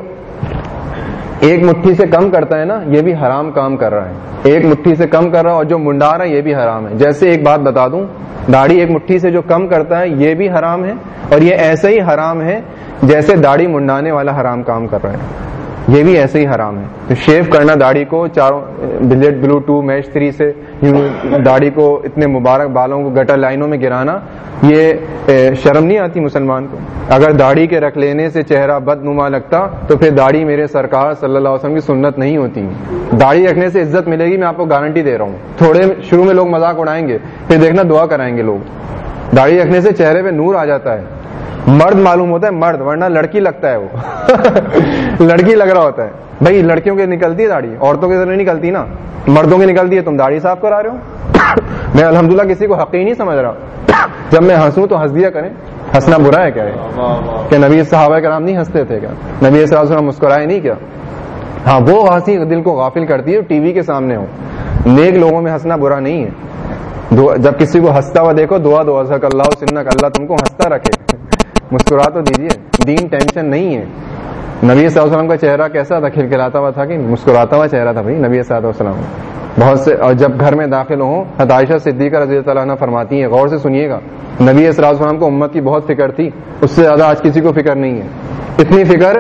ایک مٹھی سے کم کرتا ہے نا، یہ بھی حرام کام کر رہا ہے۔ ایک مٹھی سے کم کر رہا ہے اور جو منڈا رہا ہے، یہ بھی حرام ہے۔ جیسے ایک بات بتا دوں، داڑھی ایک مٹھی سے جو کم کرتا ہے، یہ بھی حرام ہے۔ اور یہ ایسے ہی حرام ہے جیسے داڑھی منڈانے والا حرام کام کر رہا ہے۔ یہ بھی ایسے ہی حرام ہے۔ تو شیو کرنا داڑھی کو، چاروں blade blue to match three سے داڑھی کو اتنے مبارک بالوں کو گٹر لائنوں میں گرانا، یہ شرم نہیں آتی مسلمان کو؟ اگر داڑھی کے رکھ لینے سے چہرہ بد نما لگتا تو پھر داڑھی میرے سرکار صلی اللہ علیہ وسلم کی سنت نہیں ہوتی۔ داڑھی رکھنے سے عزت ملے گی، میں آپ کو گارنٹی دے رہا ہوں۔ تھوڑے شروع میں لوگ مذاق اڑائیں گے، پھر دیکھنا دعا کرائیں گے لوگ۔ داڑھی رکھنے سے چہرے پہ نور آ جاتا ہے۔ مرد معلوم ہوتا ہے مرد، ورنہ لڑکی لگتا ہے وہ۔ لڑکی لگ رہا ہوتا ہے۔ بھائی لڑکیوں کی نکلتی ہے داڑھی عورتوں کی نہیں نکلتی نا۔ مردوں کی نکلتی ہے تم داڑھی صاف کرا رہے ہو؟ میں الحمدللہ کسی کو حقیقی نہیں سمجھ رہا۔ جب میں ہنسوں تو ہنس دیا کریں۔ ہنسنا برا ہے کیا کہ نبی صحابہ کرام نہیں ہنستے تھے کیا؟ نبی صاحب مسکرائے نہیں کیا؟ ہاں وہ ہنسی دل کو غافل کرتی ہے ٹی وی کے سامنے ہو۔ نیک لوگوں میں ہنسنا برا نہیں ہے۔ جب کسی کو ہنستا ہوا دیکھو دعا دعا اللہ سنک اللہ تم کو ہنستا رکھے۔ مسکرا تو دیجیے دین ٹینشن نہیں ہے۔ نبی صلی اللہ علیہ وسلم کا چہرہ کیسا تھا؟ کھلکھلاتا ہوا تھا کہ مسکراتا ہوا چہرہ تھا بھائی نبی صلی اللہ علیہ وسلم۔ بہت سے اور جب گھر میں داخل ہوں عائشہ صدیقہ رضی اللہ عنہ فرماتی ہیں، غور سے سنیے گا۔ نبی صلی اللہ علیہ وسلم کو امت کی بہت فکر تھی، اس سے زیادہ آج کسی کو فکر نہیں ہے۔ اتنی فکر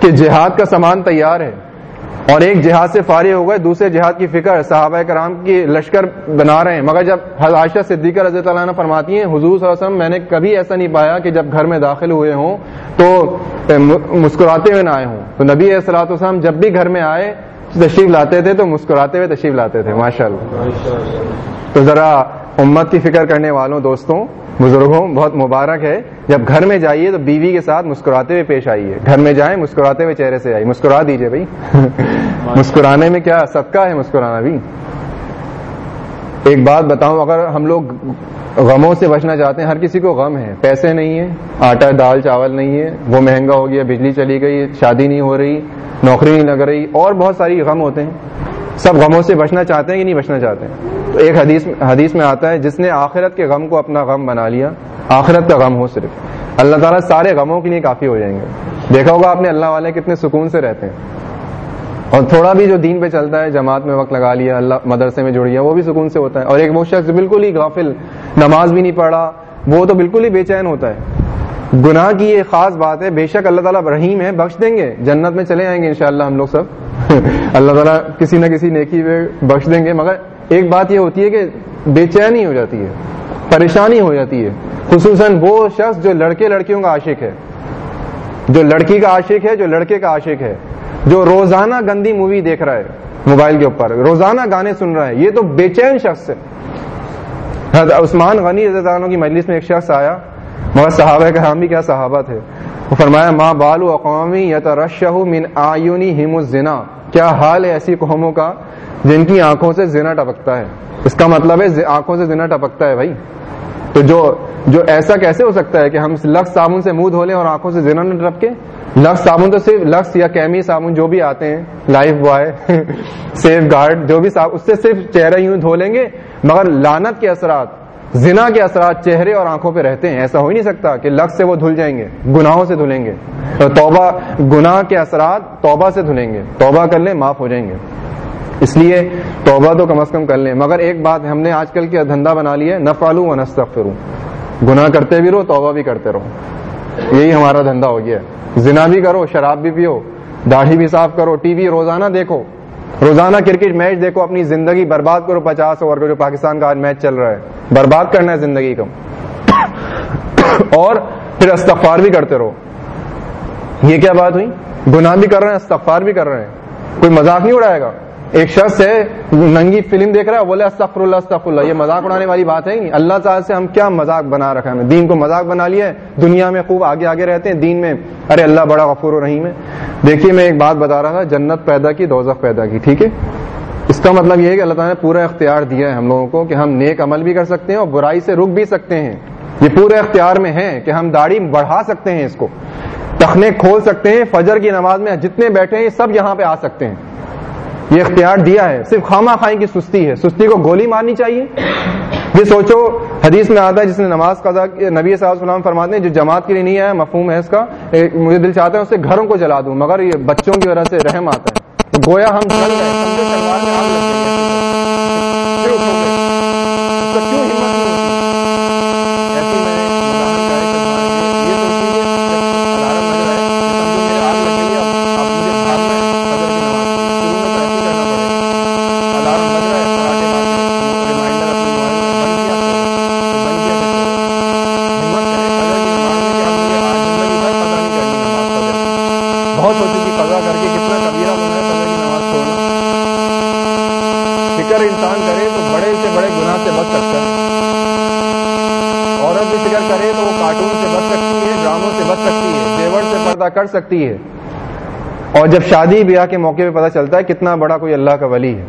کہ جہاد کا سامان تیار ہے۔ اور ایک جہاد سے فارغ ہو گئے، دوسرے جہاد کی فکر، صحابہ کرام کی لشکر بنا رہے ہیں۔ مگر جب عائشہ صدیقہ رضی اللہ عنہ فرماتی ہیں، حضور صلی اللہ علیہ وسلم، میں نے کبھی ایسا نہیں پایا کہ جب گھر میں داخل ہوئے ہوں تو مسکراتے ہوئے نہ آئے ہوں۔ تو نبی اصلاۃ وسلم جب بھی گھر میں آئے، تشریف لاتے تھے تو مسکراتے ہوئے تشریف لاتے تھے۔ ماشاء اللہ تو ذرا امت کی فکر کرنے والوں دوستوں بزرگوں بہت مبارک ہے۔ جب گھر میں جائیے تو بیوی کے ساتھ مسکراتے ہوئے پیش آئیے۔ گھر میں جائیں مسکراتے ہوئے چہرے سے آئیے۔ مسکرا دیجیے بھائی۔ مسکرانے میں کیا صدقہ ہے مسکرانا بھی؟ ایک بات بتاؤں اگر ہم لوگ غموں سے بچنا چاہتے ہیں ہر کسی کو غم ہے۔ پیسے نہیں ہے آٹا دال چاول نہیں ہے وہ مہنگا ہو گیا بجلی چلی گئی شادی نہیں ہو رہی نوکری نہیں لگ رہی اور بہت ساری غم ہوتے ہیں۔ سب غموں سے بچنا چاہتے ہیں کہ نہیں بچنا چاہتے ہیں؟ ایک حدیث حدیث میں آتا ہے، جس نے آخرت کے غم کو اپنا غم بنا لیا۔ آخرت کا غم ہو صرف۔ اللہ تعالیٰ سارے غموں کے لیے کافی ہو جائیں گے۔ دیکھا ہوگا آپ نے اللہ والے کتنے سکون سے رہتے ہیں۔ اور تھوڑا بھی جو دین پہ چلتا ہے، جماعت میں وقت لگا لیا، اللہ مدرسے میں جڑ گیا وہ بھی سکون سے ہوتا ہے۔ اور ایک وہ شخص بالکل ہی غافل، نماز بھی نہیں پڑھا، وہ تو بالکل ہی بے چین ہوتا ہے۔ گناہ کی یہ خاص بات ہے، بے شک اللہ تعالیٰ رحیم ہے، بخش دیں گے۔ جنت میں چلے آئیں گے انشاءاللہ ہم لوگ سب۔ اللہ تعالیٰ کسی نہ کسی نیکی میں بخش دیں گے، مگر ایک بات یہ ہوتی ہے کہ بے چینی ہو جاتی ہے، پریشانی ہو جاتی ہے۔ خصوصاً وہ شخص جو لڑکے لڑکیوں کا عاشق ہے، جو لڑکی کا عاشق ہے، جو لڑکے کا عاشق ہے، جو روزانہ گندی مووی دیکھ رہا ہے موبائل کے اوپر، روزانہ گانے سن رہا ہے، یہ تو بے چین شخص ہے۔ عثمان غنی رضی عنہ کی مجلس میں ایک شخص آیا، مگر صحابہ کرام بھی کیا صحابہ تھے۔ وہ فرمایا ماں بالو اقوامی یترشہ من آیونی ہم الزنا کیا حال ہے ایسی قوموں کا؟ جن کی آنکھوں سے زنا ٹپکتا ہے۔ اس کا مطلب ہے آنکھوں سے زنا ٹپکتا ہے بھائی۔ تو جو جو ایسا کیسے ہو سکتا ہے کہ ہم لفظ صابن سے منہ دھو لیں اور آنکھوں سے زنا نہ ٹپکے لفظ صابن تو صرف لفظ یا کیمی صابن جو بھی آتے ہیں، لائف بوائے، سیف گارڈ، جو بھی اس سے صرف چہرہ یوں دھو لیں گے، مگر لانت کے اثرات، زنا کے اثرات چہرے اور آنکھوں پہ رہتے ہیں۔ ایسا ہو ہی نہیں سکتا کہ لفظ سے وہ دھل جائیں گے، گناہوں سے دھلیں گے۔ تو توبہ گناہ کے اثرات توبہ سے دھلیں گے۔ توبہ کر لیں، معاف ہو جائیں گے۔ اس لیے توبہ تو کم از کم کر لیں۔ مگر ایک بات ہم نے آج کل کیا دھندا بنا لیا ہے نفالو و نستغفرو گناہ کرتے بھی رہو، توبہ بھی کرتے رہو۔ یہی ہمارا دھندا ہو گیا ہے۔ زنا بھی کرو، شراب بھی پیو، داڑھی بھی صاف کرو، ٹی وی روزانہ دیکھو۔ روزانہ کرکٹ میچ دیکھو، اپنی زندگی برباد کرو۔ پچاس اوور کا جو پاکستان کا آج میچ چل رہا ہے۔ برباد کرنا ہے زندگی کو۔ اور پھر استغفار بھی کرتے رہو۔ یہ کیا بات ہوئی؟ گناہ بھی کر رہے ہیں، استغفار بھی کر رہے ہیں۔ کوئی مذاق نہیں اڑائے گا۔ ایک شخص ہے، ننگی فلم دیکھ رہا ہے بولے استغفر اللہ استغفر اللہ یہ مذاق اڑانے والی بات ہے نہیں۔ اللہ تعالیٰ سے ہم کیا مذاق بنا رکھا ہے؟ دین کو مذاق بنا لیا ہے۔ دنیا میں خوب آگے آگے رہتے ہیں۔ دین میں، ارے اللہ بڑا غفور و رحیم ہے۔ دیکھیے، میں ایک بات بتا رہا تھا، جنت پیدا کی، دوزخ پیدا کی، ٹھیک ہے؟ اس کا مطلب یہ ہے کہ اللہ تعالیٰ نے پورا اختیار دیا ہے ہم لوگوں کو کہ ہم نیک عمل بھی کر سکتے ہیں اور برائی سے رک بھی سکتے ہیں۔ یہ پورے اختیار میں ہے کہ ہم داڑھی بڑھا سکتے ہیں اس کو۔ تخنے کھول سکتے ہیں، فجر کی نماز میں جتنے بیٹھے ہیں، سب یہاں پہ آ سکتے ہیں۔ یہ اختیار دیا ہے۔ صرف خامہ خائی کی سستی ہے۔ سستی کو گولی مارنی چاہیے۔ یہ سوچو، حدیث میں آتا ہے جس نے نماز قضا نبی صاحب السلام فرماتے ہیں، جو جماعت کے لیے نہیں آیا، مفہوم ہے اس کا مجھے دل چاہتا ہے اسے گھروں کو جلا دوں، مگر یہ بچوں کی وجہ سے رحم آتا ہے۔ گویا ہم چل رہے کیوں ہمت بہت سوچی کہ قضا کر کے کتنا کبیرہ بنا ہے قضا کی نماز چھوڑنا فکر انسان کرے تو بڑے سے بڑے گناہ سے بچ سکتا ہے عورت بھی فکر کرے تو وہ کارٹون سے بچ سکتی ہے ڈراموں سے بچ سکتی ہے زیور سے پردہ کر سکتی ہے۔ اور جب شادی بیاہ کے موقع پہ پتہ چلتا ہے کتنا بڑا کوئی اللہ کا ولی ہے۔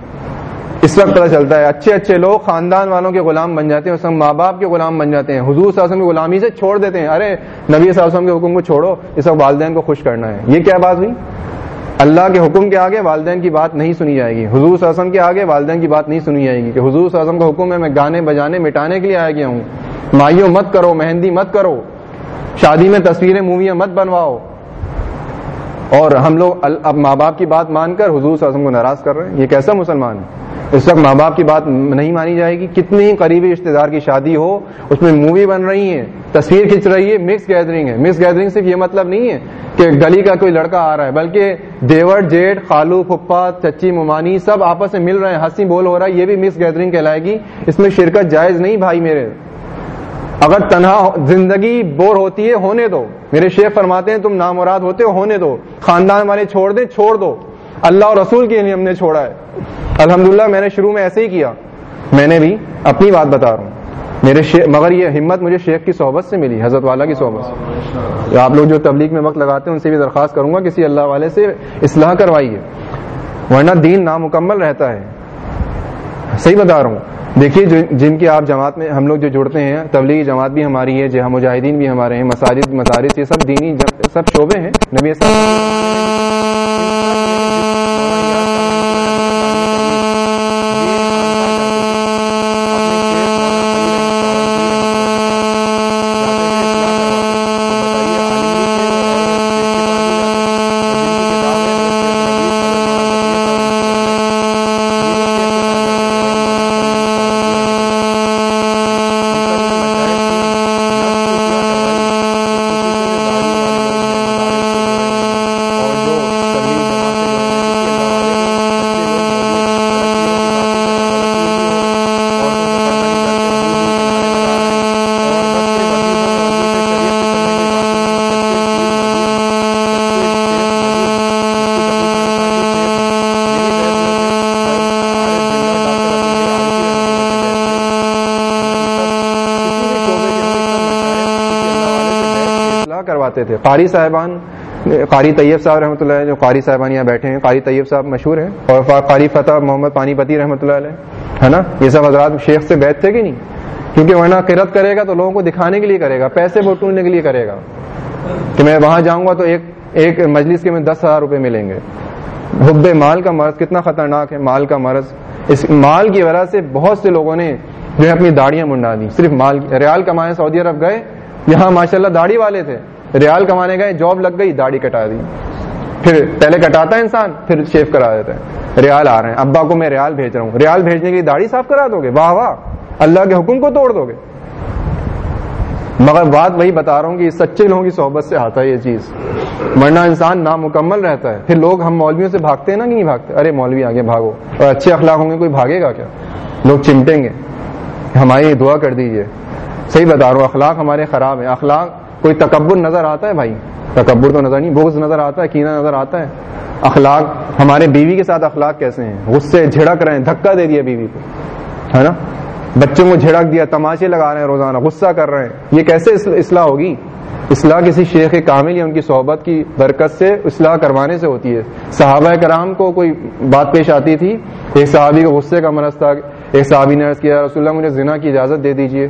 اس وقت پتہ چلتا ہے، اچھے اچھے لوگ خاندان والوں کے غلام بن جاتے ہیں، اس وقت ماں باپ کے غلام بن جاتے ہیں۔ حضور صلی اللہ علیہ وسلم کی غلامی سے چھوڑ دیتے ہیں۔ ارے، نبی صلی اللہ علیہ وسلم کے حکم کو چھوڑو، اس وقت والدین کو خوش کرنا ہے۔ یہ کیا بات ہوئی؟ اللہ کے حکم کے آگے والدین کی بات نہیں سنی جائے گی۔ حضور صلی اللہ علیہ وسلم کے آگے والدین کی بات نہیں سنی جائے گی کہ حضور صلی اللہ علیہ وسلم کا حکم ہے، میں گانے بجانے، مٹانے کے لیے آیا گیا ہوں۔ مائیوں مت کرو، مہندی مت کرو۔ شادی میں تصویریں، موویاں مت بنواؤ۔ اور ہم لوگ اب ماں باپ کی بات مان کر حضور صلی اللہ علیہ وسلم کو ناراض کر رہے ہیں۔ یہ کیسا مسلمان ہے؟ اس وقت ماں باپ کی بات نہیں مانی جائے گی۔ کتنی ہی قریبی رشتے دار کی شادی ہو، اس میں مووی بن رہی ہے تصویر کھینچ رہی ہے مکس گیدرنگ ہے۔ مکس گیدرنگ صرف یہ مطلب نہیں ہے کہ گلی کا کوئی لڑکا آ رہا ہے، بلکہ دیور جیٹ، خالو پھپا چچی، ممانی سب آپس میں مل رہے ہیں۔ ہنسی بول ہو رہا ہے، یہ بھی مکس گیدرنگ کہلائے گی۔ اس میں شرکت جائز نہیں بھائی میرے۔ اگر تنہا زندگی بور ہوتی ہے، ہونے دو۔ میرے شیخ فرماتے ہیں تم نامراد ہوتے ہو، ہونے دو۔ خاندان والے چھوڑ دیں، چھوڑ دو۔ اللہ اور رسول کے لیے ہم نے چھوڑا ہے۔ الحمدللہ، میں نے شروع میں ایسے ہی کیا۔ میں نے بھی اپنی بات بتا رہا ہوں۔ میرے شیخ، مگر یہ ہمت مجھے شیخ کی صحبت سے ملی، حضرت والا کی صحبت سے۔ آپ لوگ جو تبلیغ میں وقت لگاتے ہیں، ان سے بھی درخواست کروں گا کسی اللہ والے سے اصلاح کروائیے۔ ورنہ دین نامکمل رہتا ہے۔ صحیح بتا رہا ہوں۔ دیکھیے جن کی آپ جماعت میں ہم لوگ جو جڑتے ہیں، تبلیغی جماعت بھی ہماری ہے، جہاں مجاہدین بھی ہمارے ہیں، مساجد مسارس یہ سب دینی سب شعبے ہیں، نبی کرواتے تھے۔ قاری صاحبان، قاری طیب صاحب رحمۃ اللہ جو قاری صاحبان یہاں بیٹھے ہیں، قاری طیب صاحب مشہور ہیں، اور قاری فتح محمد پانی پتی رحمۃ اللہ علیہ، ہے نا؟ یہ سب حضرات شیخ سے بیٹھ تھے کہ نہیں؟ کیونکہ ورنہ قرت کرے گا تو لوگوں کو دکھانے کے لیے کرے گا، پیسے ووٹنے کے لیے کرے گا۔ کہ میں وہاں جاؤں گا تو ایک ایک مجلس کے میں دس ہزار روپے ملیں گے۔ حب مال کا مرض، کتنا خطرناک ہے مال کا مرض۔ اس مال کی وجہ سے بہت سے لوگوں نے جو ہے اپنی داڑیاں منڈا دی صرف مال، ریال کمائے سعودی عرب گئے، یہاں ماشاء اللہ داڑھی والے تھے۔ ریال کمانے گئے، جاب لگ گئی، داڑھی کٹا دی۔ پھر پہلے کٹاتا ہے انسان، پھر شیف کرا دیتا ہے۔ ریال آ رہے ہیں۔ ابا کو میں ریال بھیج رہا ہوں۔ ریال بھیجنے کی داڑھی صاف کرا دو گے؟ واہ واہ۔ اللہ کے حکم کو توڑ دو گے۔ مگر بات وہی بتا رہا ہوں کہ سچے لوگوں کی صحبت سے آتا ہے یہ چیز۔ ورنہ انسان نامکمل رہتا ہے۔ پھر لوگ ہم مولویوں سے بھاگتے ہیں نا؟ کہ نہیں بھاگتے۔ ارے مولوی، آگے بھاگو۔ اور اچھے اخلاق ہوں گے، کوئی بھاگے گا کیا؟ لوگ چمٹیں گے۔ ہماری دعا کر دیجیے۔ صحیح بتا رہا ہوں، اخلاق ہمارے خراب ہیں۔ اخلاق کوئی تکبر نظر آتا ہے بھائی؟ تکبر تو نظر نہیں، بغض نظر آتا ہے کینا نظر آتا ہے۔ اخلاق، ہمارے بیوی کے ساتھ اخلاق کیسے ہیں؟ غصے جھڑک رہے ہیں، دھکا دے دیا بیوی کو، ہے نا؟ بچوں کو جھڑک دیا، تماشے لگا رہے ہیں روزانہ، غصہ کر رہے ہیں۔ یہ کیسے اصلاح ہوگی؟ اصلاح کسی شیخ کامل یا ان کی صحبت کی برکت سے اصلاح کروانے سے ہوتی ہے۔ صحابہ کرام کو کوئی بات پیش آتی تھی؟ ایک صحابی کو غصے کا مرض تھا، ایک صحابی نے عرض کیا رسول اللہ، مجھے زنا کی اجازت دے دیجیے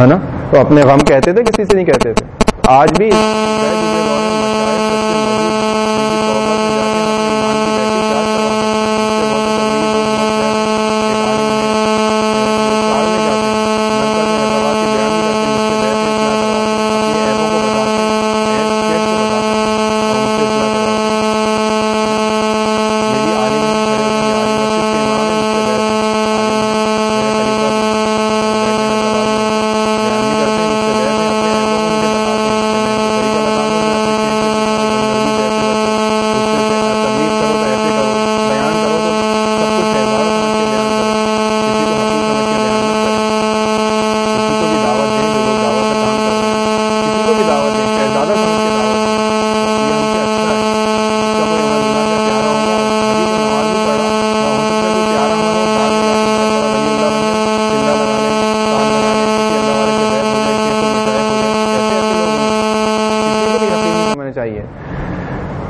ہے نا؟ تو اپنے غم کہتے تھے، کسی سے نہیں کہتے تھے۔ آج بھی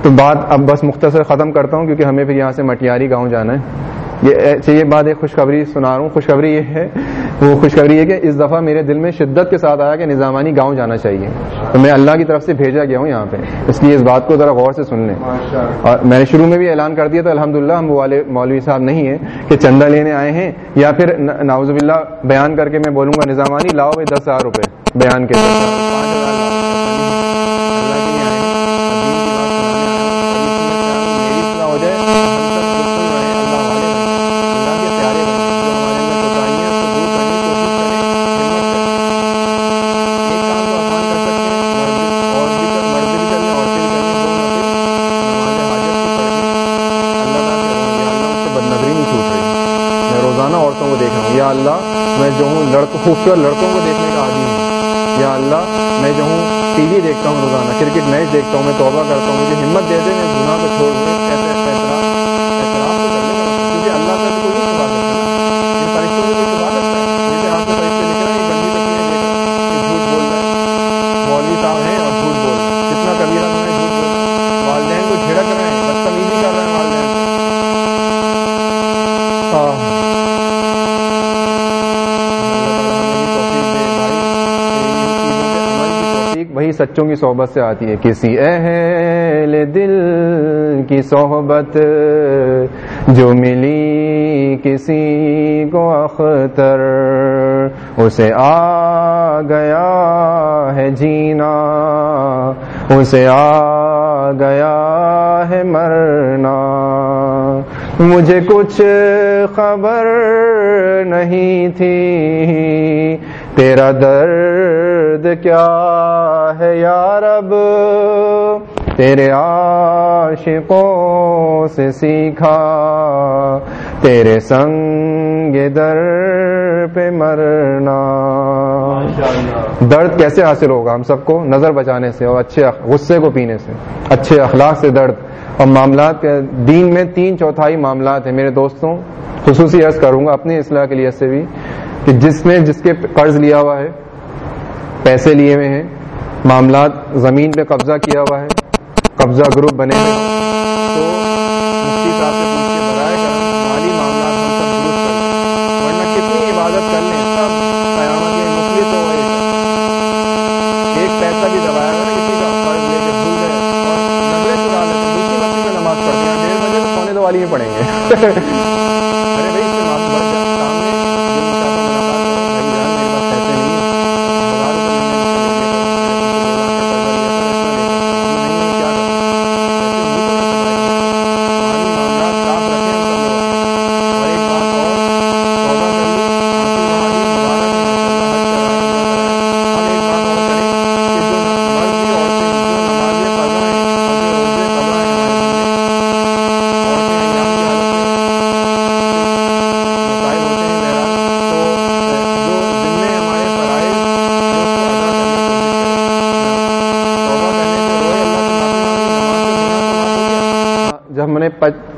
تو بات اب بس مختصر ختم کرتا ہوں کیونکہ ہمیں پھر یہاں سے مٹیاری گاؤں جانا ہے۔ یہ یہ بات ایک خوشخبری سنا رہا ہوں۔ خوشخبری یہ ہے وہ خوشخبری ہے کہ اس دفعہ میرے دل میں شدت کے ساتھ آیا کہ نظامانی گاؤں جانا چاہیے۔ تو میں اللہ کی طرف سے بھیجا گیا ہوں یہاں پہ۔ اس لیے اس بات کو ذرا غور سے سن لیں۔ اور میں نے شروع میں بھی اعلان کر دیا تو الحمد ہم والے مولوی صاحب نہیں ہیں کہ چندہ لینے آئے ہیں یا پھر ناوز اللہ بیان کر کے میں بولوں گا نظامانی لاؤ بھائی دس ہزار روپے بیان کے کرتا ہوں میں توبہ کرتا ہوں مجھے ہمت دے دے سچوں کی صحبت سے آتی ہے۔ کسی اہل دل کی صحبت جو ملی کسی کو اختر، اسے آ گیا ہے جینا، اسے آ گیا ہے مرنا۔ مجھے کچھ خبر نہیں تھی، تیرا درد کیا ہے یا رب؟ تیرے عاشقوں سے سیکھا، تیرے سنگ در پہ مرنا۔ درد کیسے حاصل ہوگا ہم سب کو؟ نظر بچانے سے اور اچھے غصے کو پینے سے۔ اچھے اخلاق سے درد۔ اور معاملات کے دین میں تین چوتھائی معاملات ہیں میرے دوستوں۔ خصوصی عرض کروں گا اپنی اصلاح کے لیے سے بھی کہ جس نے جس کے قرض لیا ہوا ہے پیسے لیے ہوئے ہیں، معاملات زمین پہ قبضہ کیا ہوا ہے، قبضہ گروپ بنے ہوئے ہیں۔ تو مفتی صاحب سے پوچھ کے برائے مالی معاملات ہم سب درست ورنہ کتنی عبادت کر لیں، سب قیامت میں مفلس ہو گئے ایک پیسہ بھی دبایا ہوا کسی کا قرض لے کے بھول گئے، اور نظریں لیتے دوسری مسجد میں نماز پڑھتے ہیں ڈیڑھ بجے تو پونے دو والی میں پڑھیں گے ارے بھائی اس سے معاف بڑھ جا سامنے یہ مسافر ملاقات کرو بھائی جان میرے پاس پیسے نہیں ہیں ہزار روپے میں نے اس سے لے کے جب ہم نے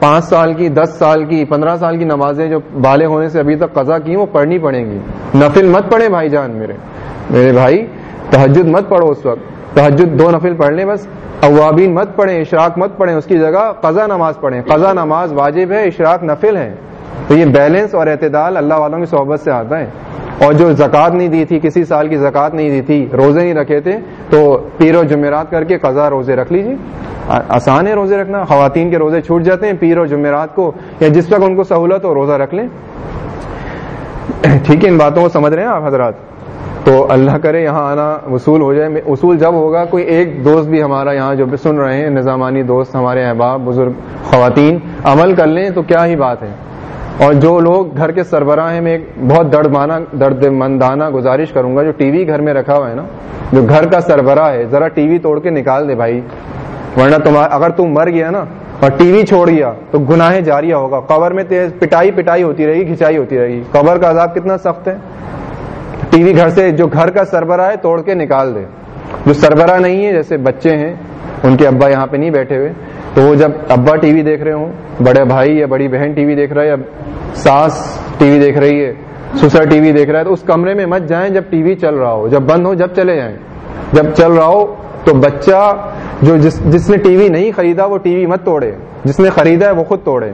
پانچ سال کی، دس سال کی، پندرہ سال کی نمازیں جو بالے ہونے سے ابھی تک قضا کی وہ پڑھنی پڑیں گی۔ نفل مت پڑھے بھائی جان میرے۔ میرے بھائی تحجد مت پڑھو اس وقت۔ تحجد دو نفل پڑھ لیں بس۔ اوابین مت پڑھیں، اشراق مت پڑھیں، اس کی جگہ قضا نماز پڑھیں۔ قضا نماز واجب ہے، اشراق نفل ہے تو یہ بیلنس اور اعتدال اللہ والوں کی صحبت سے آتا ہے۔ اور جو زکوٰۃ نہیں دی تھی، کسی سال کی زکوٰۃ نہیں دی تھی، روزے نہیں رکھے تھے، تو پیر و جمعرات کر کے قضا روزے رکھ لیجیے آسان ہے روزے رکھنا، خواتین کے روزے چھوٹ جاتے ہیں، پیر و جمعرات کو، یا جس وقت ان کو سہولت ہو روزہ رکھ لیں۔ ٹھیک ہے، ان باتوں کو سمجھ رہے ہیں آپ حضرات؟ تو اللہ کرے یہاں آنا وصول ہو جائے۔ وصول جب ہوگا، کوئی ایک دوست بھی ہمارا یہاں جو سن رہے ہیں، نظامانی دوست، ہمارے احباب، بزرگ، خواتین، عمل کر لیں تو کیا ہی بات ہے۔ اور جو لوگ گھر کے سربراہ ہیں، میں ایک بہت درد مانا درد مندانہ گزارش کروں گا، جو ٹی وی گھر میں رکھا ہوا ہے نا، جو گھر کا سربراہ ہے، ذرا ٹی وی توڑ کے نکال دے بھائی۔ ورنہ تم اگر تم مر گیا نا اور ٹی وی چھوڑ گیا، تو گناہ جاریہ ہوگا۔ قبر میں تیز پٹائی پٹائی ہوتی رہے گی کھچائی ہوتی رہے گی۔ قبر کا عذاب کتنا سخت ہے؟ ٹی وی گھر سے جو گھر کا سربراہ ہے، توڑ کے نکال دے۔ جو سربراہ نہیں ہے، جیسے بچے ہیں، ان کے ابا یہاں پہ نہیں بیٹھے ہوئے۔ تو وہ جب ابا ٹی وی دیکھ رہے ہوں، بڑے بھائی یا بڑی بہن ٹی وی دیکھ رہا ہے، یا ساس ٹی وی دیکھ رہی ہے، سسر ٹی وی دیکھ رہا ہے، تو اس کمرے میں مت جائیں جب ٹی وی چل رہا ہو۔ جب بند ہو، جب چلے جائیں۔ جب چل رہا ہو، تو بچہ جو جس جس نے ٹی وی نہیں خریدا وہ ٹی وی مت توڑے۔ جس نے خریدا ہے وہ خود توڑے۔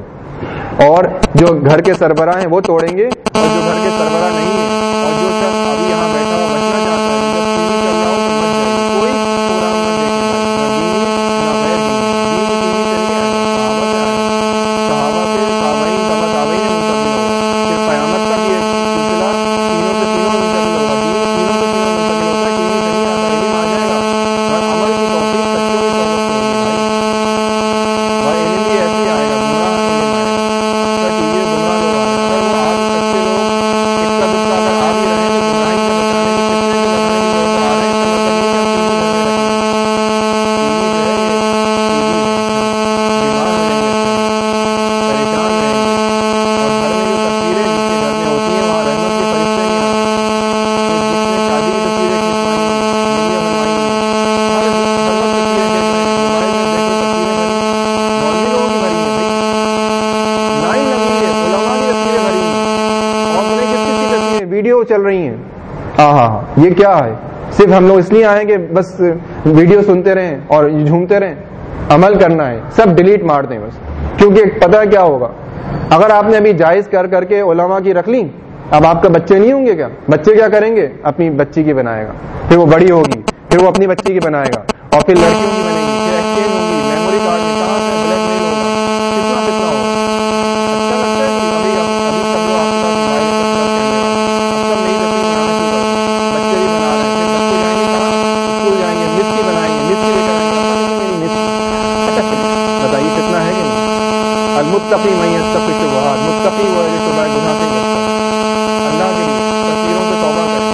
اور جو گھر کے سربراہ ہیں وہ توڑیں گے اور جو گھر کے سربراہ نہیں ہیں اور جو شخص ابھی یہاں بیٹھا ہوا بچنا چاہتا ہے جب ٹی وی چل رہا ہو تو مت جائیے کوئی پروگرام مت دیکھیے نہ دینی نہ غیر دینی دینی ٹی وی چلی ہے صحابہ سے صحابہ سے تابعین تبع تابعین میں منتقل ہوگا پھر قیامت تک یہ سلسلہ تینوں سے تینوں منتقل ہوگا دین تینوں سے تینوں منتقل ہوتا ہے ٹی وی سے نہیں آتا علم آ جائے گا اور عمل کی توفیق سچوں کی صحبت سے ہوگی بھائی اور علم بھی ایسے ہی آئے گا گمراہ علم آئے گا اکثر ٹی وی میں گمراہ لوگ آ رہے ہیں اگر وہ آج سچے لوگ اکثر دکھا اگر آ بھی رہے ہیں تو گمراہی سے بچانے کے فتنے سے بچانے کی طور پر آ رہے ہیں تو مطلب نہیں کہ ہم ٹی وی دیکھنے لگے ٹی وی جو ہے یہ ٹی وی ہے بیمار رہیں گے پریشان رہیں گے اور گھر میں جو تصویریں جس کے گھر میں ہوتی ہیں وہاں رحمت کے فرشتے نہیں آتے تو جس نے شادی کی تصویریں کھینچوائی ہیں ویڈیو بنوائی ہیں ہر ہر وقت تصویریں کھینچ رہے ہیں موبائل میں دیکھو تصویریں بھری مولوی لوگوں کی بھری ہیں بھائی نائن لگی ہے علماء کی تصویریں بھری ہیں اور پتہ نہیں کس کس کی تصویریں ویڈیو چل رہی ہیں ہاں ہاں ہاں یہ کیا ہے؟ صرف ہم لوگ اس لیے آئے کہ بس ویڈیو سنتے رہیں اور جھومتے رہیں، عمل کرنا ہے، سب ڈیلیٹ مار دیں بس۔ کیونکہ پتہ کیا ہوگا؟ اگر آپ نے ابھی جائز کر کر کے علماء کی رکھ لی، اب آپ کا بچے نہیں ہوں گے کیا؟ بچے کیا کریں گے؟ اپنی بچی کی بنائے گا۔ پھر وہ بڑی ہوگی، پھر وہ اپنی بچی کی بنائے گا۔ اور پھر لڑکیوں کی بنے گی پھر ایکسچینج ہوگی میموری کارڈ میں کہاں سے بلیک میل ہوگا کتنا کتنا ہوگا اچھا لگتا ہے کہ ابھی ابھی سب لوگ آپ کے پاس موبائل ہے، سب سب نئی تصویر بنانا شروع کر دیں۔ بچے بھی بنا رہے ہیں پھر بچے جائیں گے کہاں اسکول جائیں گے مس کی بنائیں گے مس کی لے کر آئیں گے اب پتہ نہیں میری مس بتائیے کتنا ہے کہ نہیں المتقی میں یتقی شبہات متقی وہ ہے جو شبہ گناہ سے بچتا ہے اللہ کے لیے تصویروں سے توبہ کریں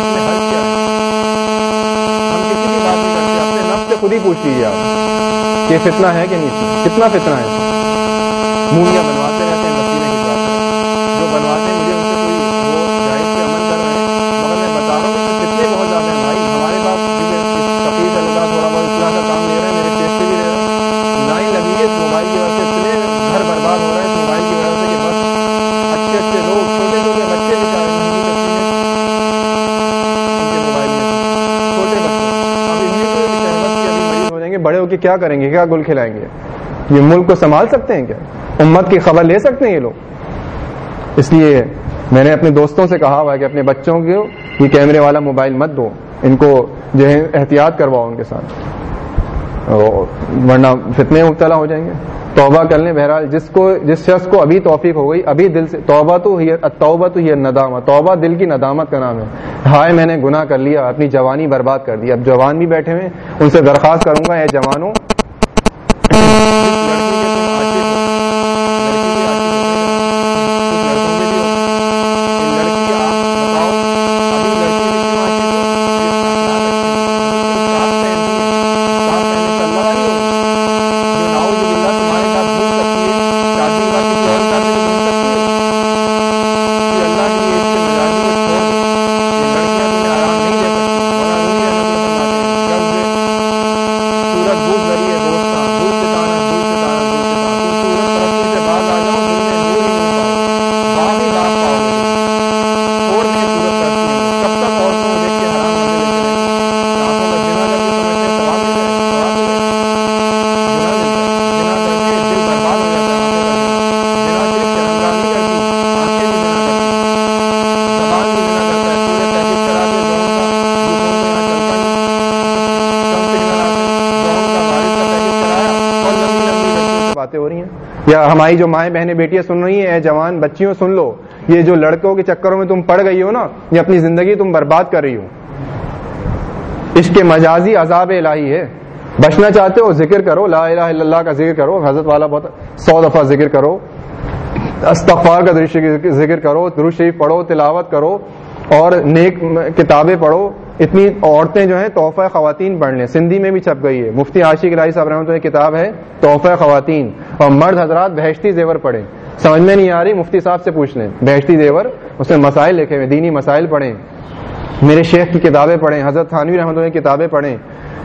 اس میں حل کیا ہے ہم کسی کی بات نہیں کرتے اپنے نفس سے خود ہی پوچھ لیجیے آپ۔ کہ فتنہ ہے کہ نہیں؟ فتنہ کتنا فتنہ ہے؟ مونیاں کیا کریں گے؟ کیا گل کھلائیں گے؟ یہ ملک کو سنبھال سکتے ہیں کیا؟ امت کی خبر لے سکتے ہیں یہ لوگ؟ اس لیے میں نے اپنے دوستوں سے کہا ہوا ہے کہ اپنے بچوں کو یہ کیمرے والا موبائل مت دو، ان کو جو ہے احتیاط کرواؤ ان کے ساتھ۔ ورنہ فتنے مبتلا ہو جائیں گے۔ توبہ کر لیں بہرحال، جس کو، جس شخص کو ابھی توفیق ہو گئی، ابھی دل سے، توبہ تو ہی توبہ تو ہی ندامہ توبہ دل کی ندامت کا نام ہے۔ ہائے، میں نے گناہ کر لیا، اپنی جوانی برباد کر دی۔ اب جوان بھی بیٹھے ہوئے ان سے درخواست کروں گا، اے جوانوں سورج دھوپ ذریعے دوستا دھوپ ستانا دھوپ ستانا دھوپ ستانا تم سورج پرستی سے باز آ جاؤ دل میں نور ہی نہیں پاؤ باغ ہی باغ پاؤ گے چھوڑ دیں سورج پرستی کب تک عورتوں کو دیکھ کے حرام مزے لیتے رہیں آنکھوں کا جنا کر کے سمجھتے ہیں ثواب ملے ثواب ملے جنا ملتا ہے جنا کر کے دل برباد ہو جاتا ہے آنکھوں کا جنا جنا صرف شرمگاہ نہیں کرتی آنکھیں بھی جنا کرتی زبان بھی جنا کرتا ہے پورے پیکج کرا کے لوگوں کا یہ فون سے یہاں چلتا نہیں کم سگنل آتے ہیں لوگوں کا بارش کا پیکج کرایا اور لمبی لمبی لڑکیوں سے باتیں ہو رہی ہیں یا جو مائیں بہنیں بیٹیاں سن رہی ہیں، اے جوان بچیوں سن لو۔ یہ جو لڑکوں کے چکروں میں تم پڑ گئی ہو نا، یہ اپنی زندگی تم برباد کر رہی ہو۔ عشق مجازی عذاب الہی ہے۔ بچنا چاہتے ہو، ذکر کرو۔ لا الہ الا اللہ کا ذکر کرو۔ حضرت والا بہت سو دفعہ ذکر کرو۔ استغفار کا ذکر کرو۔ درود شریف پڑھو، تلاوت کرو۔ اور نیک کتابیں پڑھو۔ اتنی عورتیں جو ہیں، تحفہ خواتین پڑھ لیں سندھی میں بھی چھپ گئی ہے۔ مفتی عاشق رائی صاحب رحمۃ اللہ کتاب ہے، تحفہ خواتین۔ اور مرد حضرات بہشتی زیور پڑھیں۔ سمجھ میں نہیں آ رہی؟ مفتی صاحب سے پوچھ لیں بہشتی زیور، اس میں مسائل لکھے ہوئے، دینی مسائل پڑھیں۔ میرے شیخ کی کتابیں پڑھیں، حضرت تھانوی رحمۃ اللہ کی کتابیں پڑھیں۔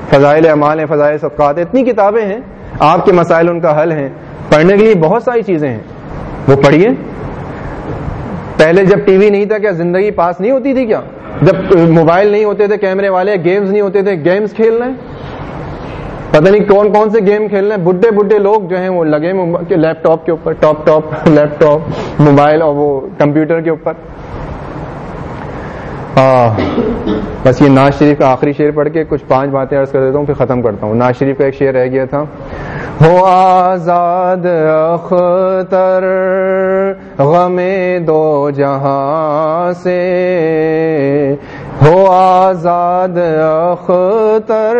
فضائل اعمال ہیں، فضائل صدقات اتنی کتابیں ہیں۔ آپ کے مسائل ان کا حل ہیں۔ پڑھنے کے لیے بہت ساری چیزیں ہیں۔ وہ پڑھیے۔ پہلے جب ٹی وی نہیں تھا کیا، زندگی پاس نہیں ہوتی تھی کیا؟ جب موبائل نہیں ہوتے تھے، کیمرے والے گیمز نہیں ہوتے تھے گیمز کھیل رہے ہیں پتہ نہیں کون کون سے گیم کھیل رہے ہیں۔ بڈھے بڈھے لوگ جو ہیں وہ لگے لیپ ٹاپ کے اوپر top top laptop mobile اور وہ کمپیوٹر کے اوپر۔ بس یہ ناز شریف کا آخری شعر پڑھ کے کچھ پانچ باتیں عرض کر دیتا ہوں، پھر ختم کرتا ہوں۔ ناز شریف کا ایک شعر رہ گیا تھا۔ ہو آزاد اختر، غم دو جہاں سے۔ ہو آزاد اختر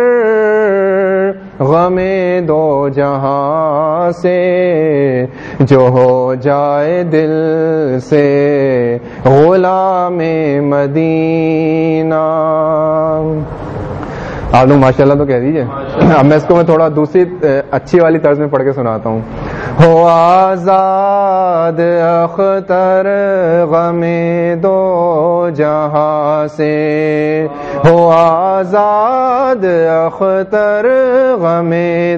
غم دو جہاں سے جو ہو جائے دل سے غلام مدینہ۔ آپ لوگ ماشاء اللہ تو کہہ دیجیے اب میں اس کو میں تھوڑا دوسری اچھی والی طرز میں پڑھ کے سناتا ہوں۔ ہو آزاد اختر غم دو جہاں سے۔ ہو آزاد اختر غم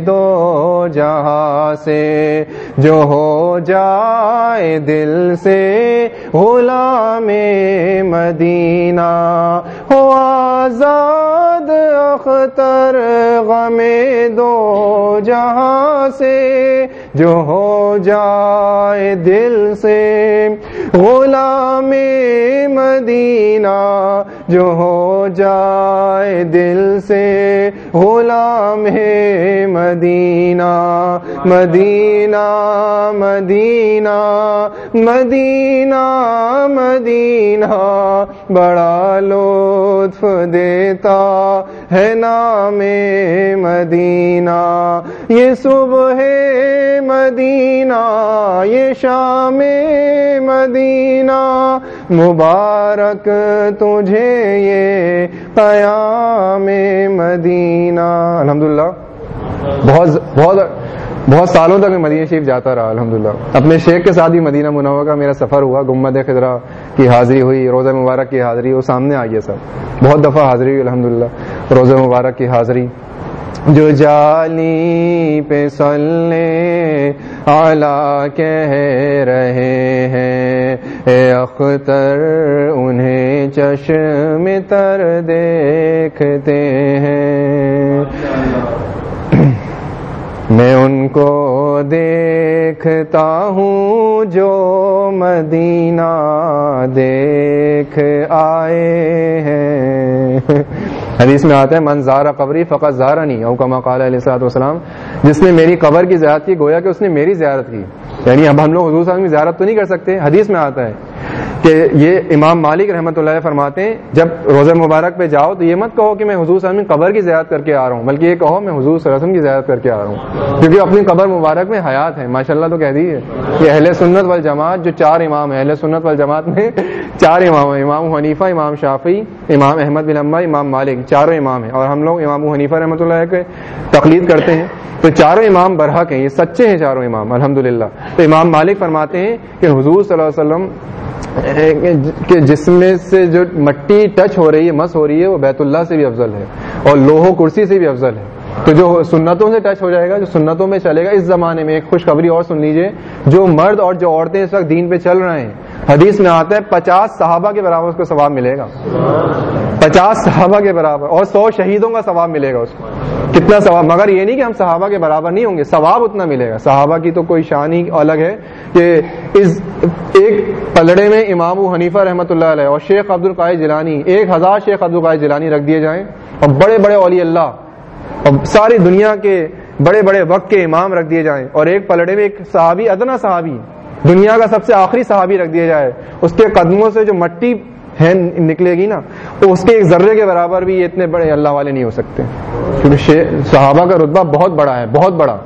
دو جہاں سے۔ جو ہو جائے دل سے غلام مدینہ۔ ہو آزاد اختر غم دو جہاں سے۔ جو ہو جائے دل سے، غلام مدینہ، جو ہو جائے دل سے، غلام مدینہ مدینہ مدینہ مدینہ مدینہ، بڑا لطف دیتا ہے نام مدینہ۔ یہ صبح ہے مدینہ، یہ شام مدینہ۔ مبارک تجھے یہ قیام مدینہ۔ الحمدللہ۔ بہت بہت بہت سالوں تک میں مدینہ شریف جاتا رہا، الحمدللہ۔ اپنے شیخ کے ساتھ بھی مدینہ منورہ کا میرا سفر ہوا، گمبد خضرا کی حاضری ہوئی، روزہ مبارک کی حاضری، وہ سامنے آئی ہے سب۔ بہت دفعہ حاضری ہوئی، الحمدللہ۔ روزہ مبارک کی حاضری۔ جو جالی پہ سلنے آلہ کہہ رہے ہیں۔ اے اختر، انہیں چشم تر دیکھتے ہیں۔ میں ان کو دیکھتا ہوں جو مدینہ دیکھ آئے ہیں۔ حدیث میں آتا ہے من زارا قبری فقط زارا نہیں او کما قال علیہ السلاۃ والسلام، جس نے میری قبر کی زیارت کی، گویا کہ اس نے میری زیارت کی. یعنی اب ہم لوگ حضور صاحب کی زیارت تو نہیں کر سکتے، حدیث میں آتا ہے کہ یہ امام مالک رحمۃ اللہ فرماتے ہیں، جب روزہ مبارک پہ جاؤ تو یہ مت کہو کہ میں حضور صاحب کی قبر کی زیارت کر کے آ رہا ہوں، بلکہ یہ کہو میں حضور صلی اللہ علیہ وسلم کی زیارت کر کے آ رہا ہوں۔ کیونکہ اپنی قبر مبارک میں حیات ہے ماشاء اللہ تو کہہ دیجیے کہ اہل سنت والجماعت جو چار امام ہیں، اہل سنت والجماعت میں چار امام ہیں، امام حنیفہ، امام شافی امام احمد بن امبا امام مالک۔ چاروں امام ہیں۔ اور ہم لوگ امام حنیفہ رحمۃ اللہ کے تقلید کرتے ہیں۔ تو چاروں امام برحق ہیں، یہ سچے ہیں چاروں امام الحمد تو امام مالک فرماتے ہیں کہ حضور صلی اللہ علیہ وسلم، کہ جس میں سے جو مٹی ٹچ ہو رہی ہے، مس ہو رہی ہے، وہ بیت اللہ سے بھی افضل ہے۔ اور لوہو کرسی سے بھی افضل ہے۔ تو جو سنتوں سے ٹچ ہو جائے گا، جو سنتوں میں چلے گا، اس زمانے میں ایک خوشخبری اور سن لیجیے، جو مرد اور جو عورتیں اس وقت دین پہ چل رہے ہیں۔ حدیث میں آتا ہے، پچاس صحابہ کے برابر اس کو ثواب ملے گا۔ پچاس صحابہ کے برابر، اور سو شہیدوں کا ثواب ملے گا اس کو۔ کتنا ثواب؟ مگر یہ نہیں کہ ہم صحابہ کے برابر نہیں ہوں گے، ثواب اتنا ملے گا۔ صحابہ کی تو کوئی شان ہی الگ ہے کہ اس ایک پلڑے میں امام و حنیفہ رحمۃ اللہ علیہ اور شیخ عبد القاعد جیلانی، ایک ہزار شیخ عبد القاعد جیلانی رکھ دیے جائیں اور بڑے بڑے اولی اللہ اور ساری دنیا کے بڑے بڑے وقت کے امام رکھ دیے جائیں اور ایک پلڑے میں ایک صحابی، ادنا صحابی، دنیا کا سب سے آخری صحابی رکھ دیا جائے۔ اس کے قدموں سے جو مٹی ہے نکلے گی نا، تو اس کے ایک ذرے کے برابر بھی یہ اتنے بڑے اللہ والے نہیں ہو سکتے۔ کیونکہ صحابہ کا رتبہ بہت بڑا ہے، بہت بڑا۔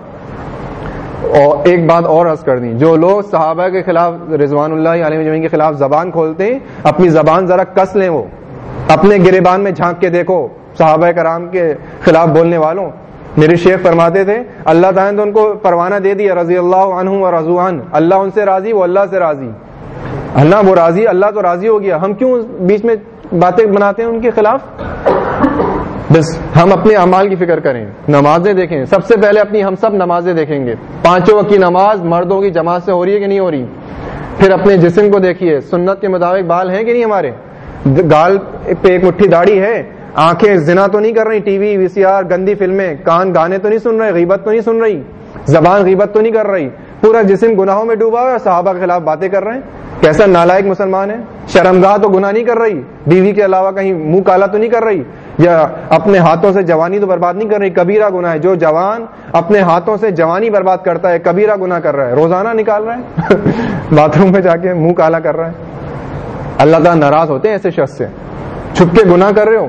اور ایک بات اور عرض کر دیں، جو لوگ صحابہ کے خلاف، رضوان اللہ علیہ جمین کے خلاف زبان کھولتے ہیں، اپنی زبان ذرا کس لیں وہ۔ اپنے گریبان میں جھانک کے دیکھو، صحابہ کرام کے خلاف بولنے والوں۔ میرے شیخ فرماتے تھے، اللہ تعالیٰ نے تو ان کو پروانہ دے دیا، رضی اللہ عنہ و رضوان۔ اللہ ان سے راضی، وہ اللہ سے راضی۔ اللہ وہ راضی اللہ تو راضی ہو گیا۔ ہم کیوں بیچ میں باتیں بناتے ہیں ان کے خلاف؟ بس ہم اپنے اعمال کی فکر کریں، نمازیں دیکھیں۔ سب سے پہلے اپنی ہم سب نمازیں دیکھیں گے۔ پانچوں کی نماز مردوں کی جماعت سے ہو رہی ہے کہ نہیں ہو رہی؟ پھر اپنے جسم کو دیکھیے۔ سنت کے مطابق بال ہیں کہ نہیں ہمارے؟ گال پہ ایک مٹھی داڑھی ہے۔ آنکھیں زنا تو نہیں کر رہی، ٹی وی وی سی آر، گندی فلمیں۔ کان گانے تو نہیں سن رہے، غیبت تو نہیں سن رہی۔ زبان غیبت تو نہیں کر رہی۔ پورا جسم گناہوں میں ڈوبا ہوا صحابہ کے خلاف باتیں کر رہے ہیں۔ کیسا نالائک مسلمان ہے، شرمگاہ تو گناہ نہیں کر رہی، بیوی کے علاوہ کہیں منہ کالا تو نہیں کر رہی، یا اپنے ہاتھوں سے جوانی تو برباد نہیں کر رہی، کبیرہ گناہ ہے، جو جوان اپنے ہاتھوں سے جوانی برباد کرتا ہے، کبیرہ گناہ کر رہا ہے، روزانہ نکال رہا ہے باتھ روم میں جا کے منہ کالا کر رہا ہے۔ اللہ تعالیٰ ناراض ہوتے ہیں ایسے شخص سے، چھپ کے گناہ کر رہے ہو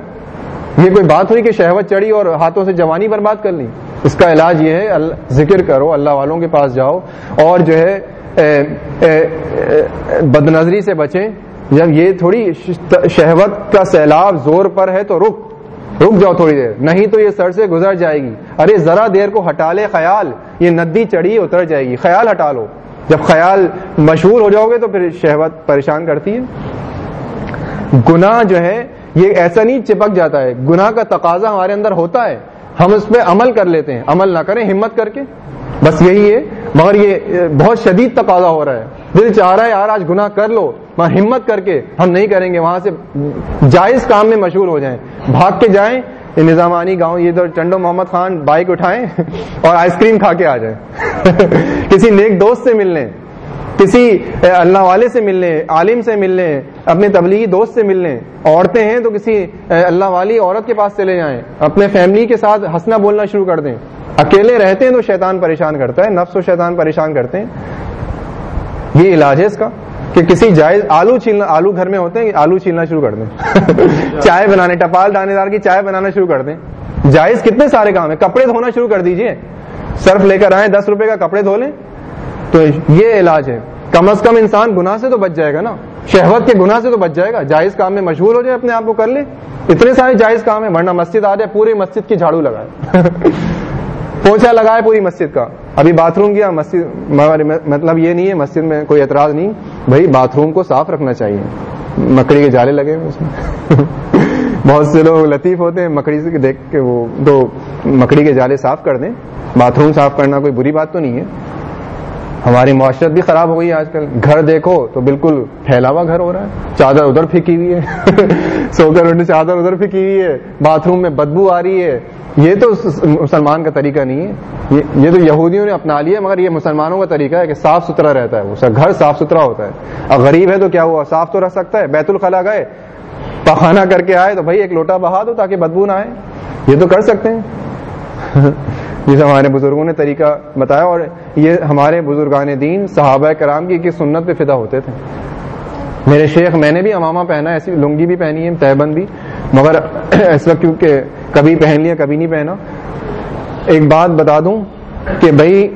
یہ کوئی بات ہوئی کہ شہوت چڑھی اور ہاتھوں سے جوانی برباد کر لی؟ اس کا علاج یہ ہے ذکر کرو، اللہ والوں کے پاس جاؤ اور جو ہے بد نظری سے بچیں۔ جب یہ تھوڑی شہوت کا سیلاب زور پر ہے تو رک رک جاؤ تھوڑی دیر۔ نہیں تو یہ سر سے گزر جائے گی۔ ارے، ذرا دیر کو ہٹا لے خیال۔ یہ ندی چڑھی اتر جائے گی۔ خیال ہٹا لو۔ جب خیال مشہور ہو جاؤ گے تو پھر شہوت پریشان کرتی ہے۔ گناہ جو ہے، یہ ایسا نہیں چپک جاتا ہے۔ گناہ کا تقاضا ہمارے اندر ہوتا ہے۔ ہم اس پہ عمل کر لیتے ہیں۔ عمل نہ کریں، ہمت کر کے۔ بس یہی ہے، مگر یہ بہت شدید تقاضا ہو رہا ہے۔ دل چاہ رہا ہے، یار، آج گناہ کر لو، وہاں ہمت کر کے ہم نہیں کریں گے، وہاں سے جائز کام میں مشہور ہو جائیں۔ بھاگ کے جائیں، یہ نظامانی گاؤں، یہ تو چنڈو محمد خان بائک اٹھائیں اور آئس کریم کھا کے آ جائیں۔ کسی نیک دوست سے ملنے، کسی اللہ والے سے ملنے، عالم سے ملنے، اپنے تبلیغی دوست سے ملنے، عورتیں ہیں تو کسی اللہ والی عورت کے پاس چلے جائیں، اپنے فیملی کے ساتھ ہنسنا بولنا شروع کر دیں۔ اکیلے رہتے ہیں تو شیطان پریشان کرتا ہے نفس و شیطان پریشان کرتے ہیں۔ یہ علاج ہے اس کا کہ کسی جائز آلو چھیلنا آلو گھر میں ہوتے ہیں آلو چھیلنا شروع کر دیں۔ چائے بنانے ٹپال دانے دار کی چائے بنانا شروع کر دیں۔ جائز کتنے سارے کام ہیں کپڑے دھونا شروع کر دیجیے۔ صرف لے کر آئے دس روپے کا کپڑے دھو لیں۔ تو یہ علاج ہے۔ کم از کم انسان گناہ سے تو بچ جائے گا نا۔ شہوت کے گناہ سے تو بچ جائے گا۔ جائز کام میں مشغول ہو جائے اپنے آپ کو کر لے اتنے سارے جائز کام ہے ورنہ مسجد آ جائے پوری مسجد کی جھاڑو لگائے پوچھا لگائے پوری مسجد کا۔ ابھی باتھ روم کیا مسجد مطلب یہ نہیں ہے، مسجد میں کوئی اعتراض نہیں۔ بھائی باتھ روم کو صاف رکھنا چاہیے۔ مکڑی کے جالے لگے اس میں۔ بہت سے لوگ لطیف ہوتے ہیں مکڑی سے دیکھ کے وہ تو مکڑی کے جالے صاف کر دیں۔ باتھ روم صاف کرنا کوئی بری بات تو نہیں ہے۔ ہماری معاشرت بھی خراب ہو گئی آج کل۔ گھر دیکھو تو بالکل پھیلا ہوا گھر ہو رہا ہے۔ چادر ادھر پھینکی ہوئی ہے۔ سو کر چادر ادھر پھینکی ہوئی ہے۔ باتھ روم میں بدبو آ رہی ہے۔ یہ تو مسلمان کا طریقہ نہیں ہے۔ یہ تو یہودیوں نے اپنا لیا، مگر یہ مسلمانوں کا طریقہ ہے کہ صاف ستھرا رہتا ہے۔ اس کا گھر صاف ستھرا ہوتا ہے۔ اور غریب ہے تو کیا ہوا؟ صاف تو رکھ سکتا ہے۔ بیت الخلا گئے پخانا کر کے آئے تو بھائی ایک لوٹا بہا دو تاکہ بدبو نہ آئے۔ یہ تو کر سکتے ہیں۔ جسے ہمارے بزرگوں نے طریقہ بتایا اور یہ ہمارے بزرگان دین، صحابہ کرام کی کی سنت پہ فدا ہوتے تھے۔ میرے شیخ، میں نے بھی امامہ پہنا ایسی لنگی بھی پہنی ہے، تہبند بھی۔ مگر اس وقت کیونکہ کبھی پہن لیا، کبھی نہیں پہنا۔ ایک بات بتا دوں کہ بھائی،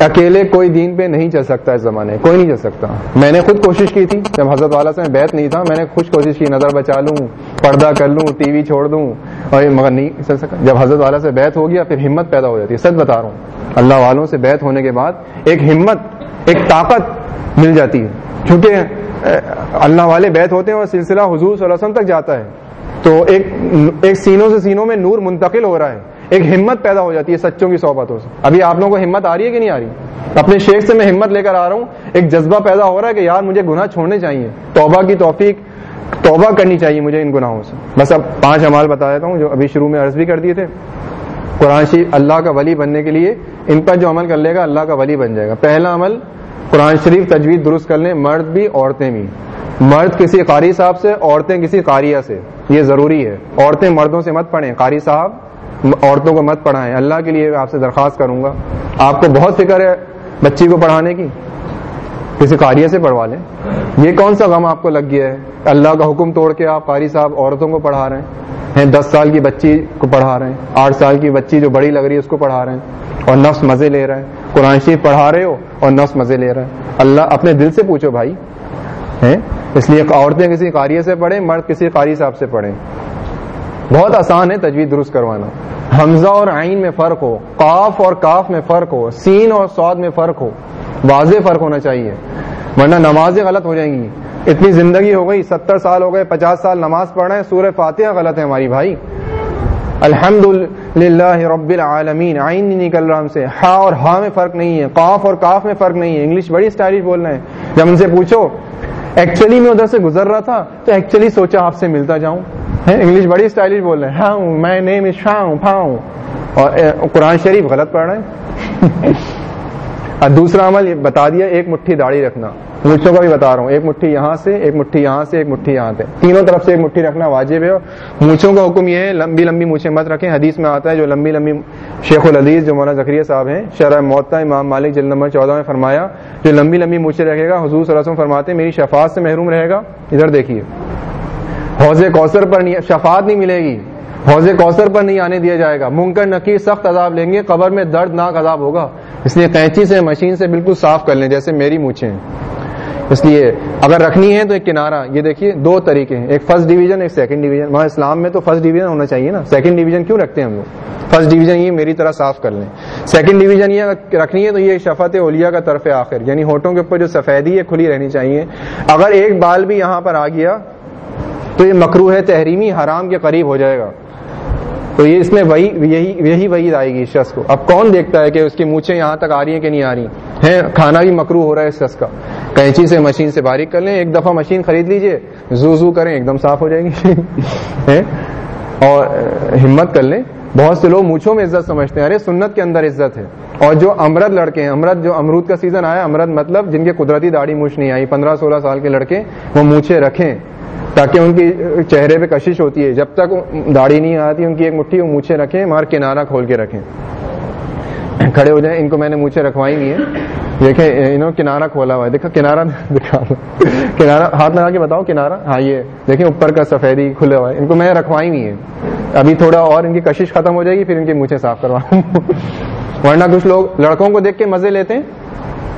اکیلے کوئی دین پہ نہیں چل سکتا اس زمانے، کوئی نہیں چل سکتا۔ میں نے خود کوشش کی تھی، جب حضرت والا سے بیت نہیں تھا، میں نے خود کوشش کی، نظر بچا لوں، پردہ کر لوں، ٹی وی چھوڑ دوں۔ اور مگر نہیں چل سکا۔ جب حضرت والا سے بیت ہو گیا، پھر ہمت پیدا ہو جاتی ہے۔ سچ بتا رہا ہوں، اللہ والوں سے بیت ہونے کے بعد ایک ہمت، ایک طاقت مل جاتی ہے۔ کیونکہ اللہ والے بیت ہوتے ہیں اور سلسلہ حضور صلی اللہ علیہ وسلم تک جاتا ہے۔ تو ایک ایک سینوں سے سینوں میں نور منتقل ہو رہا ہے۔ ایک ہمت پیدا ہو جاتی ہے سچوں کی صحبتوں سے۔ ابھی آپ لوگوں کو ہمت آ رہی ہے کہ نہیں آ رہی؟ اپنے شیخ سے میں ہمت لے کر آ رہا ہوں۔ ایک جذبہ پیدا ہو رہا ہے کہ یار مجھے گناہ چھوڑنے چاہیے۔ توبہ کی توفیق، توبہ کرنی چاہیے مجھے ان گناہوں سے۔ بس اب پانچ امال بتا دیتا ہوں جو ابھی شروع میں عرض بھی کر دیے تھے۔ قرآن شریف اللہ کا ولی بننے کے لیے ان پر جو عمل کر لے گا اللہ کا ولی بن جائے گا۔ پہلا عمل قرآن شریف تجویز درست کر لیں مرد بھی، عورتیں بھی۔ مرد کسی قاری صاحب سے، عورتیں کسی قاریہ سے۔ یہ ضروری ہے۔ عورتیں مردوں سے مت پڑھیں۔ قاری صاحب، عورتوں کو مت پڑھائیں۔ اللہ کے لیے آپ سے درخواست کروں گا۔ آپ کو بہت فکر ہے بچی کو پڑھانے کی؟ کسی قاریہ سے پڑھوا لیں۔ یہ کون سا غم آپ کو لگ گیا ہے؟ اللہ کا حکم توڑ کے آپ قاری صاحب عورتوں کو پڑھا رہے ہیں۔ دس سال کی بچی کو پڑھا رہے ہیں۔ آٹھ سال کی بچی جو بڑی لگ رہی ہے، اس کو پڑھا رہے ہیں۔ اور نفس مزے لے رہے ہیں۔ قرآن شریف پڑھا رہے ہو اور نفس مزے لے رہے ہیں۔ اللہ، اپنے دل سے پوچھو بھائی اس لیے عورتیں کسی قاریہ سے پڑھیں، مرد کسی قاری صاحب سے پڑھیں۔ بہت آسان ہے تجویز درست کروانا۔ حمزہ اور آئین میں فرق ہو، قاف اور کاف میں فرق ہو، سین اور سعود میں فرق ہو۔ واضح فرق ہونا چاہیے، ورنہ نمازیں غلط ہو جائیں گی۔ اتنی زندگی ہو گئی، ستر سال ہو گئے، پچاس سال نماز پڑھ رہے ہیں سورہ فاتحہ غلط ہے ہماری بھائی۔ الحمد للہ رب العالمین آئین نہیں نکل رہا ہم سے۔ ہا اور ہا میں فرق نہیں ہے، قاف اور کاف میں فرق نہیں ہے۔ انگلش بڑی اسٹائلش بول رہے ہیں جب ان سے پوچھو ایکچولی میں ادھر سے گزر رہا تھا، تو ایکچولی سوچا آپ سے ملتا جاؤں۔ انگلش بڑی اسٹائلش بول رہے ہیں۔ ہاں میں نیم شاؤں پھاؤں اور قرآن شریف غلط پڑھ رہے ہیں۔ اور دوسرا عمل بتا دیا، ایک مٹھی داڑھی رکھنا۔ مجھوں کا بھی بتا رہا ہوں۔ ایک مٹھی یہاں سے، ایک مٹھی یہاں سے، ایک مٹھی یہاں سے۔ تینوں طرف سے ایک مٹھی رکھنا واجب ہے۔ مونچھوں کا حکم یہ ہے، لمبی لمبی مونچھیں مت رکھیں۔ حدیث میں آتا ہے جو لمبی لمبی شیخ العدیز جو مولانا ذکریہ صاحب ہیں، شرح معطا امام مالک جلد نمبر چودہ میں فرمایا، جو لمبی لمبی مونچھیں رکھے گا، حضور صلی اللہ علیہ وسلم فرماتے ہیں، میری شفاعت سے محروم رہے گا۔ ادھر دیکھیے۔ حوض کوثر پر نہیں، شفاعت نہیں ملے گی۔ حوض کوثر پر نہیں آنے دیا جائے گا۔ منکر نقیر سخت عذاب لیں گے، قبر میں دردناک عذاب ہوگا۔ اس لیے قینچی سے، مشین سے بالکل صاف کر لیں، جیسے میری مونچھیں اس لیے اگر رکھنی ہے تو ایک کنارہ، یہ دیکھیے دو طریقے ہیں۔ ایک فرسٹ ڈویژن ایک سیکنڈ ڈویژن وہاں اسلام میں تو فرسٹ ڈویژن ہونا چاہیے نا۔ سیکنڈ ڈویژن کیوں رکھتے ہیں ہم لوگ؟ فرسٹ ڈویژن یہ میری طرح صاف کر لیں۔ سیکنڈ ڈویژن یہ رکھنی ہے تو یہ شفت اولیا کا طرف آخر یعنی ہوٹوں کے اوپر جو سفیدی ہے کھلی رہنی چاہیے۔ اگر ایک بال بھی یہاں پر آ گیا تو یہ مکرو ہے تحریمی حرام کے قریب ہو جائے گا۔ تو یہ اس میں وہی یہی یہی وعید آئے گی اس شخص کو۔ اب کون دیکھتا ہے کہ اس کی مونچھیں یہاں تک آ رہی ہیں کہ نہیں آ رہی؟ ہیں، کھانا بھی مکرو ہو رہا ہے اس شخص کا۔ کینچی سے مشین سے باریک کر لیں، ایک دفعہ مشین خرید لیجیے۔ زو زو کریں، ایک دم صاف ہو جائے گی۔ اور ہمت کر لیں۔ بہت سے لوگ مونچھوں میں عزت سمجھتے ہیں۔ ارے، سنت کے اندر عزت ہے۔ اور جو امرد لڑکے ہیں امرد جو امرود کا سیزن آیا امرد مطلب جن کے قدرتی داڑھی مونچھ نہیں آئی، پندرہ سولہ سال کے لڑکے وہ مونچھے رکھیں۔ تاکہ ان کی چہرے پہ کشش ہوتی ہے۔ جب تک داڑھی نہیں آتی، ان کی ایک مٹھی وہ مونچھے رکھیں، مار کنارہ کھول کے رکھیں۔ کھڑے ہو جائیں، ان کو میں نے مونچھے رکھوائی نہیں ہے دیکھیں، انہوں کنارہ کھولا ہوا ہے۔ دیکھا، کنارہ دکھا کنارہ، ہاتھ لگا کے بتاؤ، کنارہ؟ ہاں یہ۔ دیکھیں، اوپر کا سفیدی کھلے ہوا ہے۔ ان کو میں رکھوائی نہیں ہے ابھی تھوڑا اور ان کی کشش ختم ہو جائے گی، پھر ان کی مونچھے صاف کروا ورنہ کچھ لوگ لڑکوں کو دیکھ کے مزے لیتے ہیں۔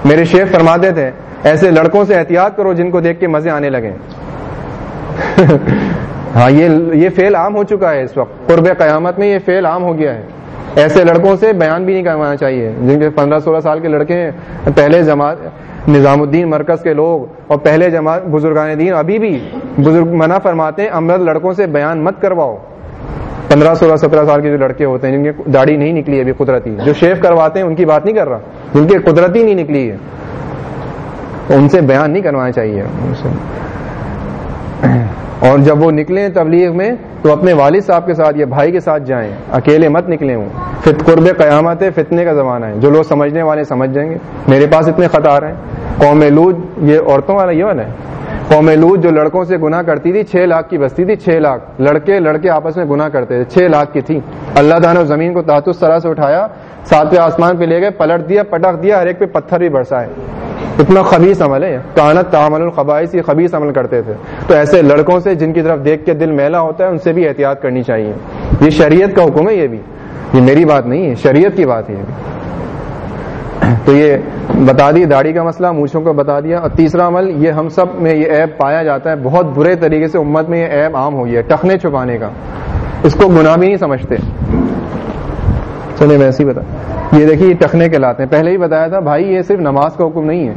میرے شیخ فرماتے تھے ایسے لڑکوں سے احتیاط کرو جن کو دیکھ کے مزے آنے لگے ہاں یہ یہ فیل عام ہو چکا ہے اس وقت۔ قرب قیامت میں یہ فیل عام ہو گیا ہے۔ ایسے لڑکوں سے بیان بھی نہیں کروانا چاہیے۔ جن کے پندرہ سولہ سال کے لڑکے ہیں، پہلے جماعت نظام الدین مرکز کے لوگ اور پہلے جماعت بزرگان دین، ابھی بھی بزرگ منع فرماتے ہیں امرد لڑکوں سے بیان مت کرواؤ۔ پندرہ سولہ سترہ سال کے جو لڑکے ہوتے ہیں، جن کی داڑھی نہیں نکلی ابھی قدرتی، جو شیف کرواتے ہیں، ان کی بات نہیں کر رہا۔ جن کی قدرتی نہیں نکلی ہے، ان سے بیان نہیں کروانا چاہیے۔ اور جب وہ نکلیں تبلیغ میں، تو اپنے والد صاحب کے ساتھ یا بھائی کے ساتھ جائیں۔ اکیلے مت نکلیں ہوں پھر قرب قیامت ہے فتنے کا زمانہ ہے۔ جو لوگ سمجھنے والے سمجھ جائیں گے۔ میرے پاس اتنے خط آ رہے ہیں۔ قوم لود، یہ عورتوں والا یہ والا ہے۔ قوم لود جو لڑکوں سے گناہ کرتی تھی، چھ لاکھ کی بستی تھی، چھ لاکھ۔ لڑکے لڑکے آپس میں گناہ کرتے تھے۔ چھ لاکھ کی تھی۔ اللہ تعالیٰ نے زمین کو تحت طرح سے اٹھایا، ساتویں آسمان پہ لے گئے، پلٹ دیا پٹک دیا، ہر ایک پہ پتھر بھی برسائے۔ اتنا خبیص عمل ہے کانت تعمل القبائش یہ خبیص عمل کرتے تھے۔ تو ایسے لڑکوں سے جن کی طرف دیکھ کے دل میلا ہوتا ہے، ان سے بھی احتیاط کرنی چاہیے۔ یہ شریعت کا حکم ہے یہ بھی۔ یہ میری بات نہیں ہے، شریعت کی بات ہے یہ بھی۔ تو یہ بتا دی، داڑھی کا مسئلہ، مونچھوں کو بتا دیا۔ اور تیسرا عمل، یہ ہم سب میں یہ ایپ پایا جاتا ہے۔ بہت برے طریقے سے امت میں یہ ایپ عام ہو گیا ہے، ٹخنے چھپانے کا۔ اس کو گناہ بھی نہیں سمجھتے۔ چلے میں ایسے ہی بتا یہ دیکھیے، یہ ٹخنے کے لاتے ہیں۔ پہلے ہی بتایا تھا، بھائی یہ صرف نماز کا حکم نہیں ہے۔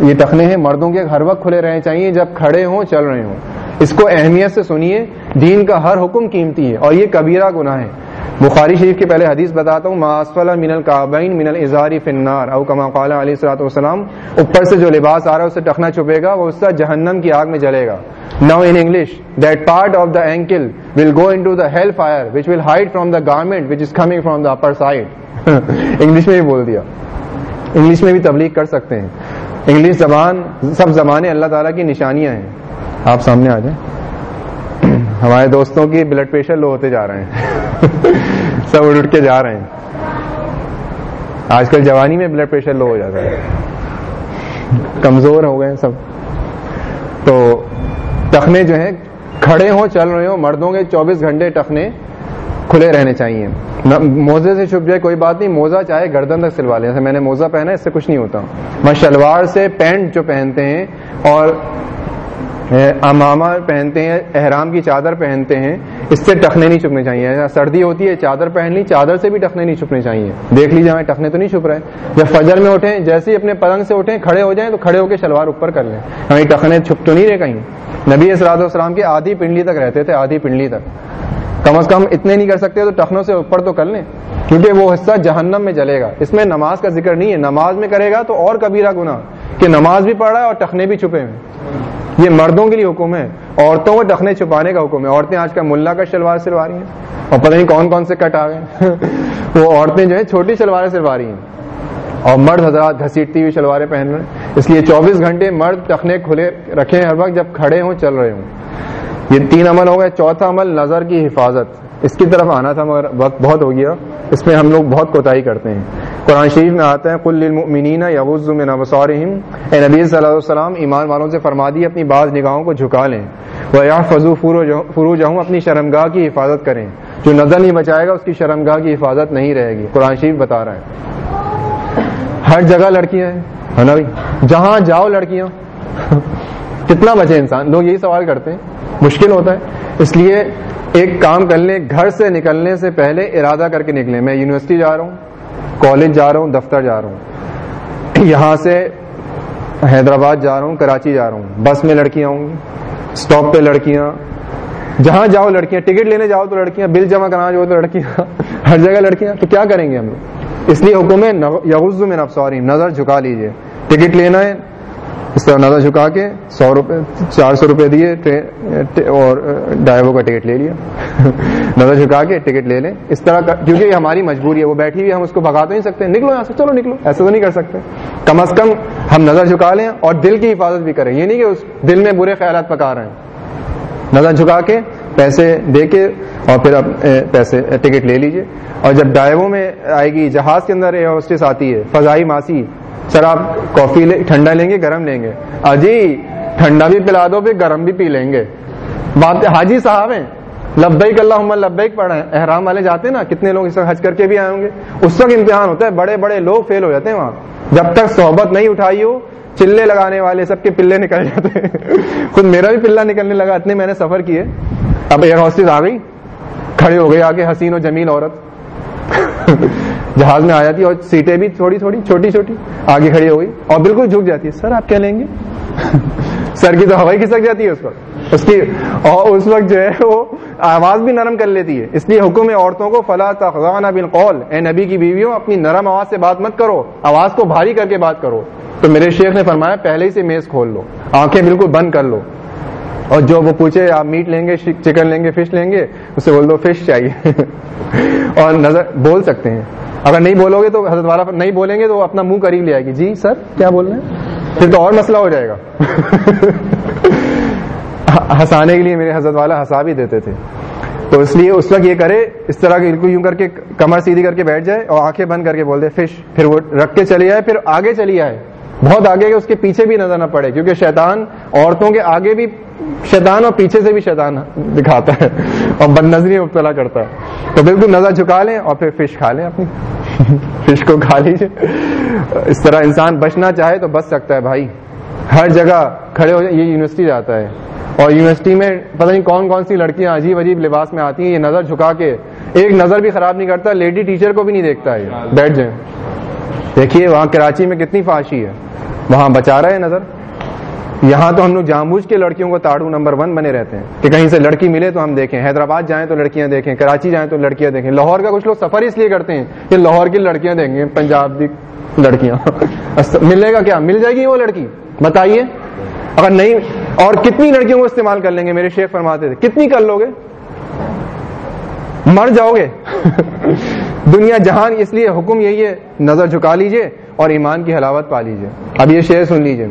یہ ٹخنے ہیں، مردوں کے ہر وقت کھلے رہنے چاہیے، جب کھڑے ہوں، چل رہے ہوں۔ اس کو اہمیت سے سنیے، دین کا ہر حکم قیمتی ہے اور یہ کبیرہ گناہ ہے بخاری شریف کے پہلے حدیث بتاتا ہوں ماسفل من القابین من الزاری فنار او کما قال علیہ السلاۃ والسلام، اوپر سے جو لباس آ رہا ہے اسے ٹخنا چھپے گا، وہ اس سے جہنم کی آگ میں جلے گا۔ Now in English that part of the ankle will go into the hell fire which will hide from the garment which is coming from the upper side English میں بھی بول دیا۔ انگلش میں بھی تبلیغ کر سکتے ہیں۔ انگلش زبان، سب زبانیں اللہ تعالیٰ کی نشانیاں ہیں۔ آپ سامنے آ جائیں۔ ہمارے دوستوں کی بلڈ پریشر لو ہوتے جا رہے ہیں۔ سب اڑ اٹھ کے جا رہے ہیں۔ آج کل جوانی میں بلڈ پریشر لو ہو جاتا ہے۔ کمزور ہو گئے سب۔ تو ٹخنے جو ہیں، کھڑے ہوں، چل رہے ہوں، مردوں کے چوبیس گھنٹے ٹخنے کھلے رہنے چاہیے۔ موزے سے چھپ جائے کوئی بات نہیں، موزہ چاہے گردن تک سلوا لیں جیسے میں نے موزہ پہنا اس سے کچھ نہیں ہوتا۔ میں شلوار سے پینٹ جو پہنتے ہیں اور امامہ پہنتے ہیں، احرام کی چادر پہنتے ہیں، اس سے ٹخنے نہیں چھپنے چاہیے۔ سردی ہوتی ہے، چادر پہن لی، چادر سے بھی ٹخنے نہیں چھپنے چاہیے۔ دیکھ لیجیے ہمیں ٹخنے تو نہیں چھپ رہے۔ جب فجر میں اٹھیں، جیسے ہی اپنے پلنگ سے اٹھیں، کھڑے ہو جائیں تو کھڑے ہو کے شلوار اوپر کر لیں۔ ہمیں ٹخنے چھپ تو نہیں رہے کہیں۔ نبی اسراد السلام کے آدھی پنڈلی تک رہتے تھے، آدھی پنڈلی تک۔ کم از کم اتنے نہیں کر سکتے تو ٹخنوں سے اوپر تو کر لیں، کیونکہ وہ حصہ جہنم میں جلے گا۔ اس میں نماز کا ذکر نہیں ہے۔ نماز میں کرے گا تو اور کبیرہ گنا کہ نماز بھی پڑھ رہا ہے اور ٹخنے بھی چھپے ہوئے یہ مردوں کے لیے حکم ہے۔ عورتوں کو ٹخنے چھپانے کا حکم ہے۔ عورتیں آج کل ملا کا شلوار سلوا رہی ہیں۔ اور پتہ نہیں کون کون سے کٹ آ گئے وہ عورتیں جو ہیں چھوٹی شلواریں سلوا رہی ہیں۔ اور مرد حضرات گھسیٹتی ہوئی شلواریں پہن رہے ہیں۔ اس لیے چوبیس گھنٹے مرد ٹخنے کھلے رکھے ہر وقت جب کھڑے ہوں، چل رہے ہوں۔ یہ تین عمل ہو گئے، چوتھا عمل نظر کی حفاظت۔ اس کی طرف آنا تھا مگر وقت بہت ہو گیا۔ اس میں ہم لوگ بہت کوتاہی کرتے ہیں۔ قرآن شریف میں آتا ہے کل المؤمنین یغض من ابصارهم اے نبی صلی اللہ علیہ وسلم، ایمان والوں سے فرما دی، اپنی بعض نگاہوں کو جھکا لیں۔ وہ یا فضو فروجہم اپنی شرمگاہ کی حفاظت کریں۔ جو نظر نہیں بچائے گا، اس کی شرمگاہ کی حفاظت نہیں رہے گی۔ قرآن شریف بتا رہا ہے۔ ہر جگہ لڑکیاں ہیں، ہے نا بھائی؟ جہاں جاؤ لڑکیاں۔ کتنا بچے انسان؟ لوگ یہی سوال کرتے ہیں۔ مشکل ہوتا ہے۔ اس لیے ایک کام کر لیں، گھر سے نکلنے سے پہلے ارادہ کر کے نکلیں۔ میں یونیورسٹی جا رہا ہوں، کالج جا رہا ہوں، دفتر جا رہا ہوں۔ یہاں سے حیدرآباد جا رہا ہوں، کراچی جا رہا ہوں۔ بس میں لڑکیاں ہوں گی اسٹاپ پہ لڑکیاں۔ جہاں جاؤ لڑکیاں ٹکٹ لینے جاؤ تو لڑکیاں بل جمع کرانا جاؤ تو لڑکیاں۔ ہر جگہ لڑکیاں۔ تو کیا کریں گے ہم لوگ؟ اس لیے حکم ہے یغز میں نفسوری نظر جھکا لیجیے۔ ٹکٹ لینا ہے اس طرح نظر جھکا کے سو روپے، چار سو روپے دیے اور ڈرائیور کا ٹکٹ لے لیا۔ نظر جھکا کے ٹکٹ لے لیں۔ اس طرح کا کیونکہ یہ ہماری مجبوری ہے، وہ بیٹھی ہوئی ہم اس کو بھگا تو نہیں سکتے۔ نکلو یہاں سے، چلو نکلو۔ ایسا تو نہیں کر سکتے۔ کم از کم ہم نظر جھکا لیں اور دل کی حفاظت بھی کریں۔ یہ نہیں کہ اس دل میں برے خیالات پکا رہے ہیں۔ نظر جھکا کے پیسے دے کے اور پھر اب پیسے ٹکٹ لے لیجیے۔ اور جب ڈائیو میں آئے گی، جہاز کے اندر ہوسٹس آتی ہے، فضائی ماسی سر آپ کافی ٹھنڈا لیں گے، گرم لیں گے۔ اجی ٹھنڈا بھی پلا دو، پھر گرم بھی پی لیں گے۔ بات حاجی صاحب ہیں۔ لبیک اللہ لبیک پڑھا ہے احرام والے جاتے ہیں نا، کتنے لوگ اس وقت حج کر کے بھی آئے ہوں گے؟ اس وقت امتحان ہوتا ہے، بڑے بڑے لوگ فیل ہو جاتے ہیں وہاں۔ جب تک صحبت نہیں اٹھائی ہو، چلے لگانے والے سب کے پلے نکل جاتے ہیں۔ خود میرا بھی پلہ نکلنے لگا، اتنے میں نے سفر کیے۔ اب ایئر ہاسٹس آ گئی، کھڑے ہو گئے آگے، حسین و جمیل عورت۔ جہاز میں آ جاتی اور سیٹیں بھی تھوڑی تھوڑی چھوٹی چھوٹی آگے کھڑی ہو گئی اور بالکل جھک جاتی ہے۔ سر، آپ کیا لیں گے؟ سر کی تو ہوائی کھسک جاتی ہے اس وقت۔ اس کی اور اس وقت جو ہے وہ آواز بھی نرم کر لیتی ہے۔ اس لیے حکم عورتوں کو، فلا تخانہ بالقول۔ اے نبی کی بیویوں، اپنی نرم آواز سے بات مت کرو۔ آواز کو بھاری کر کے بات کرو۔ تو میرے شیخ نے فرمایا، پہلے ہی سے میز کھول لو۔ آنکھیں بالکل بند کر لو۔ اور جو وہ پوچھے، آپ میٹ لیں گے چکن لیں گے، فش لیں گے؟ اسے بول دو، فش چاہیے۔ اور نظر بول سکتے ہیں۔ اگر نہیں بولو گے تو حضرت والا نہیں بولیں گے تو اپنا منہ قریب لے آئے گی۔ جی سر؟ کیا بول رہے ہیں پھر تو اور مسئلہ ہو جائے گا۔ ہنسانے کے لیے میرے حضرت والا ہنسا بھی دیتے تھے۔ تو اس لیے اس وقت یہ کرے اس طرح کے یوں کر کے کمر سیدھی کر کے بیٹھ جائے اور آنکھیں بند کر کے بول دے فش پھر وہ رکھ کے چلی جائے پھر آگے چلی آئے۔ بہت آگے کہ اس کے پیچھے بھی نظر نہ پڑے کیونکہ شیطان عورتوں کے آگے بھی شیطان اور پیچھے سے بھی شیطان دکھاتا ہے اور بد نظری مبتلا کرتا ہے۔ تو بالکل نظر جھکا لیں اور پھر فش کھا لیں اپنی۔ فش کو کھا لیجیے اس طرح انسان بچنا چاہے تو بچ سکتا ہے بھائی۔ ہر جگہ کھڑے ہو جائے، یہ یونیورسٹی جاتا ہے۔ اور یونیورسٹی میں پتہ نہیں کون کون سی لڑکیاں عجیب عجیب لباس میں آتی ہیں، یہ نظر جھکا کے ایک نظر بھی خراب نہیں کرتا، لیڈی ٹیچر کو بھی نہیں دیکھتا ہے بیٹھ جائیں۔ دیکھیے، وہاں کراچی میں کتنی فاشی ہے۔ وہاں بچا رہے ہیں نظر۔ یہاں تو ہم لوگ جان بوجھ کے لڑکیوں کو تاڑو نمبر ون بنے رہتے ہیں کہ کہیں سے لڑکی ملے تو ہم دیکھیں، حیدرآباد جائیں تو لڑکیاں دیکھیں، کراچی جائیں تو لڑکیاں دیکھیں۔ لاہور کا کچھ لوگ سفر اس لیے کرتے ہیں کہ لاہور کی لڑکیاں دیں گے، پنجاب کی لڑکیاں۔ ملے گا کیا؟ مل جائے گی وہ لڑکی؟ بتائیے۔ اگر نہیں، اور کتنی لڑکیوں کو استعمال کر لیں گے؟ میرے شیخ فرماتے تھے، کتنی کر لو گے؟ مر جاؤ گے۔ دنیا جہان، اس لیے حکم یہی ہے، نظر جھکا لیجیے اور ایمان کی حلاوت پا لیجیے۔ اب یہ شعر سن لیجیے۔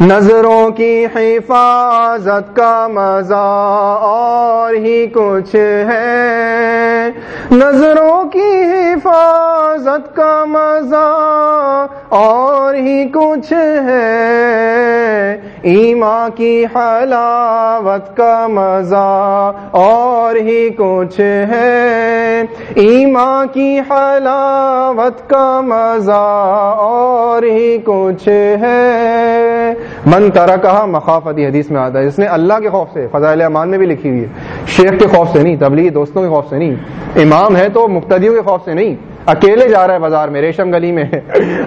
نظروں کی حفاظت کا مزہ اور ہی کچھ ہے۔ نظروں کی حفاظت کا مزہ اور ہی کچھ ہے۔ ایمان کی حلاوت کا مزہ اور ہی کچھ ہے۔ ایمان کی حلاوت کا مزہ اور ہی کچھ ہے۔ من ترا کہا مخافتی، حدیث میں آتا ہے، جس نے اللہ کے خوف سے، فضائل امان میں بھی لکھی ہوئی ہے، شیخ کے خوف سے نہیں، تبلیغی دوستوں کے خوف سے نہیں، امام ہے تو مقتدیوں کے خوف سے نہیں، اکیلے جا رہا ہے بازار میں، ریشم گلی میں،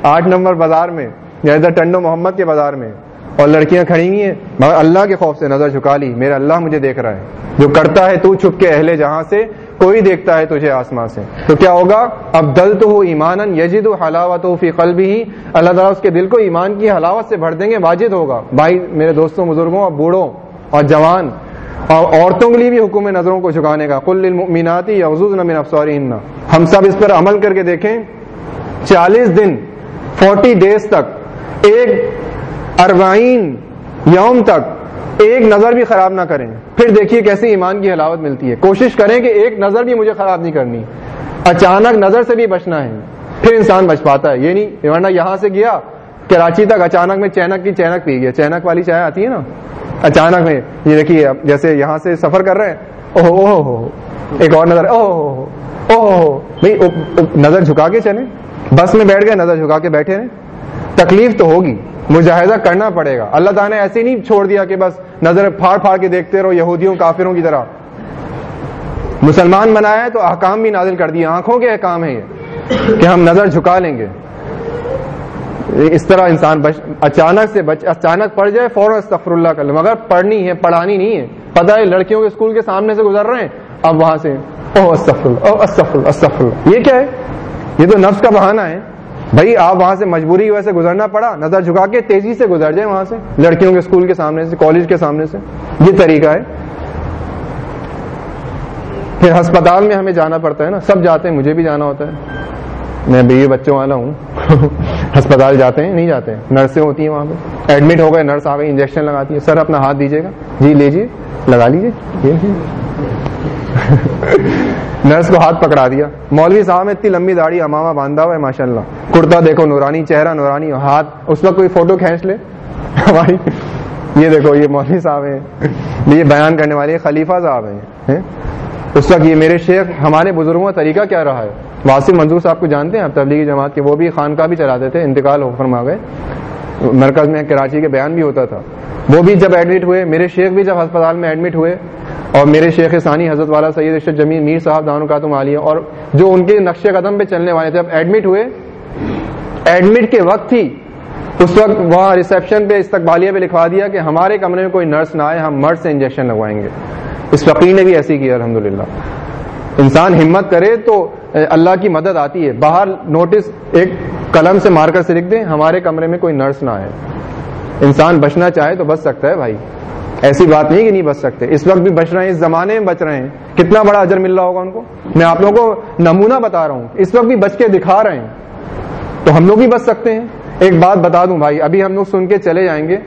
آٹھ نمبر بازار میں، یا ادھر ٹنڈو محمد کے بازار میں، اور لڑکیاں کھڑی ہوئی ہیں، مگر اللہ کے خوف سے نظر جھکا لی، میرا اللہ مجھے دیکھ رہا ہے، جو کرتا ہے تو چھپ کے اہل جہاں سے کوئی دیکھتا ہے تجھے آسمان سے۔ تو کیا ہوگا؟ اب دل تو ہو ایمان یجد حلاوت فی قلبی ہی اللہ تعالیٰ اس کے دل کو ایمان کی حلاوت سے بھر دیں گے، واجد ہوگا۔ بھائی، میرے دوستوں، بزرگوں اور بوڑھوں اور جوان اور عورتوں کے لیے بھی حکم نظروں کو جھکانے کا۔ کل المیناتی یا من افسوری ہم سب اس پر عمل کر کے دیکھیں۔ چالیس دن، فورٹی ڈیز تک، ایک اربعین یوم تک ایک نظر بھی خراب نہ کریں پھر دیکھیے کیسے ایمان کی حلاوت ملتی ہے کوشش کریں کہ ایک نظر بھی مجھے خراب نہیں کرنی اچانک نظر سے بھی بچنا ہے پھر انسان بچ پاتا ہے یہ نہیں ورنہ یہاں سے گیا کراچی تک اچانک میں چینک کی چینک پی گیا چینک والی چائے آتی ہے نا اچانک میں یہ دیکھیے جیسے یہاں سے سفر کر رہے ہیں اوہ ہو ایک اور نظر اوہ اوہ بھائی نظر جھکا کے چلیں بس میں بیٹھ گئے نظر جھکا کے بیٹھے رہے تکلیف تو ہوگی مجاہدہ کرنا پڑے گا۔ اللہ تعالیٰ نے ایسے نہیں چھوڑ دیا کہ بس نظر پھاڑ پھاڑ کے دیکھتے رہو، یہودیوں، کافروں کی طرح۔ مسلمان بنایا ہے تو احکام بھی نازل کر دیا آنکھوں کے احکام ہے یہ کہ ہم نظر جھکا لیں گے۔ اس طرح انسان بچ، اچانک سے بچ، اچانک پڑ جائے فوراً استغفر اللہ کر لیں مگر پڑھنی ہے، پڑھانی نہیں ہے۔ پتہ ہے لڑکیوں کے اسکول کے سامنے سے گزر رہے ہیں۔ اب وہاں سے او استغفر اللہ او استغفر اللہ استغفر اللہ۔ یہ کیا ہے؟ یہ تو نفس کا بہانہ ہے۔ بھائی، آپ وہاں سے مجبوری کی وجہ سے گزرنا پڑا، نظر جھکا کے تیزی سے گزر جائیں وہاں سے، لڑکیوں کے اسکول کے سامنے سے، کالج کے سامنے سے۔ یہ طریقہ ہے۔ پھر ہسپتال میں ہمیں جانا پڑتا ہے نا، سب جاتے ہیں، مجھے بھی جانا ہوتا ہے۔ میں بیوی بچوں والا ہوں۔ ہسپتال جاتے ہیں، نہیں جاتے ہیں۔ نرسیں ہوتی ہیں وہاں پہ۔ ایڈمٹ ہو گئے، نرس آ گئی انجیکشن لگاتی ہے سر، اپنا ہاتھ دیجیے گا۔ جی لیجیے، لگا لیجیے۔ نرس کو ہاتھ پکڑا دیا۔ مولوی صاحب میں اتنی لمبی داڑھی، امامہ باندھا ہوا ہے ماشاء اللہ کرتا دیکھو، نورانی چہرہ، نورانی ہاتھ۔ اس وقت کوئی فوٹو کھینچ لے؟ ہماری یہ دیکھو، یہ مولوی صاحب ہیں۔ یہ بیان کرنے والے خلیفہ صاحب ہیں اس وقت یہ میرے شیخ، ہمارے بزرگوں کا طریقہ کیا رہا ہے؟ واسف منظور صاحب کو جانتے ہیں آپ تبلیغی جماعت کے، وہ بھی خان کا بھی چلاتے تھے، انتقال ہو فرما گئے۔ مرکز میں کراچی کے بیان بھی ہوتا تھا۔ وہ بھی جب ایڈمٹ ہوئے، میرے شیخ بھی جب ہسپتال میں ایڈمٹ ہوئے اور میرے شیخ ثانی، حضرت والا سید اشرف جمیل، میر صاحب دانو کاتم عالیہ اور جو ان کے نقش قدم پہ چلنے والے تھے، جب ایڈمٹ ہوئے ایڈمٹ کے وقت ہی اس وقت وہاں ریسپشن پہ، استقبالیہ پہ لکھوا دیا کہ ہمارے کمرے میں کوئی نرس نہ آئے، ہم مرد سے انجیکشن لگوائیں گے۔ اس فقیر نے بھی ایسی کیا الحمد انسان ہمت کرے تو اللہ کی مدد آتی ہے۔ باہر نوٹس ایک قلم سے مار کر سے لکھ دیں، ہمارے کمرے میں کوئی نرس نہ آئے۔ انسان بچنا چاہے تو بچ سکتا ہے بھائی۔ ایسی بات نہیں کہ نہیں بچ سکتے۔ اس وقت بھی بچ رہے ہیں، اس زمانے میں بچ رہے ہیں۔ کتنا بڑا اجر مل رہا ہوگا ان کو؟ میں آپ لوگوں کو نمونہ بتا رہا ہوں۔ اس وقت بھی بچ کے دکھا رہے ہیں۔ تو ہم لوگ بھی بچ سکتے ہیں۔ ایک بات بتا دوں بھائی، ابھی ہم لوگ سن کے چلے جائیں گے۔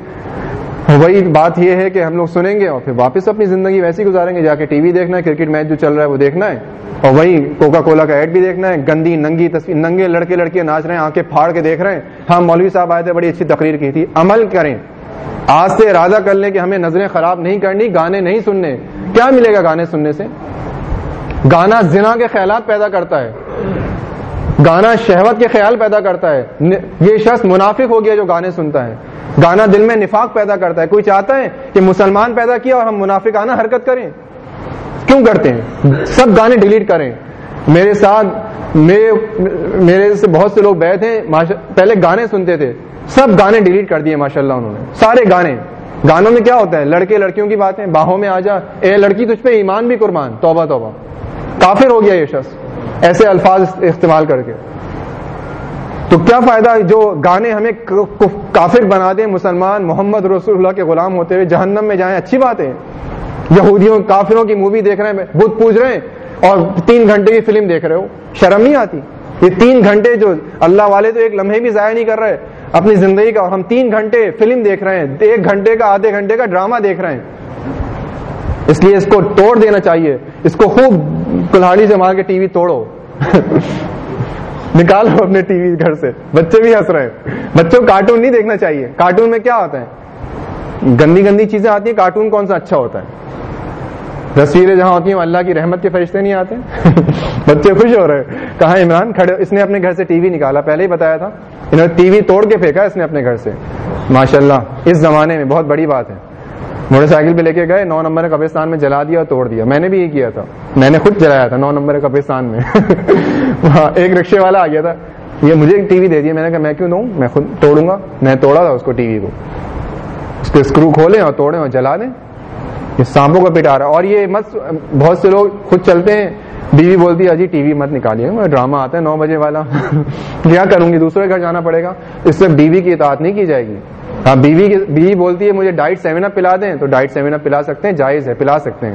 وہی بات یہ ہے کہ ہم لوگ سنیں گے اور پھر واپس اپنی زندگی ویسی گزاریں گے، جا کے ٹی وی دیکھنا ہے، کرکٹ میچ جو چل رہا ہے وہ دیکھنا ہے، اور وہی کوکا کولا کا ایڈ بھی دیکھنا ہے، گندی، ننگی تصویر ننگے لڑکے لڑکے ناچ رہے ہیں، آنکھیں پھاڑ کے دیکھ رہے ہیں۔ ہم مولوی صاحب آئے تھے، بڑی اچھی تقریر کی تھی۔ عمل کریں۔ آج سے ارادہ کر لیں کہ ہمیں نظریں خراب نہیں کرنی، گانے نہیں سننے۔ کیا ملے گا گانے سننے سے؟ گانا زنا کے خیالات پیدا کرتا ہے۔ گانا شہوت کے خیال پیدا کرتا ہے۔ یہ شخص منافق ہو گیا جو گانے سنتا ہے۔ گانا دل میں نفاق پیدا کرتا ہے۔ کوئی چاہتا ہے کہ مسلمان پیدا کیا اور ہم منافقانہ حرکت کریں؟ کیوں کرتے ہیں؟ سب گانے ڈیلیٹ کریں۔ میرے ساتھ میرے سے بہت سے لوگ بیٹھ ہیں۔ پہلے گانے سنتے تھے۔ سب گانے ڈیلیٹ کر دیے ماشاء اللہ انہوں نے۔ سارے گانے۔ گانوں میں کیا ہوتا ہے؟ لڑکے لڑکیوں کی باتیں۔ باہوں میں آ جا۔ اے لڑکی تجھ پہ ایمان بھی قربان۔ توبہ توبہ۔ کافر ہو گیا یہ شخص۔ ایسے الفاظ استعمال کر کے۔ تو کیا فائدہ جو گانے ہمیں کافر بنا دیں، مسلمان، محمد رسول اللہ کے غلام ہوتے ہوئے جہنم میں جائیں؟ اچھی بات ہے۔ یہودیوں، کافروں کی مووی دیکھ رہے ہیں بدھ پوج رہے ہیں اور تین گھنٹے کی فلم دیکھ رہے ہو۔ شرم نہیں آتی۔ یہ تین گھنٹے جو اللہ والے تو ایک لمحے بھی ضائع نہیں کر رہے۔ اپنی زندگی کا اور ہم تین گھنٹے فلم دیکھ رہے ہیں۔ ایک گھنٹے کا، آدھے گھنٹے کا ڈرامہ دیکھ رہے ہیں۔ اس لیے اس کو توڑ دینا چاہیے۔ اس کو خوب کلاڑی سے مار کے ٹی وی توڑو۔ نکالو اپنے ٹی وی گھر سے۔ بچے بھی ہنس رہے ہیں۔ بچوں کو کارٹون نہیں دیکھنا چاہیے۔ کارٹون میں کیا ہوتا ہے؟ گندی گندی چیزیں آتی ہیں، کارٹون کون سا اچھا ہوتا ہے؟ تصویریں جہاں ہوتی ہیں اللہ کی رحمت کے فرشتے نہیں آتے۔ بچے خوش ہو رہے کہاں عمران کھڑے اس نے اپنے گھر سے ٹی وی نکالا۔ پہلے ہی بتایا تھا۔ انہوں نے ٹی وی توڑ کے پھینکا اس نے اپنے گھر سے۔ ماشاء اللہ اس زمانے میں بہت بڑی بات ہے۔ موٹر سائیکل پہ لے کے گئے، نو نمبر قبرستان میں جلا دیا اور توڑ دیا۔ میں نے بھی یہ کیا تھا۔ میں نے خود جلایا تھا نو نمبر قبرستان میں۔ ایک رکشے والا آ گیا تھا۔ یہ مجھے ٹی وی دے دیا میں نے کہا، میں کیوں دوں؟ میں خود توڑوں گا۔ میں توڑا تھا اس کو ٹی وی کو۔ اس کے اسکرو کھولیں اور توڑیں اور جلا دیں۔ یہ سانپوں کا پٹا رہا اور یہ مت، بہت سے لوگ خود چلتے ہیں۔ بیوی بولتی ہے اجی ٹی وی مت نکالیے۔ ڈرامہ آتا ہے نو بجے والا۔ کیا کروں گی؟ دوسرے گھر جانا پڑے گا۔ اس سے بیوی کی اطاعت نہیں کی جائے گی۔ ہاں بیوی بیوی بولتی ہے، مجھے ڈائٹ سیون اپ پلا دیں، تو ڈائٹ سیون اپ پلا سکتے ہیں، جائز ہے، پلا سکتے ہیں۔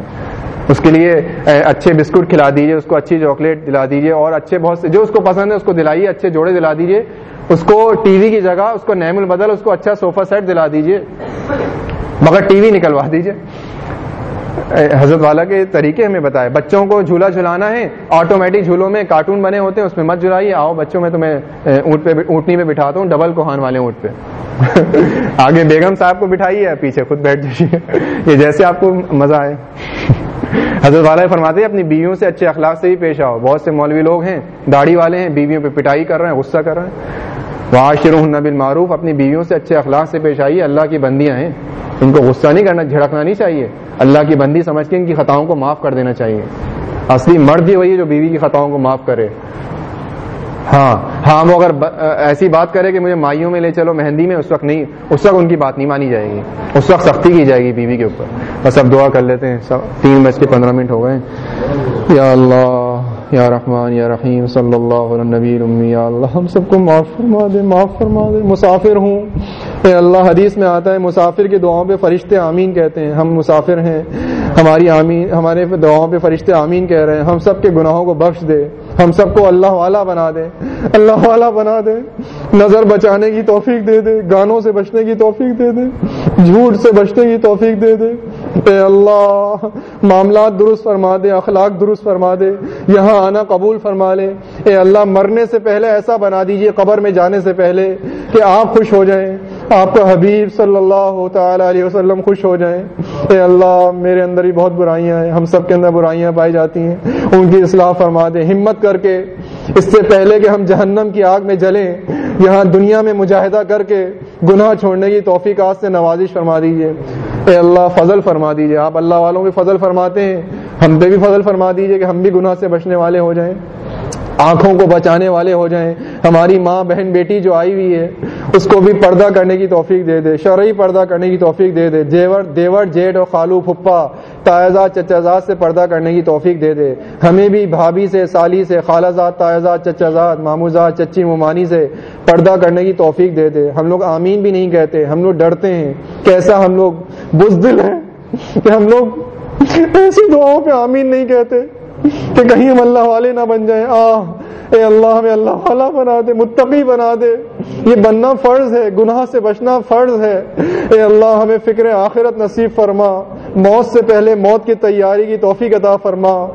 اس کے لیے اچھے بسکٹ کھلا دیجیے اس کو اچھی چاکلیٹ دلا دیجیے اور اچھے بہت سے جو اس کو پسند ہے، اس کو دلائیے، اچھے جوڑے دلا دیجیے اس کو ٹی وی کی جگہ، اس کو نیم البدل، اس کو اچھا صوفہ سیٹ دلا دیجیے مگر ٹی وی نکلوا دیجیے حضرت والا کے طریقے ہمیں بتائے۔ بچوں کو جھولا جھلانا ہے آٹومیٹک جھولوں میں کارٹون بنے ہوتے ہیں، اس میں مت جھلائیے۔ آؤ بچوں میں تو میں اونٹ پہ اونٹنی پہ بٹھاتا ہوں، ڈبل کوہان والے اونٹ پہ۔ آگے بیگم صاحب کو بٹھائیے پیچھے خود بیٹھ جائیے۔ یہ جیسے آپ کو مزہ آئے۔ حضرت والا فرماتے ہیں، اپنی بیویوں سے اچھے اخلاق سے ہی پیش آؤ۔ بہت سے مولوی لوگ ہیں، داڑھی والے ہیں، بیویوں پہ پٹائی کر رہے ہیں، غصہ کر رہے ہیں۔ واشر نبل معروف اپنی بیویوں سے اچھے اخلاق سے پیش آئیے۔ اللہ کی بندیاں ہیں۔ ان کو غصہ نہیں کرنا، جھڑکنا نہیں چاہیے۔ اللہ کی بندی سمجھ کے ان کی خطاؤں کو معاف کر دینا چاہیے۔ اصلی مرد ہی وہی ہے جو بیوی کی خطاؤں کو معاف کرے۔ ہاں ہاں وہ اگر ایسی بات کرے کہ مجھے مائیوں میں لے چلو، مہندی میں، اس وقت نہیں، اس وقت ان کی بات نہیں مانی جائے گی۔ اس وقت سختی کی جائے گی بیوی کے اوپر۔ بس اب دعا کر لیتے ہیں۔ تین بج کے پندرہ منٹ ہو گئے یا اللہ، یا رحمان، یا رحیم، صلی اللہ علیہ نبی یا اللہ، ہم سب کو معاف فرما دے، معاف فرما دے، مسافر ہوں۔ اے اللہ حدیث میں آتا ہے، مسافر کی دعاؤں پہ فرشتے آمین کہتے ہیں۔ ہم مسافر ہیں، ہماری آمین، ہمارے دعاؤں پہ فرشتے آمین کہہ رہے ہیں۔ ہم سب کے گناہوں کو بخش دے، ہم سب کو اللہ والا بنا دے۔ اللہ والا بنا دے۔ نظر بچانے کی توفیق دے دے، گانوں سے بچنے کی توفیق دے دے، جھوٹ سے بچنے کی توفیق دے دے۔ اے اللہ، معاملات درست فرما دے، اخلاق درست فرما دے، یہاں آنا قبول فرما لے۔ اے اللہ، مرنے سے پہلے ایسا بنا دیجیے، قبر میں جانے سے پہلے کہ آپ خوش ہو جائیں۔ آپ کا حبیب صلی اللہ تعالی علیہ وسلم خوش ہو جائیں۔ اے اللہ، میرے اندر ہی بہت برائیاں ہیں۔ ہم سب کے اندر برائیاں پائی جاتی ہیں۔ ان کی اصلاح فرما دے۔ ہمت کر کے، اس سے پہلے کہ ہم جہنم کی آگ میں جلیں، یہاں دنیا میں مجاہدہ کر کے گناہ چھوڑنے کی توفیقات سے نوازش فرما دیجیے اے اللہ، فضل فرما دیجیے آپ اللہ والوں کے فضل فرماتے ہیں۔ ہم پہ بھی فضل فرما دیجیے کہ ہم بھی گناہ سے بچنے والے ہو جائیں۔ آنکھوں کو بچانے والے ہو جائیں، ہماری ماں، بہن، بیٹی جو آئی ہوئی ہے، اس کو بھی پردہ کرنے کی توفیق دے دے، شرعی پردہ کرنے کی توفیق دے دے، دیور دیور جیٹ اور خالو پھپا تائزاد چچازاد سے پردہ کرنے کی توفیق دے دے۔ ہمیں بھی بھابھی سے، سالی سے، خالہ زاد تائزاد چچازاد ماموزاد چچی ممانی سے پردہ کرنے کی توفیق دے دے۔ ہم لوگ آمین بھی نہیں کہتے، ہم لوگ ڈرتے ہیں۔ کیسا ہم لوگ بزدل ہیں کہ ہم لوگ ایسی دعاؤں پہ آمین نہیں کہتے؟ کہ کہیں ہم اللہ والے نہ بن جائیں۔ آ اے اللہ، ہمیں اللہ والا بنا دے، متقی بنا دے۔ یہ بننا فرض ہے، گناہ سے بچنا فرض ہے۔ اے اللہ، ہمیں فکر آخرت نصیب فرما۔ موت سے پہلے موت کی تیاری کی توفیق عطا فرما۔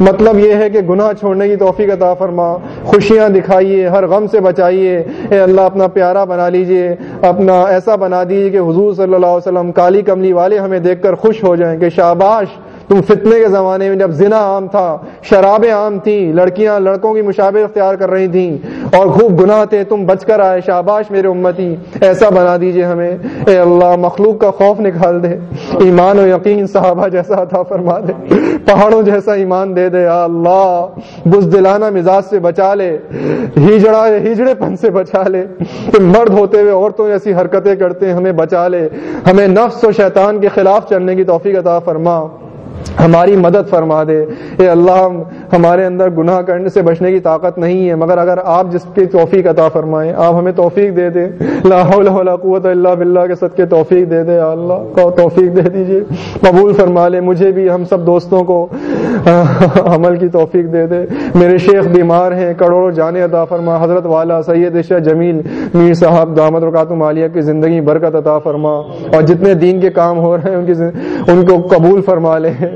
مطلب یہ ہے کہ گناہ چھوڑنے کی توفیق عطا فرما۔ خوشیاں دکھائیے، ہر غم سے بچائیے۔ اے اللہ، اپنا پیارا بنا لیجیے۔ اپنا ایسا بنا دیجیے کہ حضور صلی اللہ علیہ وسلم کالی کملی والے ہمیں دیکھ کر خوش ہو جائیں۔ کہ شاباش تم فتنے کے زمانے میں جب زنا عام تھا، شرابیں عام تھیں، لڑکیاں لڑکوں کی مشابہ اختیار کر رہی تھیں، اور خوب گناہ تھے، تم بچ کر آئے، شاباش میرے امتی، ایسا بنا دیجیے ہمیں۔ اے اللہ، مخلوق کا خوف نکال دے۔ ایمان و یقین صحابہ جیسا عطا فرما دے۔ پہاڑوں جیسا ایمان دے دے، یا اللہ، بزدلانہ مزاج سے بچا لے، ہجڑا ہجڑے پن سے بچا لے۔ تم مرد ہوتے ہوئے عورتوں جیسی حرکتیں کرتے، ہمیں بچا لے۔ ہمیں نفس و شیطان کے خلاف چلنے کی توفیق عطا فرما۔ ہماری مدد فرما دے۔ اے اللہ ہمارے اندر گناہ کرنے سے بچنے کی طاقت نہیں ہے، مگر اگر آپ جس کی توفیق عطا فرمائیں، آپ ہمیں توفیق دے دیں۔ لا حول ولا قوت الا باللہ کے صدقے توفیق دے دے اللہ، کو توفیق دے دیجیے۔ قبول فرما لے، مجھے بھی، ہم سب دوستوں کو عمل کی توفیق دے دے۔ میرے شیخ بیمار ہیں، کروڑوں جانے عطا فرما۔ حضرت والا سید شاہ جمیل میر صاحب دامت رکاتم عالیہ کی زندگی برکت عطا فرما۔ اور جتنے دین کے کام ہو رہے ہیں، ان کی ان کو قبول فرما لے۔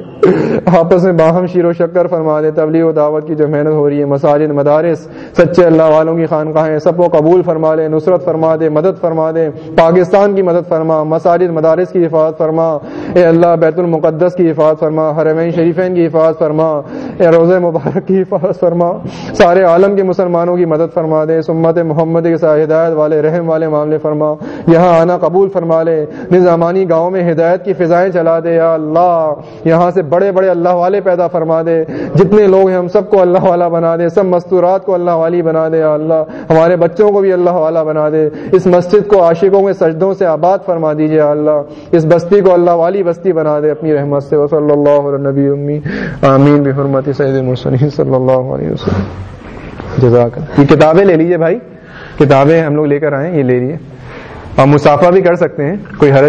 آپس میں باہم شیر و شکر فرما دے تبلیغ و دعوت کی جو محنت ہو رہی ہے، مساجد، مدارس، سچے اللہ والوں کی خانقاہیں، سب کو قبول فرما لے نصرت فرما دے مدد فرما دے پاکستان کی مدد فرما، مساجد، مدارس کی حفاظت فرما، اے اللہ بیت المقدس کی حفاظت فرما، حرمین شریفین کی حفاظت فرما، اے روز مبارک کی حفاظت فرما، سارے عالم کے مسلمانوں کی مدد فرما دے سمت محمد کے ساتھ ہدایت والے، رحم والے معاملے فرما، یہاں آنا قبول فرما لے نظامانی گاؤں میں ہدایت کی فضائیں چلا دے، یا اللہ، یہاں سے بڑے بڑے اللہ والے پیدا فرما دے، جتنے لوگ ہیں ہم سب کو اللہ والا بنا دے، سب مستورات کو اللہ والی بنا دے، یا اللہ، ہمارے بچوں کو بھی اللہ والا بنا دے۔ اس مسجد کو عاشقوں کے سجدوں سے آباد فرما دیجیے اللہ۔ اس بستی کو اللہ والی بستی بنا دے اپنی رحمت سے۔ صلی اللہ علیہ نبی امی۔ آمین۔ بحرمت سید المرسلین صلی اللہ علیہ وسلم۔ جزاک یہ کتابیں لے لیجیے بھائی۔ کتابیں ہم لوگ لے کر آئے یہ لے لیجیے اور مسافہ بھی کر سکتے ہیں، کوئی حرج